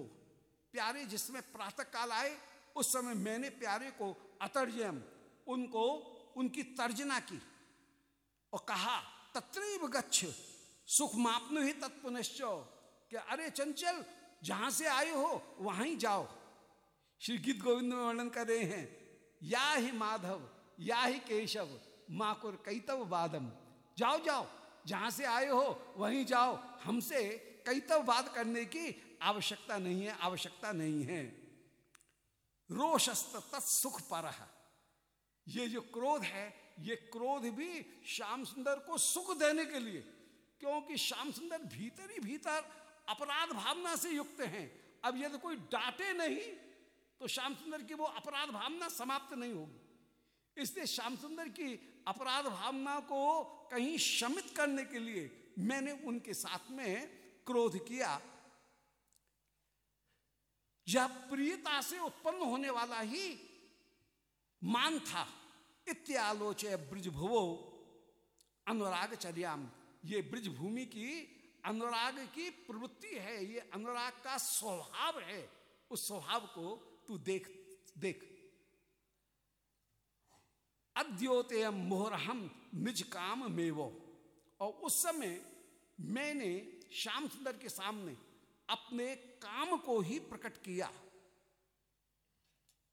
प्यारे, जिसमें प्रातः काल आए, उस समय मैंने प्यारे को अतर्जयम उनको, उनकी तर्जना की और कहा, तत्रीव गच्छ। सुख मापनु ही तत्पुनश्च। कि अरे चंचल, जहाँ से आए हो, वहाँ ही जाओ। श्री गीत गोविंद में वर्णन कर रहे हैं, या ही माधव, या ही केशव, माकुर कैतव बादम जाओ जाओ। जहाँ से आए हो, वहीं जाओ। हमसे कैतव बात करने की आवश्यकता नहीं है, आवश्यकता नहीं है। रोशस्त तत्सुख पर। ये जो क्रोध है, ये क्रोध भी श्याम सुंदर को सुख देने के लिए, क्योंकि श्याम सुंदर भीतर ही भीतर अपराध भावना से युक्त हैं। अब यदि कोई डांटे नहीं तो श्याम सुंदर की वो अपराध भावना समाप्त नहीं होगी। इसलिए श्याम सुंदर की अपराध भावना को कहीं शमित करने के लिए मैंने उनके साथ में क्रोध किया। यह प्रियता से उत्पन्न होने वाला ही मान था। इत्यालोचय ब्रजभुवो अनुराग चर्याम ये ब्रज भूमि की अनुराग की प्रवृत्ति है, ये अनुराग का स्वभाव है। उस स्वभाव को तू देख देख। अद्योतय मोहरहम निज काम मेवो। और उस समय मैंने श्याम सुंदर के सामने अपने काम को ही प्रकट किया।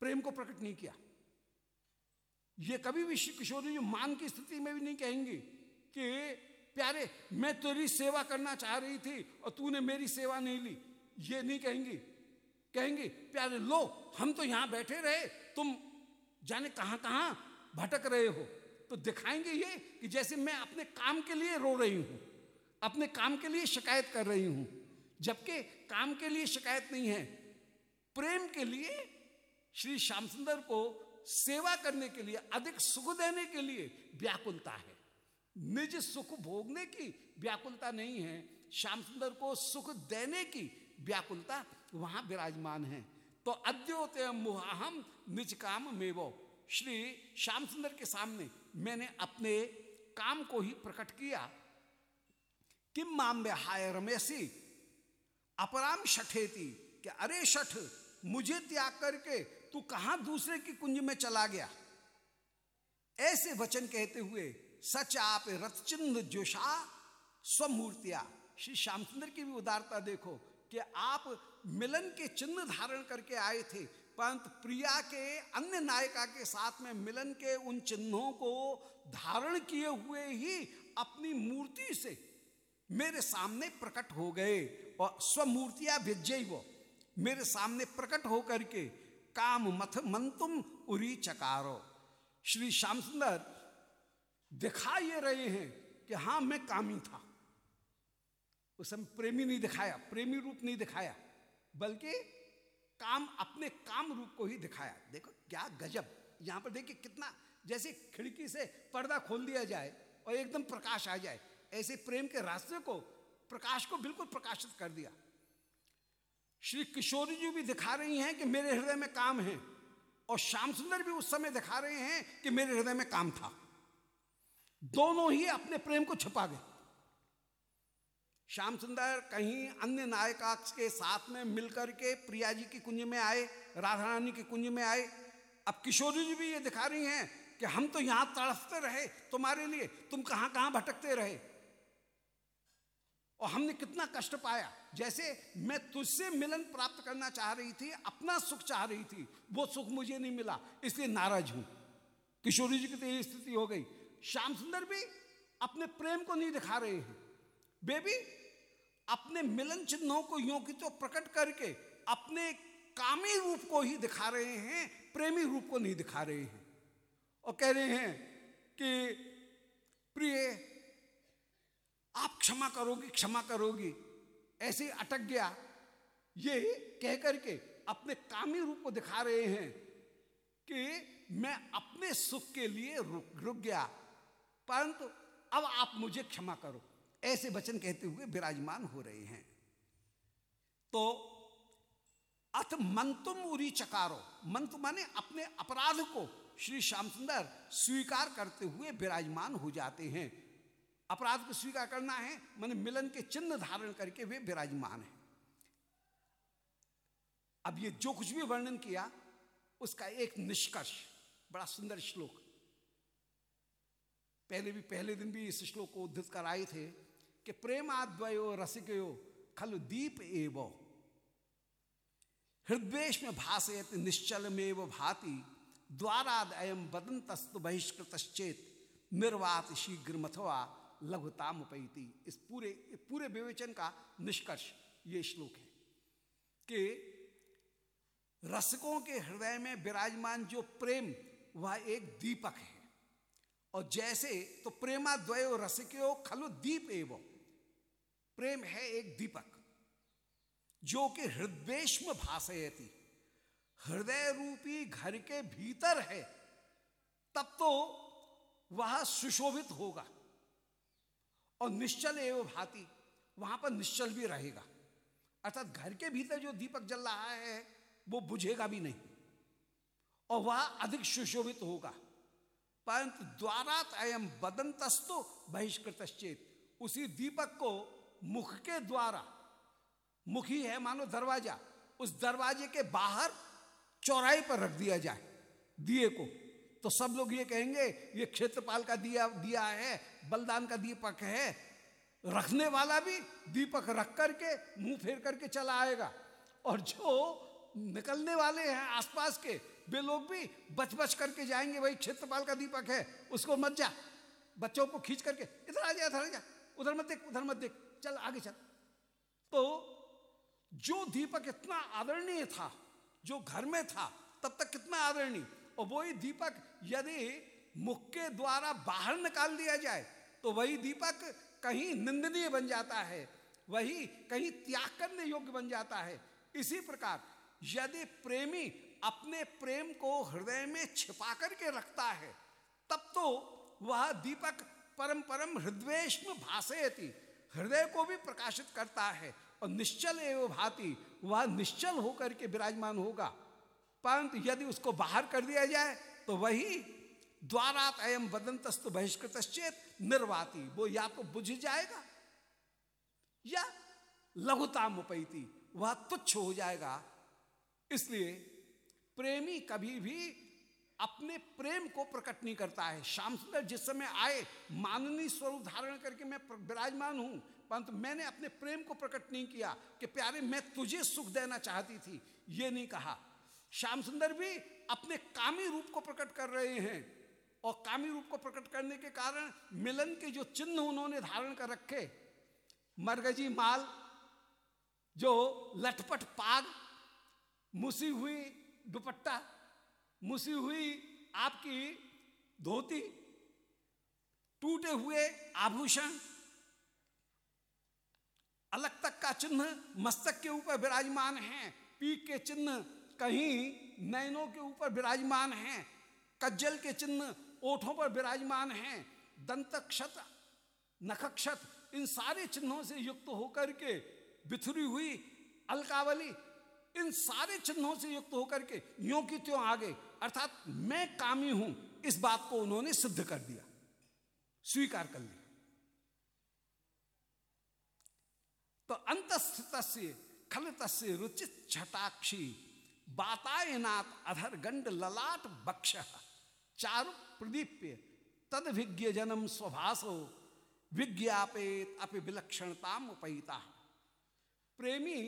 प्रेम को प्रकट नहीं किया। ये कभी भी श्री किशोरी जी मान की स्थिति में भी नहीं कहेंगे कि, प्यारे, मैं तेरी सेवा करना चाह रही थी और तूने मेरी सेवा नहीं ली। ये नहीं कहेंगी। कहेंगे, प्यारे, लो, हम तो यहाँ बैठे रहे, तुम जाने कहाँ कहाँ भटक रहे हो तो दिखाएँगे ये कि जैसे मैं अपने काम के लिए रो रही हूँ, अपने काम के लिए शिकायत कर रही हूँ, जबकि काम के लिए शिकायत नहीं है। प्रेम के लिए, श्री श्याम सुंदर को सेवा करने के लिए, अधिक सुख देने के लिए व्याकुलता है। निज सुख भोगने की व्याकुलता नहीं है श्याम सुंदर को सुख देने की व्याकुलता वहाँ विराजमान है। तो अद्योतय मुहाहम निज काम मेवो। श्री श्याम सुंदर के सामने मैंने अपने काम को ही प्रकट किया। किम माम हाय रमेशी अपराम शठेती, कि अरे शठ, मुझे त्याग करके तू कहाँ दूसरे की कुंज में चला गया? ऐसे वचन कहते हुए सच आप रथचिन्ह जोशा स्वमूर्तिया, श्री श्याम सुंदर की भी उदारता देखो कि आप मिलन के चिन्ह धारण करके आए थे परंतु प्रिया के, अन्य नायिका के साथ में मिलन के उन चिन्हों को धारण किए हुए ही अपनी मूर्ति से मेरे सामने प्रकट हो गए और स्वमूर्तिया विजय वो। मेरे सामने प्रकट होकर के काम मथ मंतुम उरी चकारो। श्री श्याम सुंदर दिखा ये रहे हैं कि हाँ, मैं कामी था। उस समय प्रेमी नहीं दिखाया, प्रेमी रूप नहीं दिखाया, बल्कि काम, अपने काम रूप को ही दिखाया। देखो, क्या गजब। यहाँ पर देखिए कितना, जैसे खिड़की से पर्दा खोल दिया जाए और एकदम प्रकाश आ जाए, ऐसे प्रेम के रास्ते को, प्रकाश को बिल्कुल प्रकाशित कर दिया। श्री किशोरी जी भी दिखा रही हैं कि मेरे हृदय में काम है, और श्याम सुंदर भी उस समय दिखा रहे हैं कि मेरे हृदय में काम था। दोनों ही अपने प्रेम को छुपा गए। श्याम सुंदर कहीं अन्य नायका के साथ में मिलकर के प्रिया जी की कुंज में आए, राधा रानी की कुंज में आए। अब किशोरी जी भी ये दिखा रही हैं कि हम तो यहाँ तड़फते रहे तुम्हारे लिए, तुम कहाँ कहाँ भटकते रहे। और हमने कितना कष्ट पाया। जैसे मैं तुझसे मिलन प्राप्त करना चाह रही थी, अपना सुख चाह रही थी, वो सुख मुझे नहीं मिला, इसलिए नाराज़ हूँ। किशोरी जी की तो यही स्थिति हो गई। श्याम सुंदर भी अपने प्रेम को नहीं दिखा रहे हैं। बेबी, अपने मिलन चिन्हों को यों की तो प्रकट करके अपने कामी रूप को ही दिखा रहे हैं, प्रेमी रूप को नहीं दिखा रहे हैं। और कह रहे हैं कि, प्रिय, आप क्षमा करोगी क्षमा करोगी। ऐसे अटक गया। ये कह करके अपने कामी रूप को दिखा रहे हैं कि मैं अपने सुख के लिए रुक रुक गया। परंतु अब आप मुझे क्षमा करो। ऐसे वचन कहते हुए विराजमान हो रहे हैं। तो अथ मंतुम उरी चकारो। मंत्र माने अपने अपराध को श्री श्याम सुंदर स्वीकार करते हुए विराजमान हो जाते हैं। अपराध को स्वीकार करना है, मैंने मिलन के चिन्ह धारण करके वे विराजमान है। अब ये जो कुछ भी वर्णन किया, उसका एक निष्कर्ष, बड़ा सुंदर श्लोक। पहले भी, पहले दिन भी इस श्लोक को उद्धत कर आए थे। कि प्रेमाद्वयो रसिकयो, खल दीप एव। हृदय में भाषयत निश्चल में भाति, द्वाराद अयम बदंतस्तु बहिष्कृतश्चेत, निर्वात शीघ्र मथवा लघुताम पैती इस पूरे पूरे विवेचन का निष्कर्ष ये श्लोक है कि रसकों के हृदय में विराजमान जो प्रेम, वह एक दीपक है। और जैसे तो प्रेमा द्वयो रसिको खलु दीप एवं। प्रेम है एक दीपक, जो कि हृदय भाषयती हृदय रूपी घर के भीतर है, तब तो वह सुशोभित होगा और निश्चल एवं भाती वहाँ पर निश्चल भी रहेगा। अर्थात घर के भीतर जो दीपक जल रहा है, वो बुझेगा भी नहीं और वह अधिक सुशोभित होगा। परंतु द्वारात अयम बदंतस्तो बहिष्कृत उसी दीपक को मुख के द्वारा, मुखी है मानो दरवाज़ा, उस दरवाजे के बाहर चौराहे पर रख दिया जाए, दिए को। तो सब लोग ये कहेंगे, ये क्षेत्रपाल का दिया दिया है, बलदान का दीपक है, रखने वाला भी दीपक रख करके, मुँह फेर करके चला आएगा। और जो निकलने वाले हैं आसपास के, वे लोग भी बच बच करके जाएँगे, भाई क्षेत्रपाल का दीपक है, उसको मत जा। बच्चों को खींच करके, इधर आ जा, इधर आ जा, उधर मत देख, उधर मत देख। चल, आगे चल। तो जो दीपक इतना आदरणीय था, जो घर में था, तब तक कितना आदरणीय? और वही दीपक यदि मुख के द्वारा बाहर निकाल दिया जाए तो वही दीपक कहीं निंदनीय बन जाता है, वही कहीं त्याग करने योग्य बन जाता है। इसी प्रकार, यदि प्रेमी अपने प्रेम को हृदय में छिपा करके रखता है, तब तो वह दीपक परम परम हृदय में भाषयती हृदय को भी प्रकाशित करता है और निश्चल एवं भांति, वह निश्चल होकर के विराजमान होगा। परंतु यदि उसको बाहर कर दिया जाए तो वही द्वारात अयम बदंतस्त बहिष्कृत निर्वाती। वो या तो बुझ जाएगा, या लघुता मुपैती वह तुच्छ हो जाएगा। इसलिए प्रेमी कभी भी अपने प्रेम को प्रकट नहीं करता है। श्याम सुंदर जिस समय आए, माननीय स्वरूप धारण करके मैं विराजमान हूँ, परंतु मैंने अपने प्रेम को प्रकट नहीं किया कि प्यारे, मैं तुझे सुख देना चाहती थी। ये नहीं कहा। श्याम सुंदर भी अपने कामी रूप को प्रकट कर रहे हैं और कामी रूप को प्रकट करने के कारण मिलन के जो चिन्ह उन्होंने धारण कर रखे, मरगजी माल, जो लटपट पाग, मुसी हुई दुपट्टा मुसी हुई आपकी धोती, टूटे हुए आभूषण, अलग तक का चिन्ह मस्तक के ऊपर विराजमान है पीक के चिन्ह कहीं नैनों के ऊपर विराजमान है, कज्जल के चिन्ह ओठों पर विराजमान है, दंतक्षत, नखक्षत, इन सारे चिन्हों से युक्त होकर के बिथुरी हुई अलकावली इन सारे चिन्हों से युक्त होकर के यो की त्यों आगे, अर्थात मैं कामी हूँ, इस बात को उन्होंने सिद्ध कर दिया, स्वीकार कर लिया। तो अंतस्थित से रुचित छटाक्षी बातायनाथ अधर गंड ललाट बक्ष, चारु प्रदीप्य तद विज्ञ जन्म स्वभासो, विज्ञापेत अपि विलक्षणताम उपहिता प्रेमी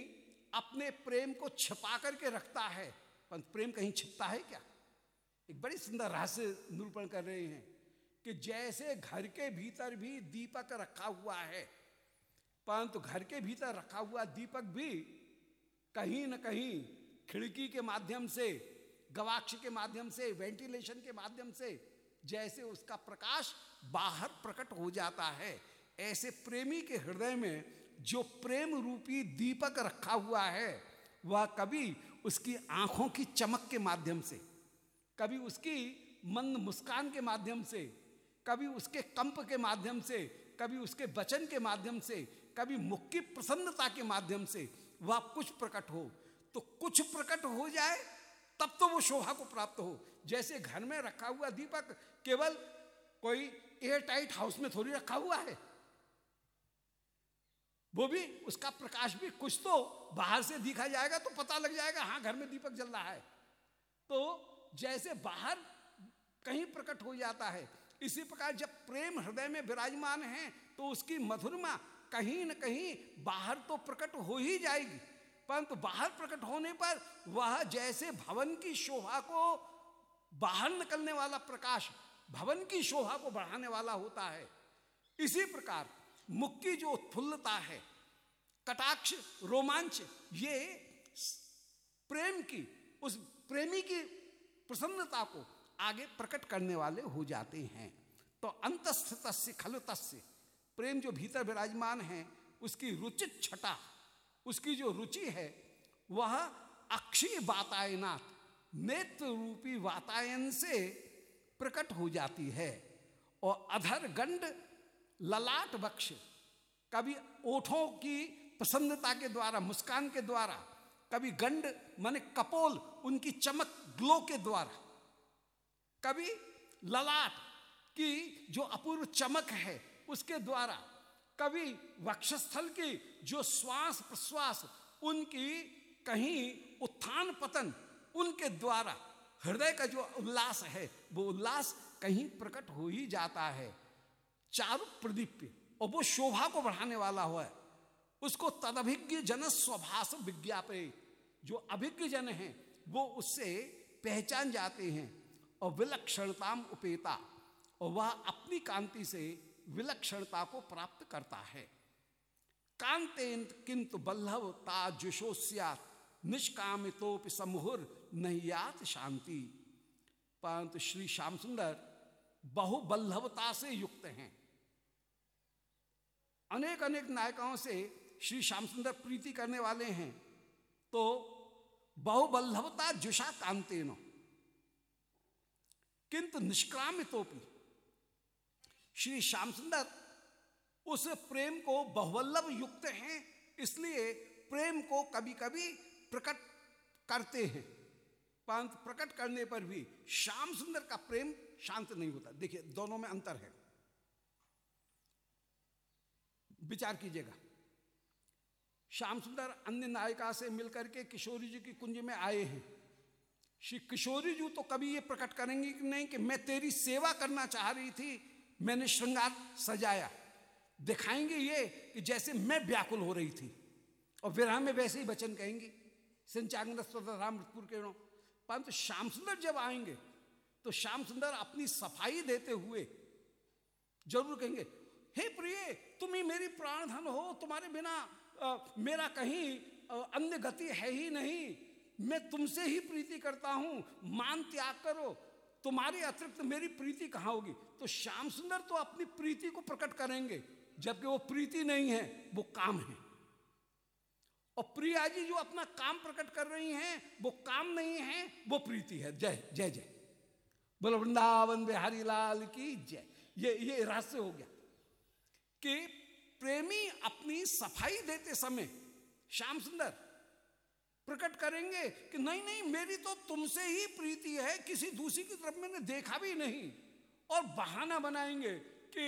अपने प्रेम को छिपा करके रखता है। पर प्रेम कहीं छिपता है क्या? एक बड़ी सुंदर रहस्य निरूपण कर रहे हैं कि जैसे घर के भीतर भी दीपक रखा हुआ है, परंतु घर के भीतर रखा हुआ दीपक भी कहीं न कहीं खिड़की के माध्यम से, गवाक्ष के माध्यम से, वेंटिलेशन के माध्यम से, जैसे उसका प्रकाश बाहर प्रकट हो जाता है, ऐसे प्रेमी के हृदय में जो प्रेम रूपी दीपक रखा हुआ है, वह कभी उसकी आँखों की चमक के माध्यम से, कभी उसकी मंद मुस्कान के माध्यम से, कभी उसके कंप के माध्यम से, कभी उसके वचन के माध्यम से, कभी मुख की प्रसन्नता के माध्यम से वह कुछ प्रकट हो। तो कुछ प्रकट हो जाए, तब तो वो शोभा को प्राप्त हो। जैसे घर में रखा हुआ दीपक केवल कोई एयर टाइट हाउस में थोड़ी रखा हुआ है वो भी, उसका प्रकाश भी कुछ तो बाहर से दिखा जाएगा तो पता लग जाएगा हाँ घर में दीपक जल रहा है। तो जैसे बाहर कहीं प्रकट हो जाता है, इसी प्रकार जब प्रेम हृदय में विराजमान है तो उसकी मधुरमा कहीं न कहीं बाहर तो प्रकट हो ही जाएगी। परंतु बाहर प्रकट होने पर वह जैसे भवन की शोभा को बाहर निकलने वाला प्रकाश, भवन की शोभा को बढ़ाने वाला होता है। इसी प्रकार की जो उत्फुल्लता है, कटाक्ष, रोमांच, ये प्रेम की, उस प्रेमी की प्रसन्नता को आगे प्रकट करने वाले हो जाते हैं। तो अंतस्थित खलु तस्य प्रेम जो भीतर विराजमान है, उसकी रुचित छटा, उसकी जो रुचि है, वह अक्षय वातायनाथ नेत्र रूपी वातायन से प्रकट हो जाती है। और अधर गंड ललाट बक्ष कभी ओठों की प्रसन्नता के द्वारा, मुस्कान के द्वारा, कभी गंड, माने कपोल, उनकी चमक, ग्लो के द्वारा। कभी ललाट की जो अपूर्व चमक है, उसके द्वारा। कभी वक्षस्थल की जो श्वास प्रश्वास, उनकी कहीं उत्थान पतन, उनके द्वारा। हृदय का जो उल्लास है, वो उल्लास कहीं प्रकट हो ही जाता है। चारु प्रदीप्य और वो शोभा को बढ़ाने वाला हुआ है। उसको तदभिज्ञ जन स्वभाष विज्ञापे। जो अभिज्ञ जन हैं, वो उससे पहचान जाते हैं और विलक्षणताम उपेता। और वह अपनी कांति से विलक्षणता को प्राप्त करता है। कांतेन किंतु बल्लभ ताजुषोस्यात निष्कामितोप समूहुर नहियात शांति। परंतु श्री श्याम सुंदर बहुबल्लभता से युक्त हैं। अनेक अनेक नायकों से श्री श्याम सुंदर प्रीति करने वाले हैं। तो बहुबल्लभता जुषा कांतेनो। किंतु निष्क्रामितोपी। श्री श्याम सुंदर उस प्रेम को बहुवल्लभ युक्त हैं, इसलिए प्रेम को कभी कभी प्रकट करते हैं। परंतु प्रकट करने पर भी श्याम सुंदर का प्रेम शांत नहीं होता। देखिए, दोनों में अंतर है। विचार कीजिएगा। श्याम सुंदर अन्य नायिका से मिलकर के किशोरी जी की कुंज में आए हैं। श्री किशोरी जी तो कभी ये प्रकट करेंगे कि नहीं कि मैं तेरी सेवा करना चाह रही थी, मैंने श्रृंगार सजाया। दिखाएँगे ये कि जैसे मैं व्याकुल हो रही थी। और विराह में वैसे ही वचन कहेंगे सिंचांग रामपुर के परंतु श्याम सुंदर जब आएँगे तो श्याम सुंदर अपनी सफ़ाई देते हुए ज़रूर कहेंगे हे प्रिय तुम ही मेरी प्राण धन हो तुम्हारे बिना आ, मेरा कहीं अन्य गति है ही नहीं। मैं तुमसे ही प्रीति करता हूँ मान त्याग करो। तुम्हारे अतिरिक्त मेरी प्रीति कहाँ होगी? तो श्याम सुंदर तो अपनी प्रीति को प्रकट करेंगे जबकि वो प्रीति नहीं है वो काम है। और प्रिया जी जो अपना काम प्रकट कर रही हैं वो काम नहीं है वो प्रीति है। जय जय जय। बोलो वृंदावन बिहारी लाल की जय। ये ये रहस्य हो गया। कि प्रेमी अपनी सफ़ाई देते समय, श्याम सुंदर, प्रकट करेंगे कि नहीं नहीं, मेरी तो तुमसे ही प्रीति है, किसी दूसरी की तरफ़ मैंने देखा भी नहीं। और बहाना बनाएँगे कि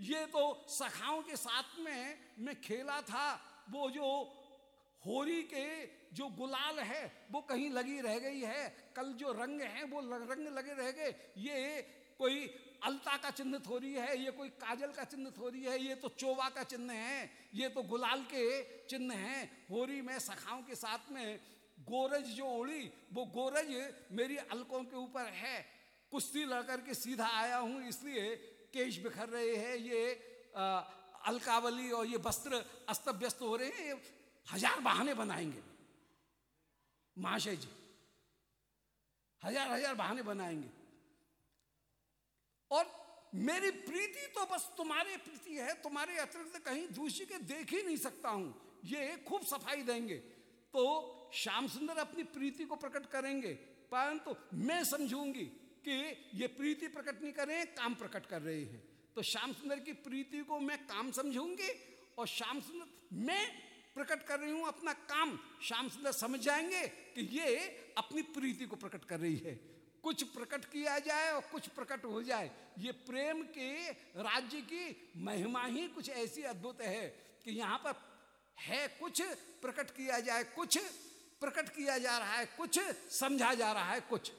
ये तो सखाओं के साथ में मैं खेला था, वो जो होरी के जो गुलाल है, वो कहीं लगी रह गई है, कल जो रंग है, वो रंग लगे रह गए, ये कोई अलता का चिन्ह थोड़ी है ये कोई काजल का चिन्ह थोड़ी है ये तो चोवा का चिन्ह है ये तो गुलाल के चिन्ह हैं। होरी में सखाओं के साथ में गोरज जो उड़ी वो गोरज मेरी अलकों के ऊपर है। कुश्ती लड़कर के सीधा आया हूँ इसलिए केश बिखर रहे हैं ये आ, अलकावली और ये वस्त्र अस्त व्यस्त हो रहे हैं हज़ार बहाने बनाएँगे। महाशय जी हज़ार हज़ार बहाने बनाएँगे। और मेरी प्रीति तो बस तुम्हारे प्रीति है, तुम्हारे अतिरिक्त कहीं दूसरी के देख ही नहीं सकता हूँ। ये खूब सफ़ाई देंगे। तो श्याम सुंदर अपनी प्रीति को प्रकट करेंगे, परंतु तो मैं समझूँगी कि ये प्रीति प्रकट नहीं कर रहे हैं, काम प्रकट कर रहे हैं। तो श्याम सुंदर की प्रीति को मैं काम समझूँगी और श्याम सुंदर, मैं प्रकट कर रही हूँ अपना काम। श्याम सुंदर समझ जाएँगे कि ये अपनी प्रीति को प्रकट कर रही है। कुछ प्रकट किया जाए और कुछ प्रकट हो जाए। ये प्रेम के राज्य की महिमा ही कुछ ऐसी अद्भुत है कि यहाँ पर है, कुछ प्रकट किया जाए, कुछ प्रकट किया जा रहा है, कुछ समझा जा रहा है, कुछ।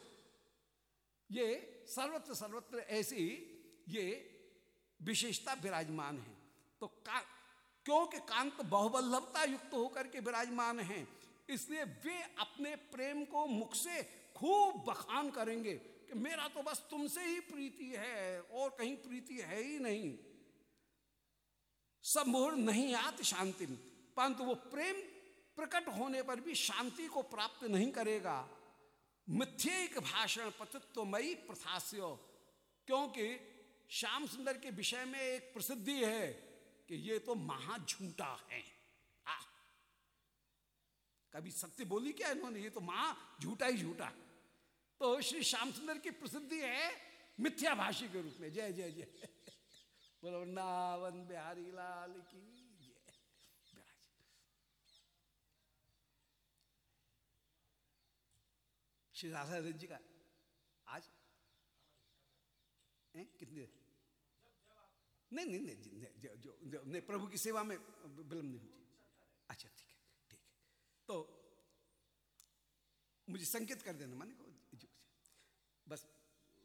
ये सर्वत्र सर्वत्र ऐसी ये विशेषता विराजमान है। तो का, क्योंकि कांत बहुबल्लभता युक्त होकर के विराजमान हैं, इसलिए वे अपने प्रेम को मुख से खूब बखान करेंगे कि मेरा तो बस तुमसे ही प्रीति है और कहीं प्रीति है ही नहीं। सब मोर नहीं आत शांति परंतु वो प्रेम प्रकट होने पर भी शांति को प्राप्त नहीं करेगा। मिथ्यक भाषण पतित्वमयी प्रथास्य क्योंकि श्याम सुंदर के विषय में एक प्रसिद्धि है कि ये तो महा झूठा है। आ, कभी सत्य बोली क्या इन्होंने? ये तो महा झूठा ही झूठा। तो श्री श्याम सुंदर की प्रसिद्धि है मिथ्या भाषी के रूप में। जय जय जय। बोलो वृंदावन बिहारी लाल की श्री राधा जी का आज? कितनी देर नहीं नहीं नहीं जो, जो, जो नहीं प्रभु की सेवा में विलंब नहीं होती। अच्छा ठीक है ठीक है। तो मुझे संकेत कर देना माने बस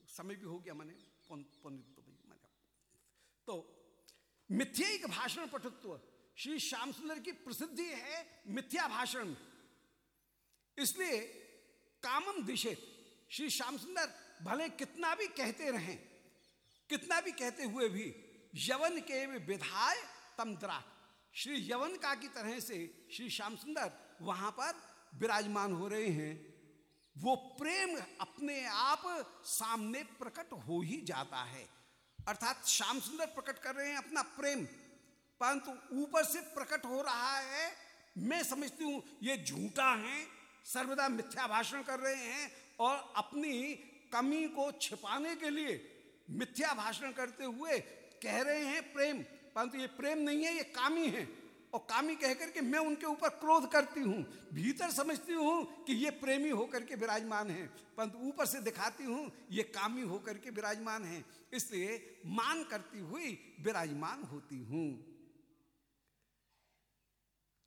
समय भी हो गया माने, पौन पौन तो माने। तो मिथ्या भाषण पटुत्व श्री श्याम सुंदर की प्रसिद्धि है मिथ्या भाषण। इसलिए कामम दिशे, श्री श्याम सुंदर भले कितना भी कहते रहें, कितना भी कहते हुए भी, यवन के विधाय तमद्रा श्री यवन का की तरह से श्री श्याम सुंदर वहाँ पर विराजमान हो रहे हैं। वो प्रेम अपने आप सामने प्रकट हो ही जाता है। अर्थात श्याम सुंदर प्रकट कर रहे हैं अपना प्रेम, परंतु ऊपर से प्रकट हो रहा है, मैं समझती हूँ ये झूठा है, सर्वदा मिथ्या भाषण कर रहे हैं और अपनी कमी को छिपाने के लिए मिथ्या भाषण करते हुए कह रहे हैं प्रेम, परंतु ये प्रेम नहीं है, ये कामी है। और कामी कहकर के मैं उनके ऊपर क्रोध करती हूँ, भीतर समझती हूँ कि ये प्रेमी होकर के विराजमान है, परंतु ऊपर से दिखाती हूँ ये कामी होकर के विराजमान है, इसलिए मान करती हुई विराजमान होती हूँ।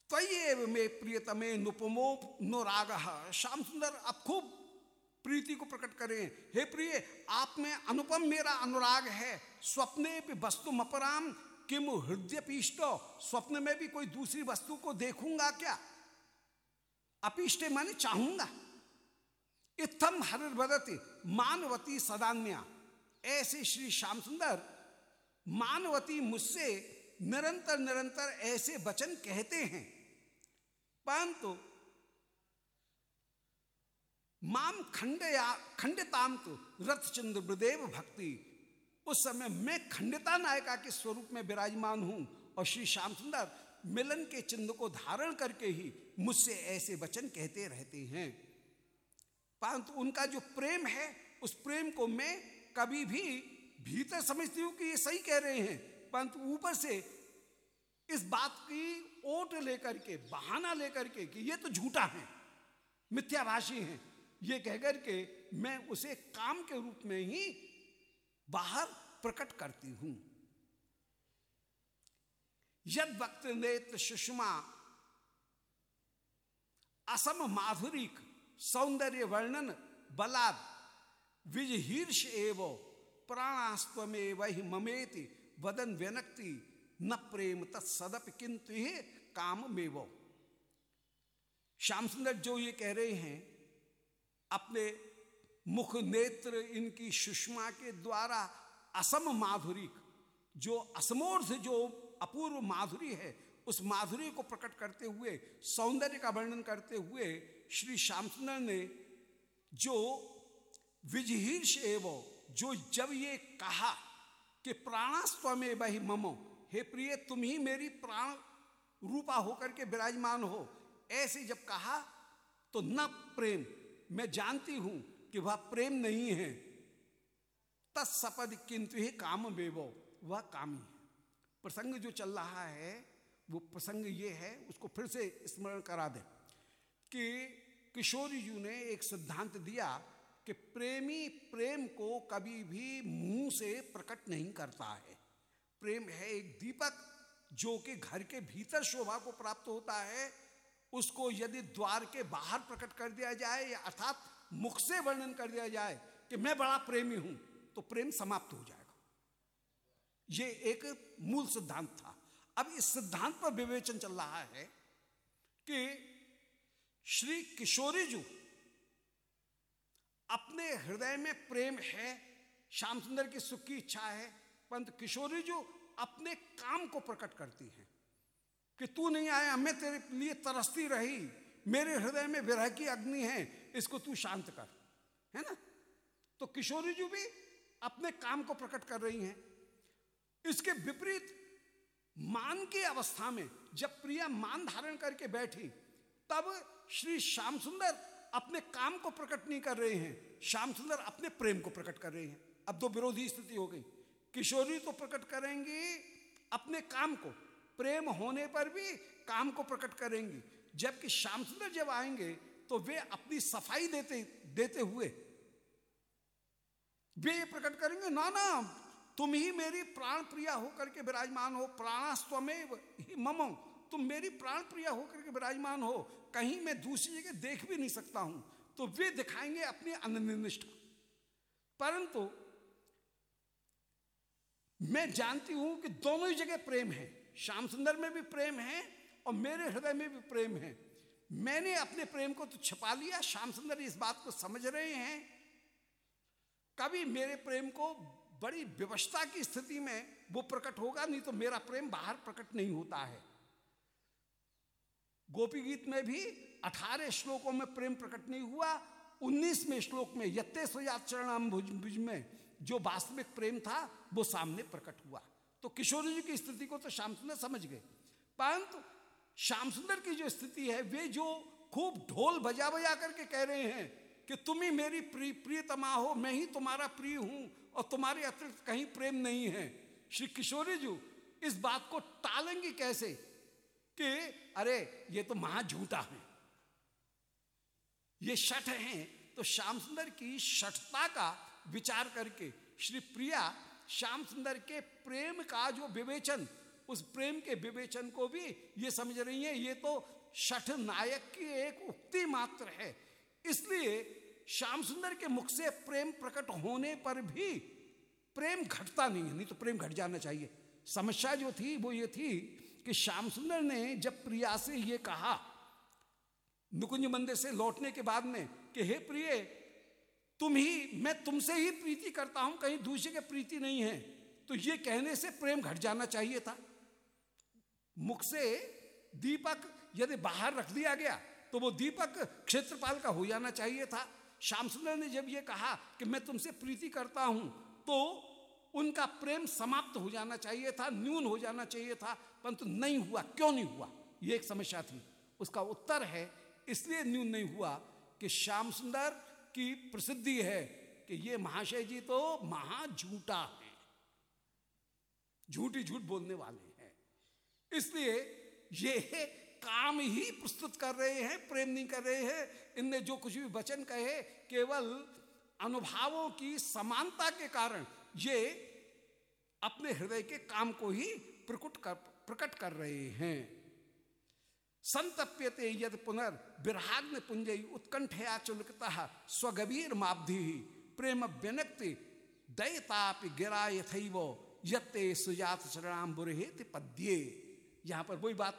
तय में प्रियतमे नुपमो नो राग। श्याम सुंदर अब खूब प्रीति को प्रकट करें। हे प्रिय, आप में अनुपम मेरा अनुराग है, स्वप्ने वस्तु मपराम किम हृदय पीष्ट स्वप्न में भी कोई दूसरी वस्तु को देखूँगा क्या? अपिष्टे माने चाहूँगा। इतम हरिर्भरती मानवती सदान्या। ऐसे श्री श्याम सुंदर, मानवती मुझसे निरंतर निरंतर ऐसे वचन कहते हैं। परंतु माम खंडया, खंडिताम तो रथचंद्र गुरुदेव भक्ति उस समय मैं खंडिता नायिका के स्वरूप में विराजमान हूँ और श्री श्याम सुंदर मिलन के चिन्ह को धारण करके ही मुझसे ऐसे वचन कहते रहते हैं। परंतु उनका जो प्रेम है, उस प्रेम को मैं कभी भी भीतर समझती हूँ कि ये सही कह रहे हैं। परंतु ऊपर से इस बात की ओट लेकर के, बहाना लेकर के कि ये तो झूठा है, मिथ्याभाषी है, ये कहकर के मैं उसे काम के रूप में ही बाहर प्रकट करती हूँ। यद वक्त नेत्र सुषमा, असम माधुरिक, सौंदर्य वर्णन, बलाद, विजहीर्ष एव प्राणास्व में वही ममेति, वदन व्यनक्ति, न प्रेम तत्सदप किंतु ही काम में वो श्याम सुंदर जो ये कह रहे हैं, अपने मुख नेत्र इनकी सुषमा के द्वारा असम माधुरी, जो असमोर्ध, जो अपूर्व माधुरी है, उस माधुरी को प्रकट करते हुए, सौंदर्य का वर्णन करते हुए, श्री श्याम सुंदर ने जो विजहीर्ष एवं, जो जब ये कहा कि प्राणास्वमे बही ममो, हे प्रिय, तुम ही मेरी प्राण रूपा होकर के विराजमान हो, ऐसे जब कहा तो न प्रेम, मैं जानती हूँ कि वह प्रेम नहीं है तत्सपद किंतु ही काम बेवो वह कामी है। प्रसंग जो चल रहा है, वो प्रसंग ये है, उसको फिर से स्मरण करा दे कि किशोरी जी ने एक सिद्धांत दिया कि प्रेमी प्रेम को कभी भी मुँह से प्रकट नहीं करता है। प्रेम है एक दीपक जो कि घर के भीतर शोभा को प्राप्त होता है, उसको यदि द्वार के बाहर प्रकट कर दिया जाए या अर्थात मुख से वर्णन कर दिया जाए कि मैं बड़ा प्रेमी हूँ तो प्रेम समाप्त हो जाएगा। ये एक मूल सिद्धांत था। अब इस सिद्धांत पर विवेचन चल रहा है कि श्री किशोरी जी अपने हृदय में प्रेम है, श्याम सुंदर की सुख की इच्छा है, परंतु किशोरी जो अपने काम को प्रकट करती हैं कि तू नहीं आया, मैं तेरे लिए तरसती रही, मेरे हृदय में विरह की अग्नि है इसको तू शांत कर, है ना? तो किशोरी जी भी अपने काम को प्रकट कर रही हैं, इसके विपरीत मान की अवस्था में जब प्रिया मान धारण करके बैठी, तब श्री श्याम सुंदर अपने काम को प्रकट नहीं कर रहे हैं। श्याम सुंदर अपने प्रेम को प्रकट कर रहे हैं। अब दो विरोधी स्थिति हो गई। किशोरी तो प्रकट करेंगी अपने काम को, प्रेम होने पर भी काम को प्रकट करेंगी। जबकि श्याम सुंदर जब आएँगे तो वे अपनी सफ़ाई देते देते हुए, वे प्रकट करेंगे ना ना तुम ही मेरी प्राण प्रिया होकर के विराजमान हो, प्राणास्वमेव ही मम तुम मेरी प्राण प्रिया होकर के विराजमान हो, कहीं मैं दूसरी जगह देख भी नहीं सकता हूँ। तो वे दिखाएँगे अपनी अननिष्ठा परंतु मैं जानती हूँ कि दोनों ही जगह प्रेम है, श्याम सुंदर में भी प्रेम है और मेरे हृदय में भी प्रेम है। मैंने अपने प्रेम को तो छपा लिया, श्याम सुंदर इस बात को समझ रहे हैं। कभी मेरे प्रेम को बड़ी व्यवस्था की स्थिति में वो प्रकट होगा, नहीं तो मेरा प्रेम बाहर प्रकट नहीं होता है। गोपी गीत में भी अठारह श्लोकों में प्रेम प्रकट नहीं हुआ, उन्नीसवें श्लोक में यत्ते चरणाम भुज में जो वास्तविक प्रेम था, वो सामने प्रकट हुआ। तो किशोर जी की स्थिति को तो श्याम सुंदर समझ गए। परंतु श्याम सुंदर की जो स्थिति है, वे जो खूब ढोल बजा बजा करके कह रहे हैं कि तुम ही मेरी प्रिय प्रियतमा हो, मैं ही तुम्हारा प्रिय हूँ और तुम्हारे अतिरिक्त कहीं प्रेम नहीं है। श्री किशोरी जी, इस बात को टालेंगे कैसे कि, अरे, ये तो महा झूठा है। ये शठ है। तो श्याम सुंदर की शठता का विचार करके श्री प्रिया श्याम सुंदर के प्रेम का जो विवेचन उस प्रेम के विवेचन को भी ये समझ रही है, ये तो शठ नायक की एक उक्ति मात्र है। इसलिए श्याम सुंदर के मुख से प्रेम प्रकट होने पर भी प्रेम घटता नहीं है, नहीं तो प्रेम घट जाना चाहिए। समस्या जो थी, वो ये थी कि श्याम सुंदर ने जब प्रिया से ये कहा, नुकुंज मंदिर से लौटने के बाद में कि, हे प्रिय, तुम ही, मैं तुमसे ही प्रीति करता हूँ, कहीं दूसरे के प्रीति नहीं है। तो ये कहने से प्रेम घट जाना चाहिए था। मुख से दीपक यदि बाहर रख दिया गया तो वो दीपक क्षेत्रपाल का हो जाना चाहिए था। श्याम सुंदर ने जब ये कहा कि मैं तुमसे प्रीति करता हूँ तो उनका प्रेम समाप्त हो जाना चाहिए था, न्यून हो जाना चाहिए था, परंतु नहीं हुआ। क्यों नहीं हुआ? ये एक समस्या थी। उसका उत्तर है, इसलिए न्यून नहीं हुआ कि श्याम सुंदर की प्रसिद्धि है कि ये महाशय जी तो महा झूठा है झूठी झूठ बोलने वाले इसलिए ये काम ही प्रस्तुत कर रहे हैं, प्रेम नहीं कर रहे हैं। इनने जो कुछ भी वचन कहे, केवल अनुभवों की समानता के कारण ये अपने हृदय के काम को ही प्रकट कर प्रकट कर रहे हैं। संतप्यते यद पुनर् विराग्न पुंजय उत्कंठया चुलकता स्वगभीर माब्धि प्रेम व्यनक्ति दयतापि गिरा यथैव यत्ते सुजात शरणाम बुरहेत पद्ये। यहाँ पर वही बात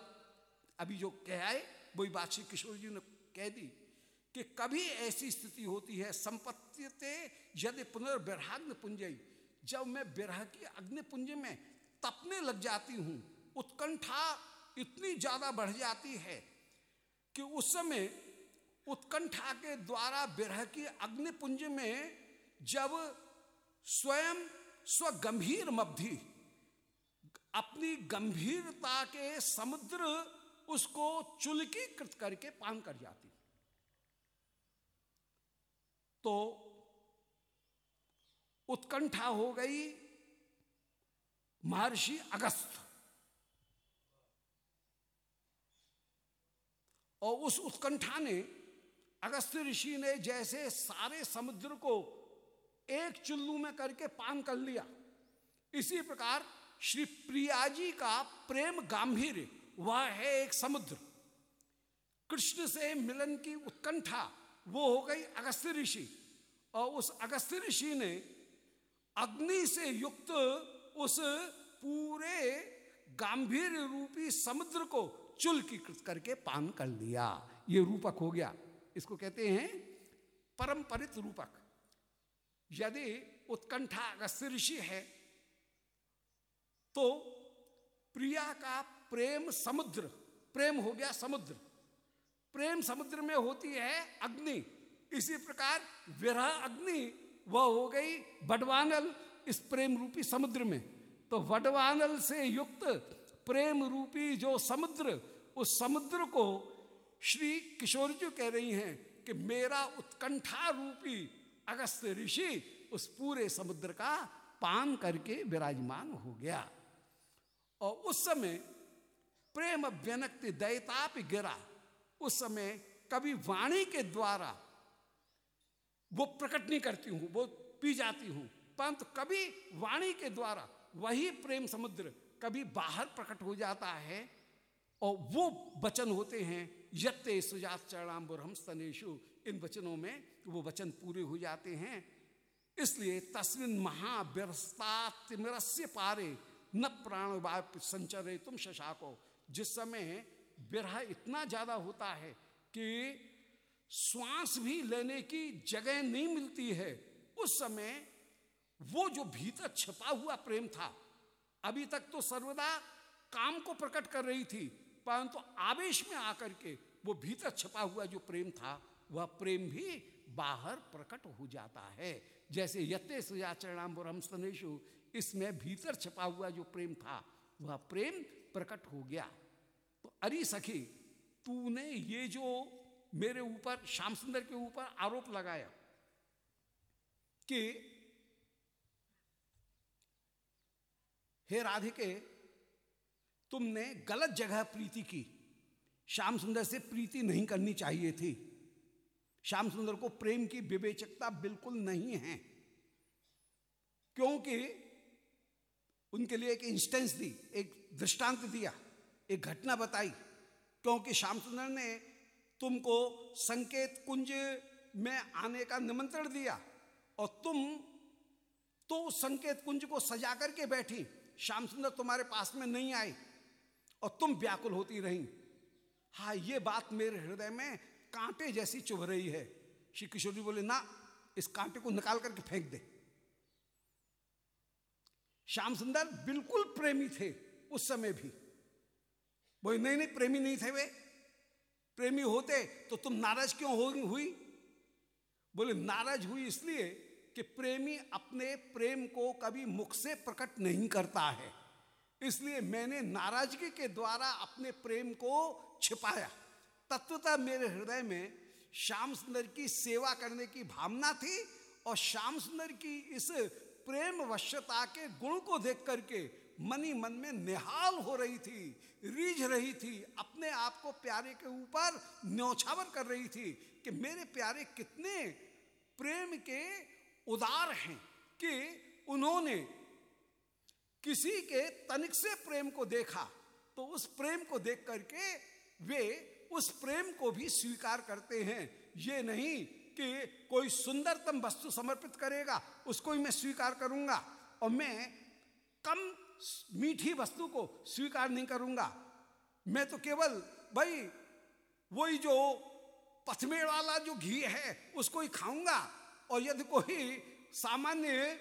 अभी जो कह आए, वही बात श्री किशोर जी ने कह दी कि कभी ऐसी स्थिति होती है, संपत्ति यदि पुनर्विराग्न पुंजई जब मैं विरह की अग्निपुंज में तपने लग जाती हूँ, उत्कंठा इतनी ज़्यादा बढ़ जाती है कि उस समय उत्कंठा के द्वारा विरह की अग्निपुंज में जब स्वयं स्वगंभीर मब्धि अपनी गंभीरता के समुद्र उसको चुलकीकृत करके पान कर जाती। तो उत्कंठा हो गई महर्षि अगस्त। और उस उत्कंठा ने अगस्त ऋषि ने जैसे सारे समुद्र को एक चुल्लू में करके पान कर लिया। इसी प्रकार श्री प्रिया जी का प्रेम गांधीर्य वह है एक समुद्र। कृष्ण से मिलन की उत्कंठा, वो हो गई अगस्त ऋषि। और उस अगस्त ऋषि ने अग्नि से युक्त उस पूरे गंभीर रूपी समुद्र को चुलकीकृत करके पान कर लिया। ये रूपक हो गया। इसको कहते हैं परंपरित रूपक। यदि उत्कंठा अगस्त ऋषि है तो प्रिया का प्रेम समुद्र, प्रेम हो गया समुद्र। प्रेम समुद्र में होती है अग्नि। इसी प्रकार विरह अग्नि, वह हो गई बडवानल इस प्रेम रूपी समुद्र में। तो वडवानल से युक्त प्रेम रूपी जो समुद्र, उस समुद्र को श्री किशोर जी कह रही हैं कि मेरा उत्कंठा रूपी अगस्त ऋषि उस पूरे समुद्र का पान करके विराजमान हो गया। और उस समय प्रेम व्यनक्ति दैताप गिरा। उस समय कभी वाणी के द्वारा वो प्रकट नहीं करती हूँ, वो पी जाती हूँ। परंतु कभी वाणी के द्वारा वही प्रेम समुद्र कभी बाहर प्रकट हो जाता है और वो वचन होते हैं, यत्ते सुजात चरणाम्बुरम स्तनेशु इन वचनों में वो वचन पूरे हो जाते हैं। इसलिए तस्मिन महाव्यस्ता तिमरस्य पारे न प्राण वायु संचरे तुम शशाको। जिस समय विरह इतना ज़्यादा होता है कि श्वास भी लेने की जगह नहीं मिलती है, उस समय वो जो भीतर छिपा हुआ प्रेम था, अभी तक तो सर्वदा काम को प्रकट कर रही थी, परंतु तो आवेश में आकर के वो भीतर छिपा हुआ जो प्रेम था, वह प्रेम भी बाहर प्रकट हो जाता है। जैसे यत्ते सुजाचरणाम स्तनेशु इसमें भीतर छिपा हुआ जो प्रेम था, वह प्रेम प्रकट हो गया। तो अरे सखी, तूने ये जो मेरे ऊपर, श्याम सुंदर के ऊपर आरोप लगाया कि हे राधिके, तुमने गलत जगह प्रीति की। श्याम सुंदर से प्रीति नहीं करनी चाहिए थी। श्याम सुंदर को प्रेम की विवेचकता बिल्कुल नहीं है, क्योंकि उनके लिए एक इंस्टेंस दी, एक दृष्टांत दिया, एक घटना बताई। क्योंकि श्याम सुंदर ने तुमको संकेत कुंज में आने का निमंत्रण दिया और तुम तो संकेत कुंज को सजा करके बैठी। श्याम सुंदर तुम्हारे पास में नहीं आई और तुम व्याकुल होती रही। हाँ ये बात मेरे हृदय में कांटे जैसी चुभ रही है। श्री किशोर जी बोले, ना, इस कांटे को निकाल करके फेंक दे। श्याम सुंदर बिल्कुल प्रेमी थे उस समय भी। बोले, नहीं नहीं, प्रेमी नहीं थे वे। प्रेमी होते तो तुम नाराज़ क्यों हो, हुई? बोले, नाराज़ हुई इसलिए कि प्रेमी अपने प्रेम को कभी मुख से प्रकट नहीं करता है। इसलिए मैंने नाराज़गी के द्वारा अपने प्रेम को छिपाया। तत्वता मेरे हृदय में श्याम सुंदर की सेवा करने की भावना थी और श्याम सुंदर की इस प्रेम वश्यता के गुण को देख करके मनी मन में निहाल हो रही थी, रीझ रही थी, अपने आप को प्यारे के ऊपर न्यौछावर कर रही थी कि मेरे प्यारे कितने प्रेम के उदार हैं कि उन्होंने किसी के तनिक से प्रेम को देखा तो उस प्रेम को देख करके वे उस प्रेम को भी स्वीकार करते हैं। ये नहीं कि कोई सुंदरतम वस्तु समर्पित करेगा, उसको ही मैं स्वीकार करूँगा और मैं कम मीठी वस्तु को स्वीकार नहीं करूँगा। मैं तो केवल, भाई, वही जो पथमेड़ वाला जो घी है, उसको ही खाऊँगा और यदि कोई सामान्य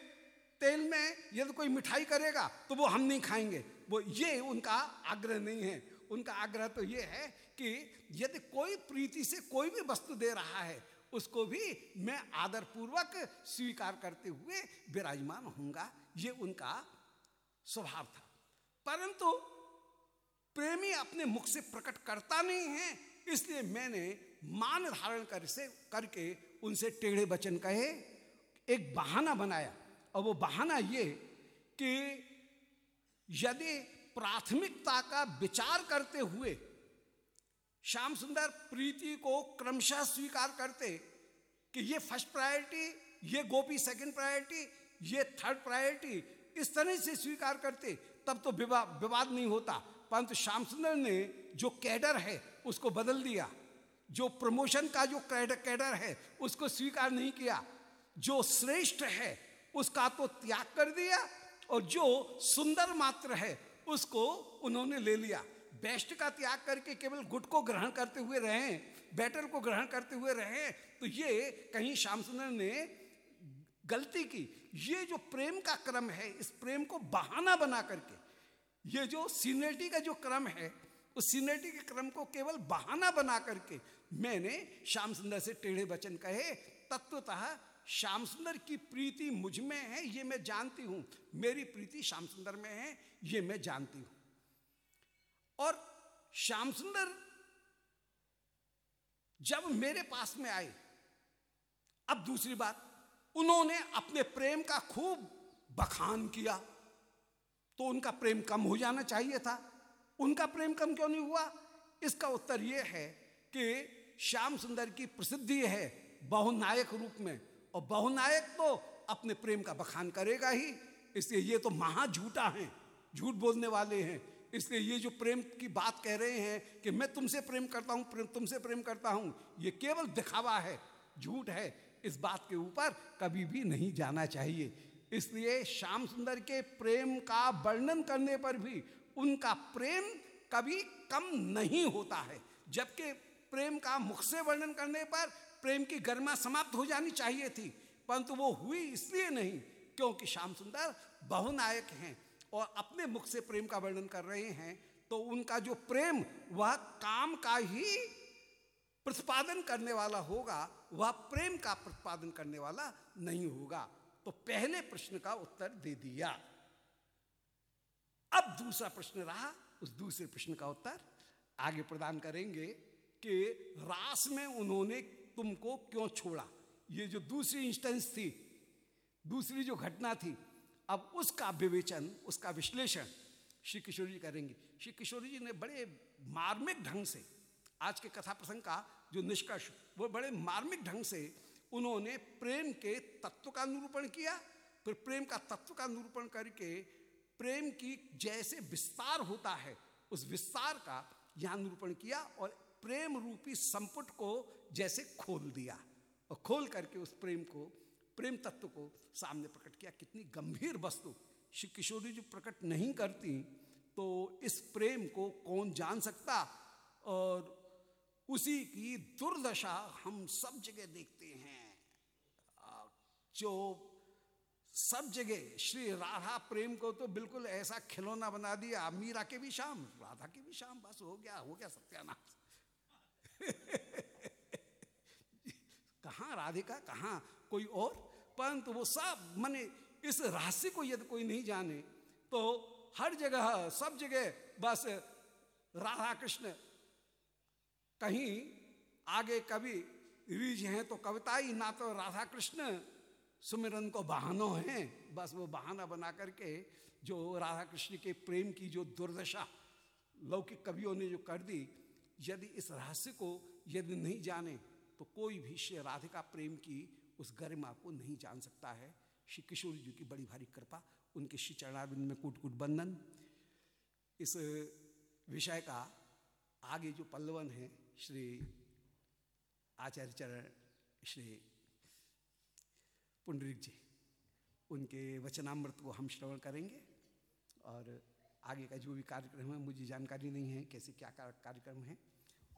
तेल में यदि कोई मिठाई करेगा तो वो हम नहीं खाएँगे। वो ये उनका आग्रह नहीं है। उनका आग्रह तो ये है कि यदि कोई प्रीति से कोई भी वस्तु दे रहा है उसको भी मैं आदर पूर्वक स्वीकार करते हुए विराजमान होऊँगा। ये उनका स्वभाव था। परंतु प्रेमी अपने मुख से प्रकट करता नहीं है, इसलिए मैंने मान धारण कर से, करके उनसे टेढ़े वचन कहे। एक बहाना बनाया। और वो बहाना ये कि यदि प्राथमिकता का विचार करते हुए श्याम सुंदर प्रीति को क्रमशः स्वीकार करते कि ये फ़र्स्ट प्रायोरिटी, ये गोपी सेकंड प्रायोरिटी, ये थर्ड प्रायोरिटी, इस तरह से स्वीकार करते, तब तो विवाद नहीं होता। परंतु श्याम सुंदर ने जो कैडर है, उसको बदल दिया। जो प्रमोशन का जो कैडर है, उसको स्वीकार नहीं किया। जो श्रेष्ठ है, उसका तो त्याग कर दिया और जो सुंदर मात्र है, उसको उन्होंने ले लिया। बेस्ट का त्याग करके केवल गुट को ग्रहण करते हुए रहे बेटर को ग्रहण करते हुए रहे तो ये कहीं श्याम सुंदर ने गलती की। ये जो प्रेम का क्रम है, इस प्रेम को बहाना बना करके, ये जो सीनियरिटी का जो क्रम है, उस सीनियरिटी के क्रम को केवल बहाना बना करके मैंने श्याम सुंदर से टेढ़े वचन कहे, तत्वतः श्याम सुंदर की प्रीति मुझमें है, ये मैं जानती हूँ। मेरी प्रीति श्याम सुंदर में है, ये मैं जानती हूँ। और श्याम सुंदर जब मेरे पास में आए, अब दूसरी बात उन्होंने अपने प्रेम का खूब बखान किया। तो उनका प्रेम कम हो जाना चाहिए था। उनका प्रेम कम क्यों नहीं हुआ? इसका उत्तर यह है कि श्याम सुंदर की प्रसिद्धि है, बहुनायक रूप में। और बहुनायक तो अपने प्रेम का बखान करेगा ही। इसलिए ये तो महा झूठा है, झूठ बोलने वाले हैं। इसलिए ये जो प्रेम की बात कह रहे हैं कि मैं तुमसे प्रेम करता हूँ, प्रेम तुमसे प्रेम करता हूँ, ये केवल दिखावा है, झूठ है। इस बात के ऊपर कभी भी नहीं जाना चाहिए। इसलिए श्याम सुंदर के प्रेम का वर्णन करने पर भी उनका प्रेम कभी कम नहीं होता है। जबकि प्रेम का मुख से वर्णन करने पर प्रेम की गर्मा समाप्त हो जानी चाहिए थी, परंतु वो हुई इसलिए नहीं, क्योंकि श्याम सुंदर बहुनायक हैं। और अपने मुख से प्रेम का वर्णन कर रहे हैं तो उनका जो प्रेम, वह काम का ही प्रतिपादन करने वाला होगा, वह प्रेम का प्रतिपादन करने वाला नहीं होगा। तो पहले प्रश्न का उत्तर दे दिया। अब दूसरा प्रश्न रहा, उस दूसरे प्रश्न का उत्तर आगे प्रदान करेंगे कि रास में उन्होंने तुमको क्यों छोड़ा? ये जो दूसरी इंस्टेंस थी, दूसरी जो घटना थी अब उसका विवेचन, उसका विश्लेषण श्री किशोर जी करेंगे। श्री किशोर जी ने बड़े मार्मिक ढंग से, आज के कथा प्रसंग का जो निष्कर्ष, वो बड़े मार्मिक ढंग से उन्होंने प्रेम के तत्व का निरूपण किया, फिर प्रेम का तत्व का निरूपण करके प्रेम की जैसे विस्तार होता है, उस विस्तार का यहाँ निरूपण किया और प्रेम रूपी संपुट को जैसे खोल दिया। और खोल करके उस प्रेम को प्रेम तत्व को सामने प्रकट किया। कितनी गंभीर वस्तु। श्री किशोरी जी प्रकट नहीं करती तो इस प्रेम को कौन जान सकता? और उसी की दुर्दशा हम सब जगह देखते हैं। जो सब जगह श्री राधा प्रेम को तो बिल्कुल ऐसा खिलौना बना दिया, मीरा के भी शाम, राधा के भी शाम, बस हो गया हो गया सत्यानाश। कहाँ राधिका, कहाँ कोई और? परंतु वो सब माने इस रहस्य को यदि कोई नहीं जाने तो हर जगह, सब जगह बस राधा कृष्ण कहीं आगे कभी रीज हैं तो कविता ही ना तो राधा कृष्ण सुमिरन को बहानों हैं। बस वो बहाना बना करके जो राधा कृष्ण के प्रेम की जो दुर्दशा लौकिक कवियों ने जो कर दी, यदि इस रहस्य को यदि नहीं जाने तो कोई भी श्री राधिका प्रेम की उस गरिमा को नहीं जान सकता है। श्री किशोर जी की बड़ी भारी कृपा, उनके श्री चरणाबिंद में कूट कूट बंधन। इस विषय का आगे जो पल्लवन है, श्री आचार्य चरण, श्री पुंडरिक जी, उनके वचनामृत को हम श्रवण करेंगे। और आगे का जो भी कार्यक्रम है, मुझे जानकारी नहीं है कैसे क्या कार्यक्रम है,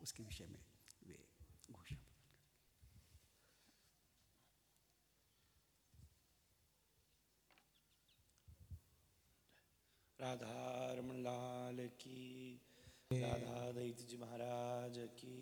उसके विषय में वे घोषणा राधा रमन लाल की राधा दैत जी महाराज की।